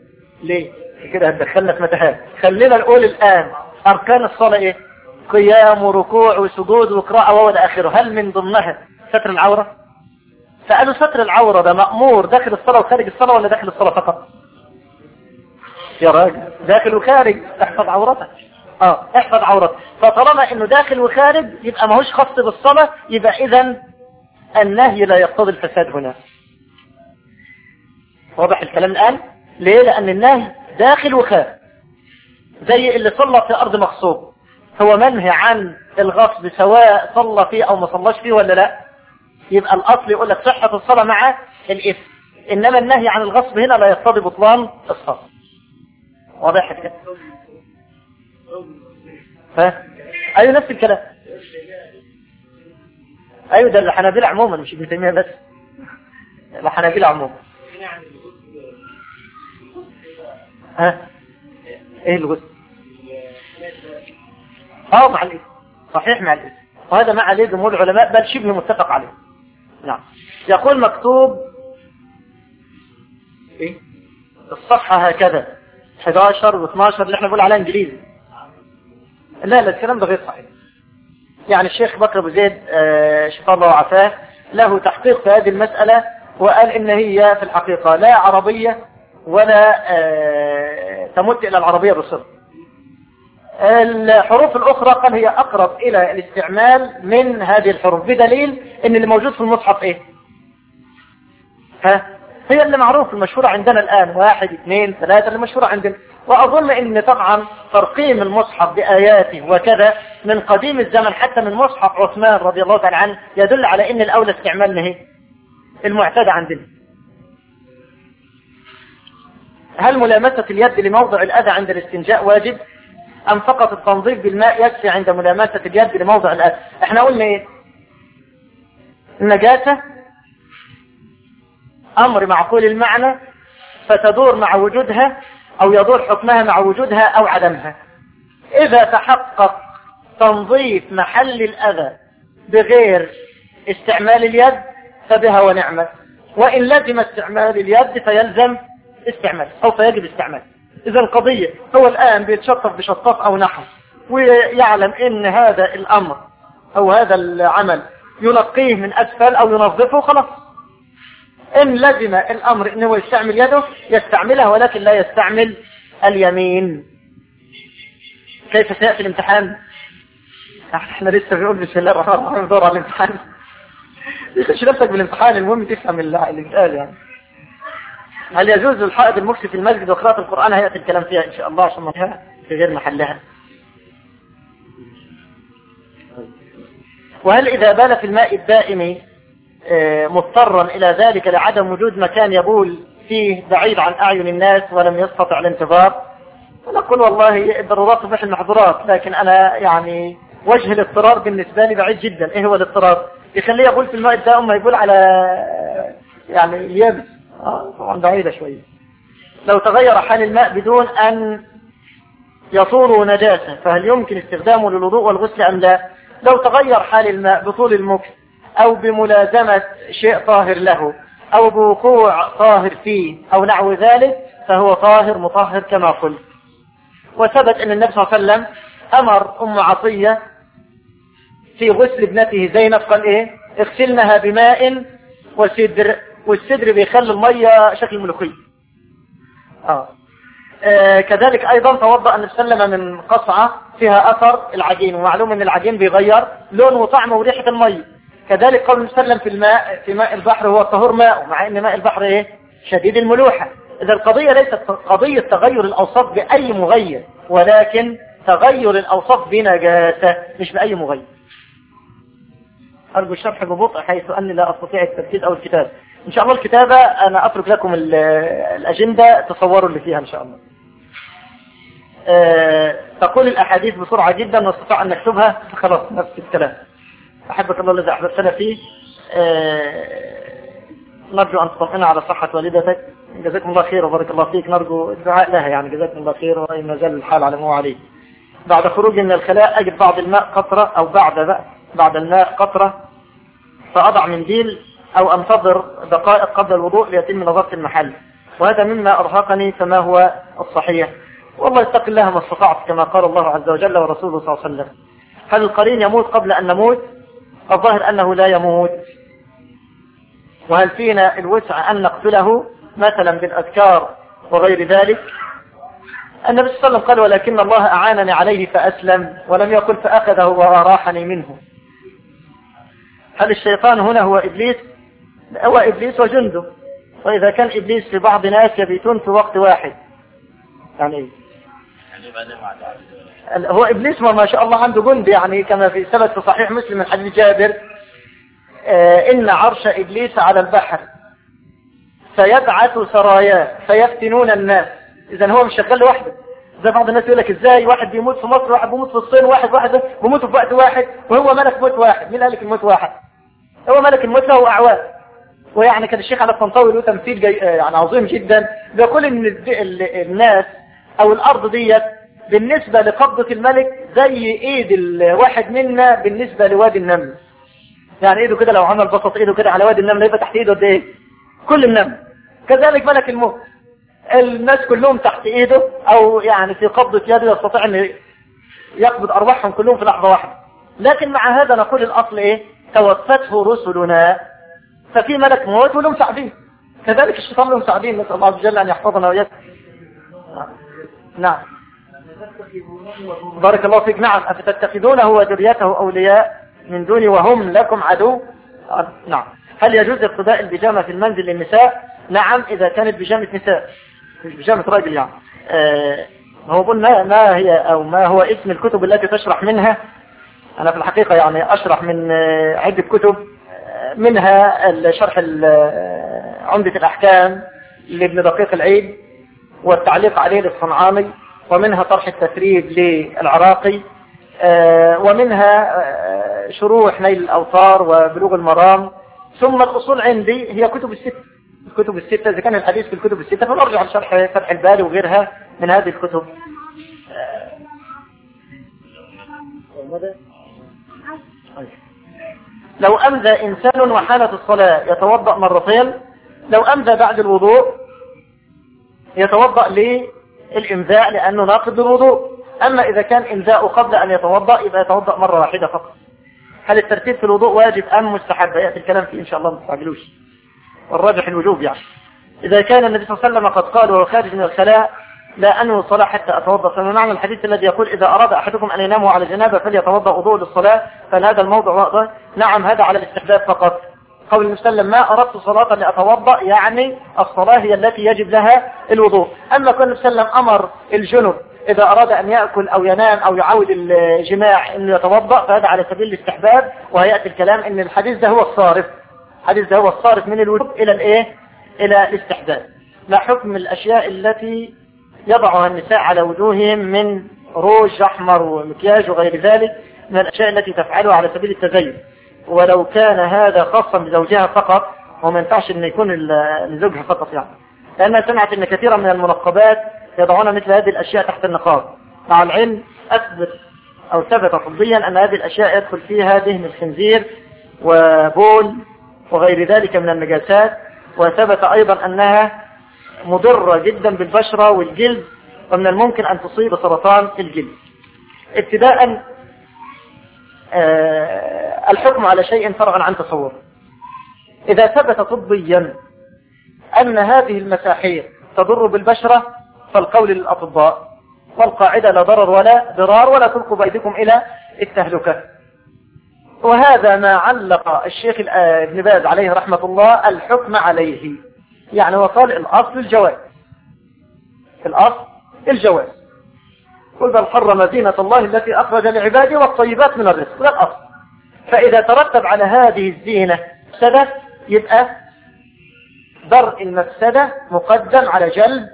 ليه؟ كده هتدخلنا في متاهات. خلينا نقول الآن أركان الصلاة إيه؟ قيام وركوع وسجود وقراءة وإلى آخره. هل من ضمنها ستر العورة؟ فقالوا ستر العورة ده مأمور داخل الصلاة وخارج الصلاة ولا داخل الصلاة فقط؟ يا راجل. داخل وخارج احفظ عورتك. آه احفظ عورتك. فطالما إنه داخل وخارج يبقى ماهوش خاص بالصلاة يبقى اذا النهي لا يقتضي الفساد هنا. واضح الكلام الآن؟ ليه؟ لأن النهي داخل وخارج. زي اللي صلى في أرض مغصوب. هو منهي عن الغصب سواء صلى فيه أو ما صلاش فيه ولا لا. يبقى الأصل يقول لك صحة الصلاة مع الإثم. إنما النهي عن الغصب هنا لا يقتضي بطلان الصلاة. واضح كده ها؟ أيوة نفس الكلام. أيوة ده الحنابلة عموما مش ابن تيمية بس. الحنابلة عموما. ها؟ إيه الغسل آه مع الايه صحيح مع الاسم وهذا ما عليه جمهور العلماء؟ بل شبه متفق عليه. نعم. يقول مكتوب إيه؟ الصفحة هكذا. 11 و12 اللي إحنا بنقول عليها إنجليزي. لا لا الكلام ده غير صحيح. يعني الشيخ بكر أبو زيد آه شفاء الله وعافاه له تحقيق في هذه المسألة وقال إن هي في الحقيقة لا عربية ولا آه تمت إلى العربية بالصدق الحروف الأخرى قال هي أقرب إلى الاستعمال من هذه الحروف بدليل إن اللي موجود في المصحف إيه؟ ها؟ هي اللي معروف المشهورة عندنا الآن واحد اثنين ثلاثة اللي مشهورة عندنا. وأظن أن طبعا ترقيم المصحف بآياته وكذا من قديم الزمن حتى من مصحف عثمان رضي الله تعالى عنه يدل على أن الأولى استعمالنا هي المعتاد عندنا. هل ملامسة اليد لموضع الأذى عند الاستنجاء واجب؟ أم فقط التنظيف بالماء يكفي عند ملامسة اليد لموضع الأذى؟ إحنا قلنا إيه؟ النجاسة أمر معقول المعنى فتدور مع وجودها أو يدور حكمها مع وجودها أو عدمها. إذا تحقق تنظيف محل الأذى بغير استعمال اليد فبها ونعمة. وإن لزم استعمال اليد فيلزم استعمال أو فيجب استعمال إذا القضية هو الآن بيتشطف بشطاف أو نحو ويعلم إن هذا الأمر أو هذا العمل ينقيه من أسفل أو ينظفه خلاص. إن لزم الأمر إنه يستعمل يده يستعملها ولكن لا يستعمل اليمين. كيف سيأتي الامتحان؟ إحنا لسه بنقول بسم الله الرحمن الرحيم دور على الامتحان. يخش نفسك بالامتحان المهم تفهم اللي بيتقال يعني. هل يجوز للحائض المكسي في المسجد وقراءة القرآن؟ هيأتي الكلام فيها إن شاء الله عشان في غير محلها. وهل إذا بال في الماء الدائم مضطرا إلى ذلك لعدم وجود مكان يبول فيه بعيد عن أعين الناس ولم يستطع الانتظار؟ نقول والله الضرورات تبيح المحظورات لكن أنا يعني وجه الاضطرار بالنسبة لي بعيد جدا. إيه هو الاضطرار؟ يخليه يقول في الماء الدائم ما يقول على يعني اليابس آه طبعا بعيدة شوية. لو تغير حال الماء بدون أن يصور نجاسة فهل يمكن استخدامه للوضوء والغسل أم لا؟ لو تغير حال الماء بطول المكس أو بملازمة شيء طاهر له أو بوقوع طاهر فيه أو نحو ذلك فهو طاهر مطهر كما قلت. وثبت أن النبي صلى الله عليه وسلم أمر أم عطية في غسل ابنته زينب قال إيه؟ اغسلنها بماء وسدر والسدر بيخلي المية شكل ملوخية آه. آه كذلك أيضا توضأ النبي صلى من قصعة فيها أثر العجين ومعلوم أن العجين بيغير لون وطعم وريحة المية كذلك قول النبي صلى الله عليه وسلم في الماء في ماء البحر هو الطهور ماء مع أن ماء البحر إيه؟ شديد الملوحة. إذا القضية ليست قضية تغير الأوصاف بأي مغير ولكن تغير الأوصاف بنجاسة مش بأي مغير. أرجو الشرح ببطء حيث أني لا أستطيع التركيز أو الكتاب. إن شاء الله الكتابة أنا أترك لكم الأجندة تصوروا اللي فيها إن شاء الله. أه تقول الأحاديث بسرعة جدا واستطاع أن نكتبها. فخلاص نفس الكلام. أحبك الله الذي أحببتنا فيه. أه نرجو أن تطمئن على صحة والدتك. جزاكم الله خير وبارك الله فيك. نرجو الدعاء لها يعني. جزاكم الله خير وما زال الحال على ما هو عليه. بعد خروجي من الخلاء أجد بعض الماء قطرة أو بعد بعد الماء قطرة. فأضع منديل أو أنتظر دقائق قبل الوضوء ليتم نظافة المحل. وهذا مما أرهقني فما هو الصحيح. والله اتق الله ما استطعت كما قال الله عز وجل ورسوله صلى الله عليه وسلم. هل القرين يموت قبل أن نموت؟ الظاهر أنه لا يموت. وهل فينا الوسع أن نقتله؟ مثلا بالأذكار وغير ذلك. النبي صلى الله عليه وسلم قال ولكن الله أعانني عليه فأسلم ولم يقل فأخذه وأراحني منه. هل الشيطان هنا هو إبليس؟ هو إبليس وجنده. وإذا كان إبليس في بعض ناس يبيتون في وقت واحد. يعني إيه هو إبليس ما شاء الله عنده جند يعني كما في ثبت في صحيح مسلم من حديث جابر آه إن عرش إبليس على البحر. فيبعث سراياه فيفتنون الناس. إذا هو مش شغال لوحده. زي بعض الناس يقول لك إزاي واحد بيموت في مصر واحد بيموت في الصين واحد واحد بيموت في وقت واحد وهو ملك موت واحد. مين قال لك الموت واحد؟ هو ملك الموت له أعوان ويعني كان الشيخ على الطنطاوي له تمثيل جي يعني عظيم جدا. بيقول إن الناس أو الأرض ديت بالنسبة لقبضة الملك زي إيد الواحد منا بالنسبة لوادي النمل. يعني إيده كده لو عمل بسط إيده كده على وادي النمل يبقى تحت إيده قد إيه؟ كل النمل. كذلك ملك الموت. الناس كلهم تحت إيده أو يعني في قبضة يده يستطيع إن يقبض أرواحهم كلهم في لحظة واحدة. لكن مع هذا نقول الأصل إيه؟ توفته رسلنا. ففي ملك موت ولهم سعدين. كذلك الشيطان لهم سعدين نسأل الله عز وجل أن يحفظنا وإياكم نعم. بارك الله فيك. نعم. أفتتخذونه وذريته أولياء من دوني وهم لكم عدو؟ نعم. هل يجوز اقتداء البيجامة في المنزل للنساء؟ نعم إذا كانت بيجامة نساء. مش بيجامة راجل يعني. آه هو قلنا ما هي أو ما هو اسم الكتب التي تشرح منها؟ أنا في الحقيقة يعني أشرح من آه عدة كتب. منها شرح عمدة الأحكام لابن دقيق العيد والتعليق عليه للصنعاني ومنها طرح التسريب للعراقي ومنها شروح نيل الأوطار وبلوغ المرام. ثم الأصول عندي هي كتب الستة. الكتب الستة إذا كان الحديث في الكتب الستة فنرجع لشرح فتح الباري وغيرها من هذه الكتب. لو أمذى إنسان وحانت الصلاة يتوضأ مرتين لو أمذى بعد الوضوء يتوضأ للإمذاء لأنه ناقض الوضوء. أما إذا كان إمذاء قبل أن يتوضأ يبقى يتوضأ مرة واحدة فقط. هل الترتيب في الوضوء واجب أم مستحب؟ يأتي الكلام فيه إن شاء الله ما تستعجلوش. والراجح الوجوب يعني. إذا كان النبي صلى الله عليه وسلم قد قال وهو خارج من الخلاء لا أنوي الصلاة حتى أتوضأ. فما معنى الحديث الذي يقول إذا أراد أحدكم أن ينام على جنابه فليتوضأ وضوء للصلاة فهذا الموضع واضح. نعم هذا على الاستحباب فقط. قول المسلم ما أردت صلاة لأتوضأ؟ يعني الصلاة هي التي يجب لها الوضوء. أما كل المسلم أمر الجنب إذا أراد أن يأكل أو ينام أو يعود الجماع أنه يتوضأ فهذا على سبيل الاستحباب وهيأتي الكلام أن الحديث ده هو الصارف. الحديث ده هو الصارف من الوجوب إلى الإيه؟ إلى الاستحباب. ما حكم الأشياء التي يضعها النساء على وجوههم من روج أحمر ومكياج وغير ذلك من الأشياء التي تفعلها على سبيل التزين. ولو كان هذا خاصا بزوجها فقط وما ينفعش إن يكون لزوجها فقط يعني. لأنها سمعت إن كثيرا من المنقبات يضعون مثل هذه الأشياء تحت النقاب. مع العلم أثبت أو ثبت طبيا أن هذه الأشياء يدخل فيها دهن الخنزير وبول وغير ذلك من النجاسات وثبت أيضا أنها مضرة جدا بالبشرة والجلد ومن الممكن أن تصيب سرطان الجلد. ابتداء آه الحكم على شيء فرعا عن تصور إذا ثبت طبيا أن هذه المساحيق تضر بالبشرة فالقول للأطباء والقاعدة لا ضرر ولا ضرار ولا تلقوا بأيديكم إلى التهلكة. وهذا ما علق الشيخ ابن باز عليه رحمة الله الحكم عليه. يعني وقال الأصل الجواز. الأصل الجواز. قل بل حرم زينة الله التي أخرج لعباده والطيبات من الرزق. ده الأصل. فإذا ترتب على هذه الزينة مفسدة يبقى درء المفسدة مقدم على جلب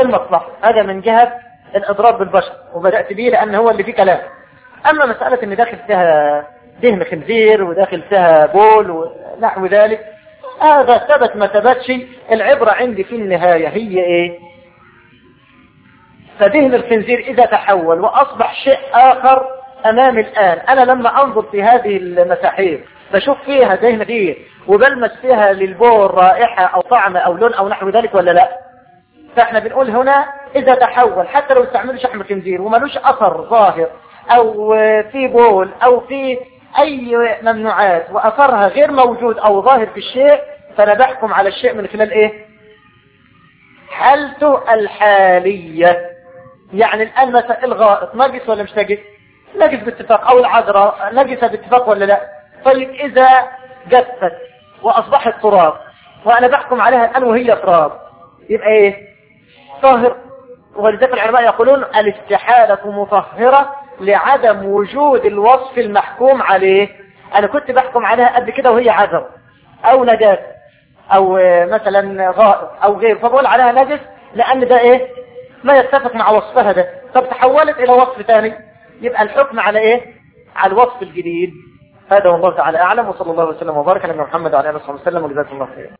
المصلحة. هذا من جهة الإضرار بالبشر وبدأت به لأن هو اللي فيه كلام. أما مسألة أن داخل فيها دهن خنزير وداخل فيها بول ونحو ذلك هذا ثبت ما ثبتش. العبرة عندي في النهاية هي إيه؟ فدهن الخنزير إذا تحول وأصبح شيء آخر امامي الآن. أنا لما أنظر في هذه المساحيق بشوف فيها دهن خنزير وبلمس فيها للبول رائحة أو طعم أو لون أو نحو ذلك ولا لا؟ فإحنا بنقول هنا إذا تحول حتى لو استعملوا شحم خنزير وملوش أثر ظاهر أو في بول أو في أي ممنوعات وأثرها غير موجود أو ظاهر في الشيء فانا بحكم على الشيء من خلال إيه؟ حالته الحالية يعني الآن مثلا الغائط نجس ولا مش نجس نجس باتفاق أو العذراء نجسة باتفاق ولا لا؟ طيب إذا جفت وأصبحت تراب وأنا بحكم عليها الآن وهي تراب يبقى إيه؟ طاهر. ولذلك العلماء يقولون الاستحالة مطهرة لعدم وجود الوصف المحكوم عليه. أنا كنت بحكم عليها قبل كده وهي عذر أو نجاسة أو مثلا غائط أو غير. فبقول عليها نجس لأن ده إيه؟ ما يتفق مع وصفها ده. طب تحولت إلى وصف ثاني يبقى الحكم على إيه؟ على الوصف الجديد. هذا والله تعالى أعلم. وصلى الله وسلم وبارك على محمد وعلى آله وصحبه وسلم. وجزاكم الله خيرا.